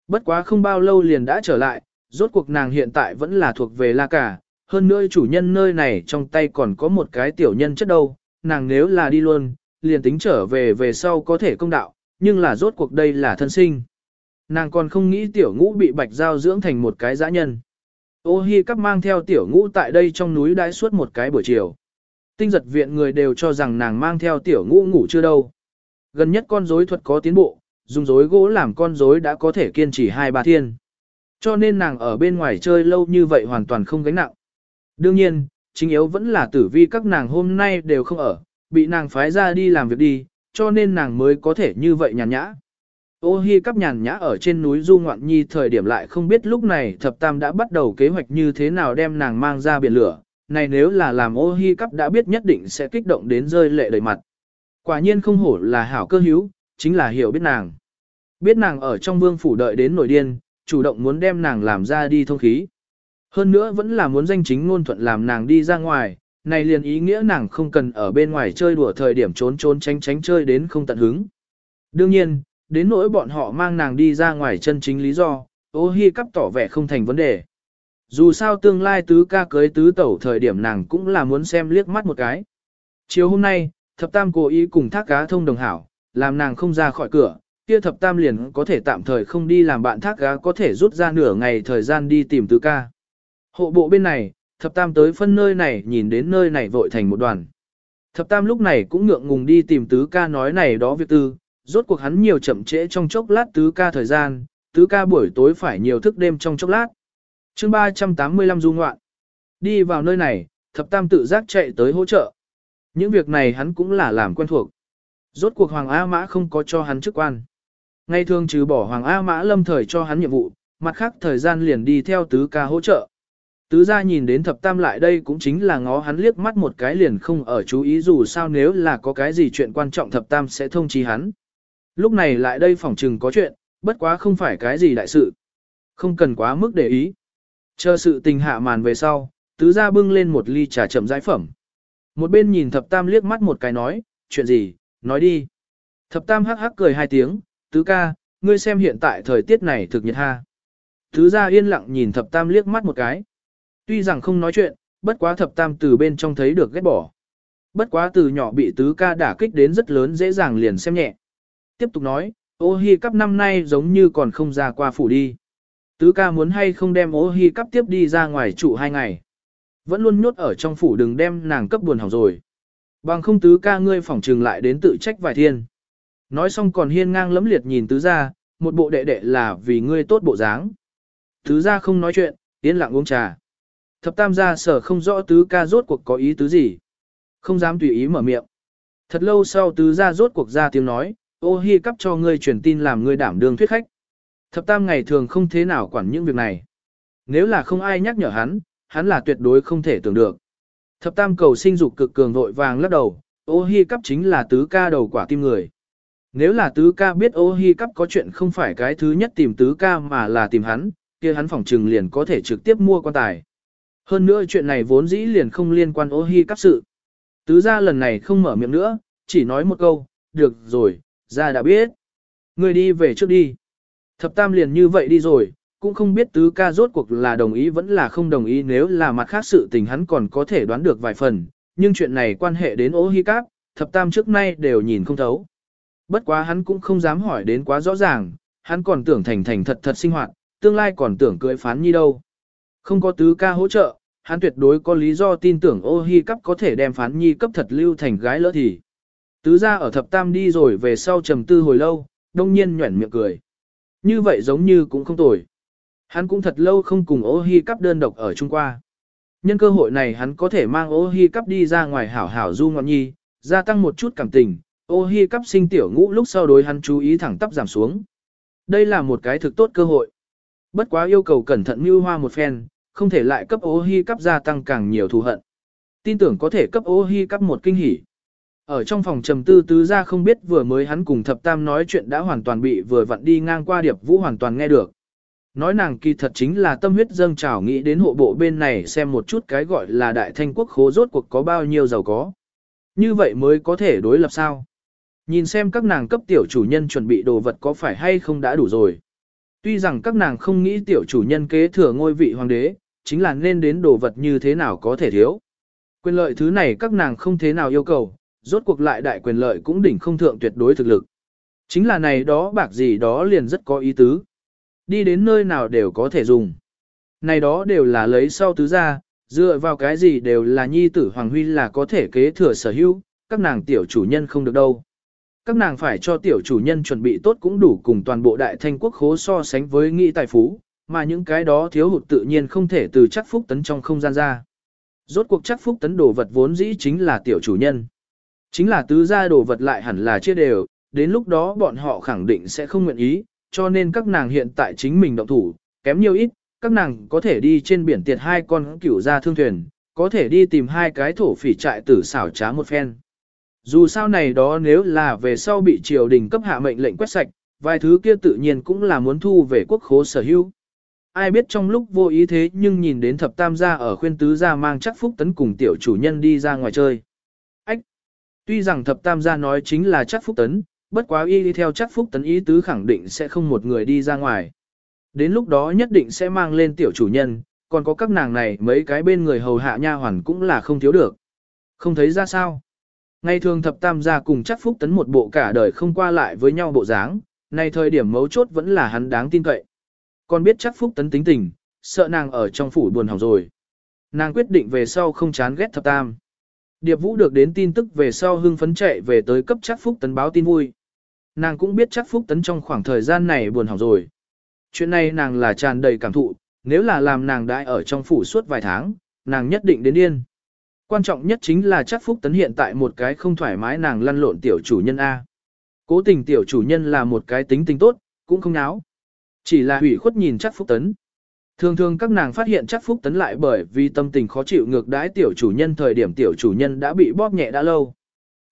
[SPEAKER 1] Bất quá không bao lâu liền đã trở lại, rốt cuộc nàng hiện tại vẫn là thuộc về La Cả, hơn nữa chủ nhân nơi này trong tay còn có một cái tiểu nhân chất đâu, nàng nếu là đi luôn, liền tính trở về về sau có thể công đạo, nhưng là rốt cuộc đây là thân sinh. Nàng còn không nghĩ tiểu ngũ bị bạch giao dưỡng thành một cái dã nhân. Ô hi cắp mang theo tiểu ngũ tại đây trong núi đãi suốt một cái buổi chiều. Tinh giật viện người đều cho rằng nàng mang theo tiểu ngũ ngủ chưa đâu. Gần nhất con rối thuật có tiến bộ, dùng rối gỗ làm con rối đã có thể kiên trì hai ba thiên. Cho nên nàng ở bên ngoài chơi lâu như vậy hoàn toàn không gánh nặng. Đương nhiên, chính yếu vẫn là tử vi các nàng hôm nay đều không ở, bị nàng phái ra đi làm việc đi, cho nên nàng mới có thể như vậy nhàn nhã. Ô hi cắp nhàn nhã ở trên núi Du Ngoạn Nhi thời điểm lại không biết lúc này thập tam đã bắt đầu kế hoạch như thế nào đem nàng mang ra biển lửa, này nếu là làm ô hi cắp đã biết nhất định sẽ kích động đến rơi lệ đầy mặt. Quả nhiên không hổ là hảo cơ hữu, chính là hiểu biết nàng. Biết nàng ở trong vương phủ đợi đến nổi điên, chủ động muốn đem nàng làm ra đi thông khí. Hơn nữa vẫn là muốn danh chính ngôn thuận làm nàng đi ra ngoài, này liền ý nghĩa nàng không cần ở bên ngoài chơi đùa thời điểm trốn trốn tránh tránh chơi đến không tận hứng. Đương nhiên, đến nỗi bọn họ mang nàng đi ra ngoài chân chính lý do, ô hi cắp tỏ vẻ không thành vấn đề. Dù sao tương lai tứ ca cưới tứ tẩu thời điểm nàng cũng là muốn xem liếc mắt một cái. Chiều hôm nay, thập tam cố ý cùng thác cá thông đồng hảo, làm nàng không ra khỏi cửa, kia thập tam liền có thể tạm thời không đi làm bạn thác cá có thể rút ra nửa ngày thời gian đi tìm tứ ca. Hộ bộ bên này, thập tam tới phân nơi này nhìn đến nơi này vội thành một đoàn. Thập tam lúc này cũng ngượng ngùng đi tìm tứ ca nói này đó việc tư, rốt cuộc hắn nhiều chậm trễ trong chốc lát tứ ca thời gian, tứ ca buổi tối phải nhiều thức đêm trong chốc lát. chương 385 du ngoạn. Đi vào nơi này, thập tam tự giác chạy tới hỗ trợ. Những việc này hắn cũng là làm quen thuộc. Rốt cuộc Hoàng A Mã không có cho hắn chức quan. Ngay thường trừ bỏ Hoàng A Mã lâm thời cho hắn nhiệm vụ, mặt khác thời gian liền đi theo tứ ca hỗ trợ. Tứ gia nhìn đến thập tam lại đây cũng chính là ngó hắn liếc mắt một cái liền không ở chú ý dù sao nếu là có cái gì chuyện quan trọng thập tam sẽ thông chí hắn. Lúc này lại đây phỏng trừng có chuyện, bất quá không phải cái gì đại sự. Không cần quá mức để ý. Chờ sự tình hạ màn về sau, tứ gia bưng lên một ly trà chậm rãi phẩm. Một bên nhìn thập tam liếc mắt một cái nói, chuyện gì, nói đi. Thập tam hắc hắc cười hai tiếng, tứ ca, ngươi xem hiện tại thời tiết này thực nhiệt ha. Tứ gia yên lặng nhìn thập tam liếc mắt một cái. Tuy rằng không nói chuyện, bất quá thập tam từ bên trong thấy được ghét bỏ. Bất quá từ nhỏ bị tứ ca đả kích đến rất lớn dễ dàng liền xem nhẹ. Tiếp tục nói, ô hi cắp năm nay giống như còn không ra qua phủ đi. Tứ ca muốn hay không đem ô hi cắp tiếp đi ra ngoài trụ hai ngày. Vẫn luôn nhốt ở trong phủ đừng đem nàng cấp buồn hỏng rồi. Bằng không tứ ca ngươi phỏng trừng lại đến tự trách vài thiên. Nói xong còn hiên ngang lấm liệt nhìn tứ ra, một bộ đệ đệ là vì ngươi tốt bộ dáng. Tứ ra không nói chuyện, yên lặng uống trà. Thập tam gia sở không rõ tứ ca rốt cuộc có ý tứ gì. Không dám tùy ý mở miệng. Thật lâu sau tứ gia rốt cuộc ra tiếng nói, ô hi cắp cho ngươi truyền tin làm ngươi đảm đương thuyết khách. Thập tam ngày thường không thế nào quản những việc này. Nếu là không ai nhắc nhở hắn, hắn là tuyệt đối không thể tưởng được. Thập tam cầu sinh dục cực cường vội vàng lắc đầu, ô hi cắp chính là tứ ca đầu quả tim người. Nếu là tứ ca biết ô hi cắp có chuyện không phải cái thứ nhất tìm tứ ca mà là tìm hắn, kia hắn phỏng trừng liền có thể trực tiếp mua quan tài. Hơn nữa chuyện này vốn dĩ liền không liên quan ô hi cắp sự. Tứ gia lần này không mở miệng nữa, chỉ nói một câu, được rồi, gia đã biết. Người đi về trước đi. Thập tam liền như vậy đi rồi, cũng không biết tứ ca rốt cuộc là đồng ý vẫn là không đồng ý nếu là mặt khác sự tình hắn còn có thể đoán được vài phần, nhưng chuyện này quan hệ đến ô hi cắp, thập tam trước nay đều nhìn không thấu. Bất quá hắn cũng không dám hỏi đến quá rõ ràng, hắn còn tưởng thành thành thật thật sinh hoạt, tương lai còn tưởng cưới phán nhi đâu. Không có tứ ca hỗ trợ, hắn tuyệt đối có lý do tin tưởng ô hi cấp có thể đem phán nhi cấp thật lưu thành gái lỡ thì. Tứ ra ở thập tam đi rồi về sau trầm tư hồi lâu, đông nhiên nhuẩn miệng cười. Như vậy giống như cũng không tồi. Hắn cũng thật lâu không cùng ô hi cấp đơn độc ở Trung qua. Nhân cơ hội này hắn có thể mang ô hi cấp đi ra ngoài hảo hảo du ngọn nhi, gia tăng một chút cảm tình, ô hi cấp sinh tiểu ngũ lúc sau đối hắn chú ý thẳng tắp giảm xuống. Đây là một cái thực tốt cơ hội. Bất quá yêu cầu cẩn thận mưu hoa một phen, không thể lại cấp ô hi cắp gia tăng càng nhiều thù hận. Tin tưởng có thể cấp ô hi cắp một kinh hỉ. Ở trong phòng trầm tư tứ ra không biết vừa mới hắn cùng thập tam nói chuyện đã hoàn toàn bị vừa vặn đi ngang qua điệp vũ hoàn toàn nghe được. Nói nàng kỳ thật chính là tâm huyết dâng trào nghĩ đến hộ bộ bên này xem một chút cái gọi là đại thanh quốc khố rốt cuộc có bao nhiêu giàu có. Như vậy mới có thể đối lập sao. Nhìn xem các nàng cấp tiểu chủ nhân chuẩn bị đồ vật có phải hay không đã đủ rồi. Tuy rằng các nàng không nghĩ tiểu chủ nhân kế thừa ngôi vị hoàng đế, chính là nên đến đồ vật như thế nào có thể thiếu. Quyền lợi thứ này các nàng không thế nào yêu cầu, rốt cuộc lại đại quyền lợi cũng đỉnh không thượng tuyệt đối thực lực. Chính là này đó bạc gì đó liền rất có ý tứ. Đi đến nơi nào đều có thể dùng. Này đó đều là lấy sau tứ ra, dựa vào cái gì đều là nhi tử Hoàng Huy là có thể kế thừa sở hữu, các nàng tiểu chủ nhân không được đâu. Các nàng phải cho tiểu chủ nhân chuẩn bị tốt cũng đủ cùng toàn bộ đại thanh quốc khố so sánh với nghị tài phú, mà những cái đó thiếu hụt tự nhiên không thể từ chắc phúc tấn trong không gian ra. Rốt cuộc chắc phúc tấn đồ vật vốn dĩ chính là tiểu chủ nhân. Chính là tứ gia đồ vật lại hẳn là chia đều, đến lúc đó bọn họ khẳng định sẽ không nguyện ý, cho nên các nàng hiện tại chính mình động thủ, kém nhiều ít, các nàng có thể đi trên biển tiệt hai con cửu gia thương thuyền, có thể đi tìm hai cái thổ phỉ trại tử xảo trá một phen. Dù sao này đó nếu là về sau bị triều đình cấp hạ mệnh lệnh quét sạch, vài thứ kia tự nhiên cũng là muốn thu về quốc khố sở hữu. Ai biết trong lúc vô ý thế nhưng nhìn đến thập tam gia ở khuyên tứ gia mang chắc phúc tấn cùng tiểu chủ nhân đi ra ngoài chơi. Ách! Tuy rằng thập tam gia nói chính là chắc phúc tấn, bất quá y đi theo chắc phúc tấn ý tứ khẳng định sẽ không một người đi ra ngoài. Đến lúc đó nhất định sẽ mang lên tiểu chủ nhân, còn có các nàng này mấy cái bên người hầu hạ nha hoàn cũng là không thiếu được. Không thấy ra sao. Ngày thường thập tam gia cùng chắc phúc tấn một bộ cả đời không qua lại với nhau bộ dáng, nay thời điểm mấu chốt vẫn là hắn đáng tin cậy. Còn biết chắc phúc tấn tính tình, sợ nàng ở trong phủ buồn hỏng rồi. Nàng quyết định về sau không chán ghét thập tam. Điệp vũ được đến tin tức về sau hưng phấn chạy về tới cấp chắc phúc tấn báo tin vui. Nàng cũng biết chắc phúc tấn trong khoảng thời gian này buồn hỏng rồi. Chuyện này nàng là tràn đầy cảm thụ, nếu là làm nàng đại ở trong phủ suốt vài tháng, nàng nhất định đến điên. Quan trọng nhất chính là chắc Phúc Tấn hiện tại một cái không thoải mái nàng lăn lộn tiểu chủ nhân A. Cố tình tiểu chủ nhân là một cái tính tình tốt, cũng không náo. Chỉ là hủy khuất nhìn chắc Phúc Tấn. Thường thường các nàng phát hiện chắc Phúc Tấn lại bởi vì tâm tình khó chịu ngược đãi tiểu chủ nhân thời điểm tiểu chủ nhân đã bị bóp nhẹ đã lâu.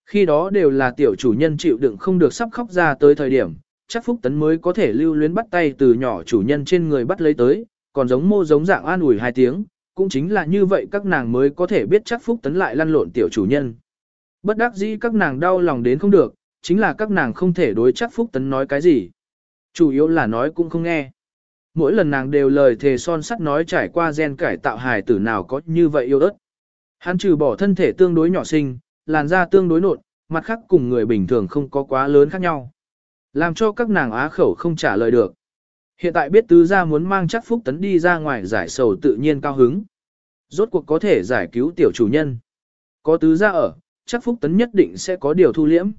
[SPEAKER 1] Khi đó đều là tiểu chủ nhân chịu đựng không được sắp khóc ra tới thời điểm, chắc Phúc Tấn mới có thể lưu luyến bắt tay từ nhỏ chủ nhân trên người bắt lấy tới, còn giống mô giống dạng an ủi hai tiếng, cũng chính là như vậy các nàng mới có thể biết chắc Phúc Tấn lại lăn lộn tiểu chủ nhân. Bất đắc dĩ các nàng đau lòng đến không được, chính là các nàng không thể đối chắc Phúc Tấn nói cái gì. Chủ yếu là nói cũng không nghe. Mỗi lần nàng đều lời thề son sắt nói trải qua gen cải tạo hài tử nào có như vậy yêu ớt. Hắn trừ bỏ thân thể tương đối nhỏ sinh, làn da tương đối nộn, mặt khác cùng người bình thường không có quá lớn khác nhau. Làm cho các nàng á khẩu không trả lời được. Hiện tại biết tứ gia muốn mang chắc phúc tấn đi ra ngoài giải sầu tự nhiên cao hứng. Rốt cuộc có thể giải cứu tiểu chủ nhân. Có tứ gia ở, chắc phúc tấn nhất định sẽ có điều thu liễm.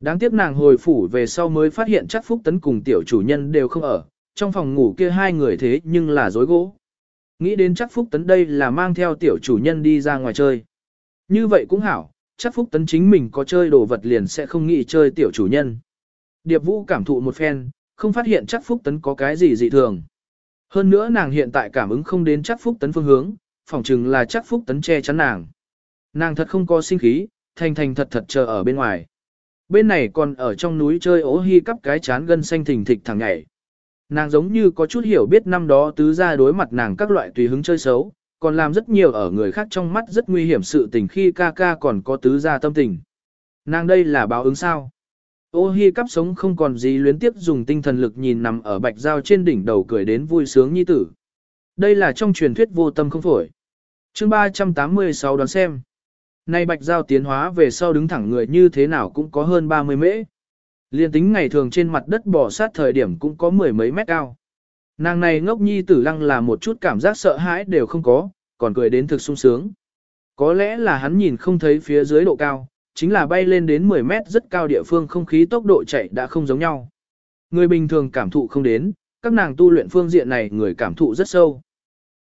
[SPEAKER 1] Đáng tiếc nàng hồi phủ về sau mới phát hiện chắc phúc tấn cùng tiểu chủ nhân đều không ở, trong phòng ngủ kia hai người thế nhưng là dối gỗ. Nghĩ đến chắc phúc tấn đây là mang theo tiểu chủ nhân đi ra ngoài chơi. Như vậy cũng hảo, chắc phúc tấn chính mình có chơi đồ vật liền sẽ không nghĩ chơi tiểu chủ nhân. Điệp vũ cảm thụ một phen, không phát hiện chắc phúc tấn có cái gì dị thường. Hơn nữa nàng hiện tại cảm ứng không đến chắc phúc tấn phương hướng, phỏng chừng là chắc phúc tấn che chắn nàng. Nàng thật không có sinh khí, thành thành thật thật chờ ở bên ngoài. Bên này còn ở trong núi chơi ố hi cắp cái chán gân xanh thình thịch thẳng nhảy. Nàng giống như có chút hiểu biết năm đó tứ ra đối mặt nàng các loại tùy hứng chơi xấu, còn làm rất nhiều ở người khác trong mắt rất nguy hiểm sự tình khi ca ca còn có tứ ra tâm tình. Nàng đây là báo ứng sao? Ô hi cắp sống không còn gì luyến tiếp dùng tinh thần lực nhìn nằm ở bạch giao trên đỉnh đầu cười đến vui sướng nhi tử. Đây là trong truyền thuyết vô tâm không phổi. chương 386 đón xem. Nay bạch giao tiến hóa về sau đứng thẳng người như thế nào cũng có hơn 30 mễ. Liên tính ngày thường trên mặt đất bò sát thời điểm cũng có mười mấy mét cao. Nàng này ngốc nhi tử lăng là một chút cảm giác sợ hãi đều không có, còn cười đến thực sung sướng. Có lẽ là hắn nhìn không thấy phía dưới độ cao, chính là bay lên đến 10 mét rất cao địa phương không khí tốc độ chạy đã không giống nhau. Người bình thường cảm thụ không đến, các nàng tu luyện phương diện này người cảm thụ rất sâu.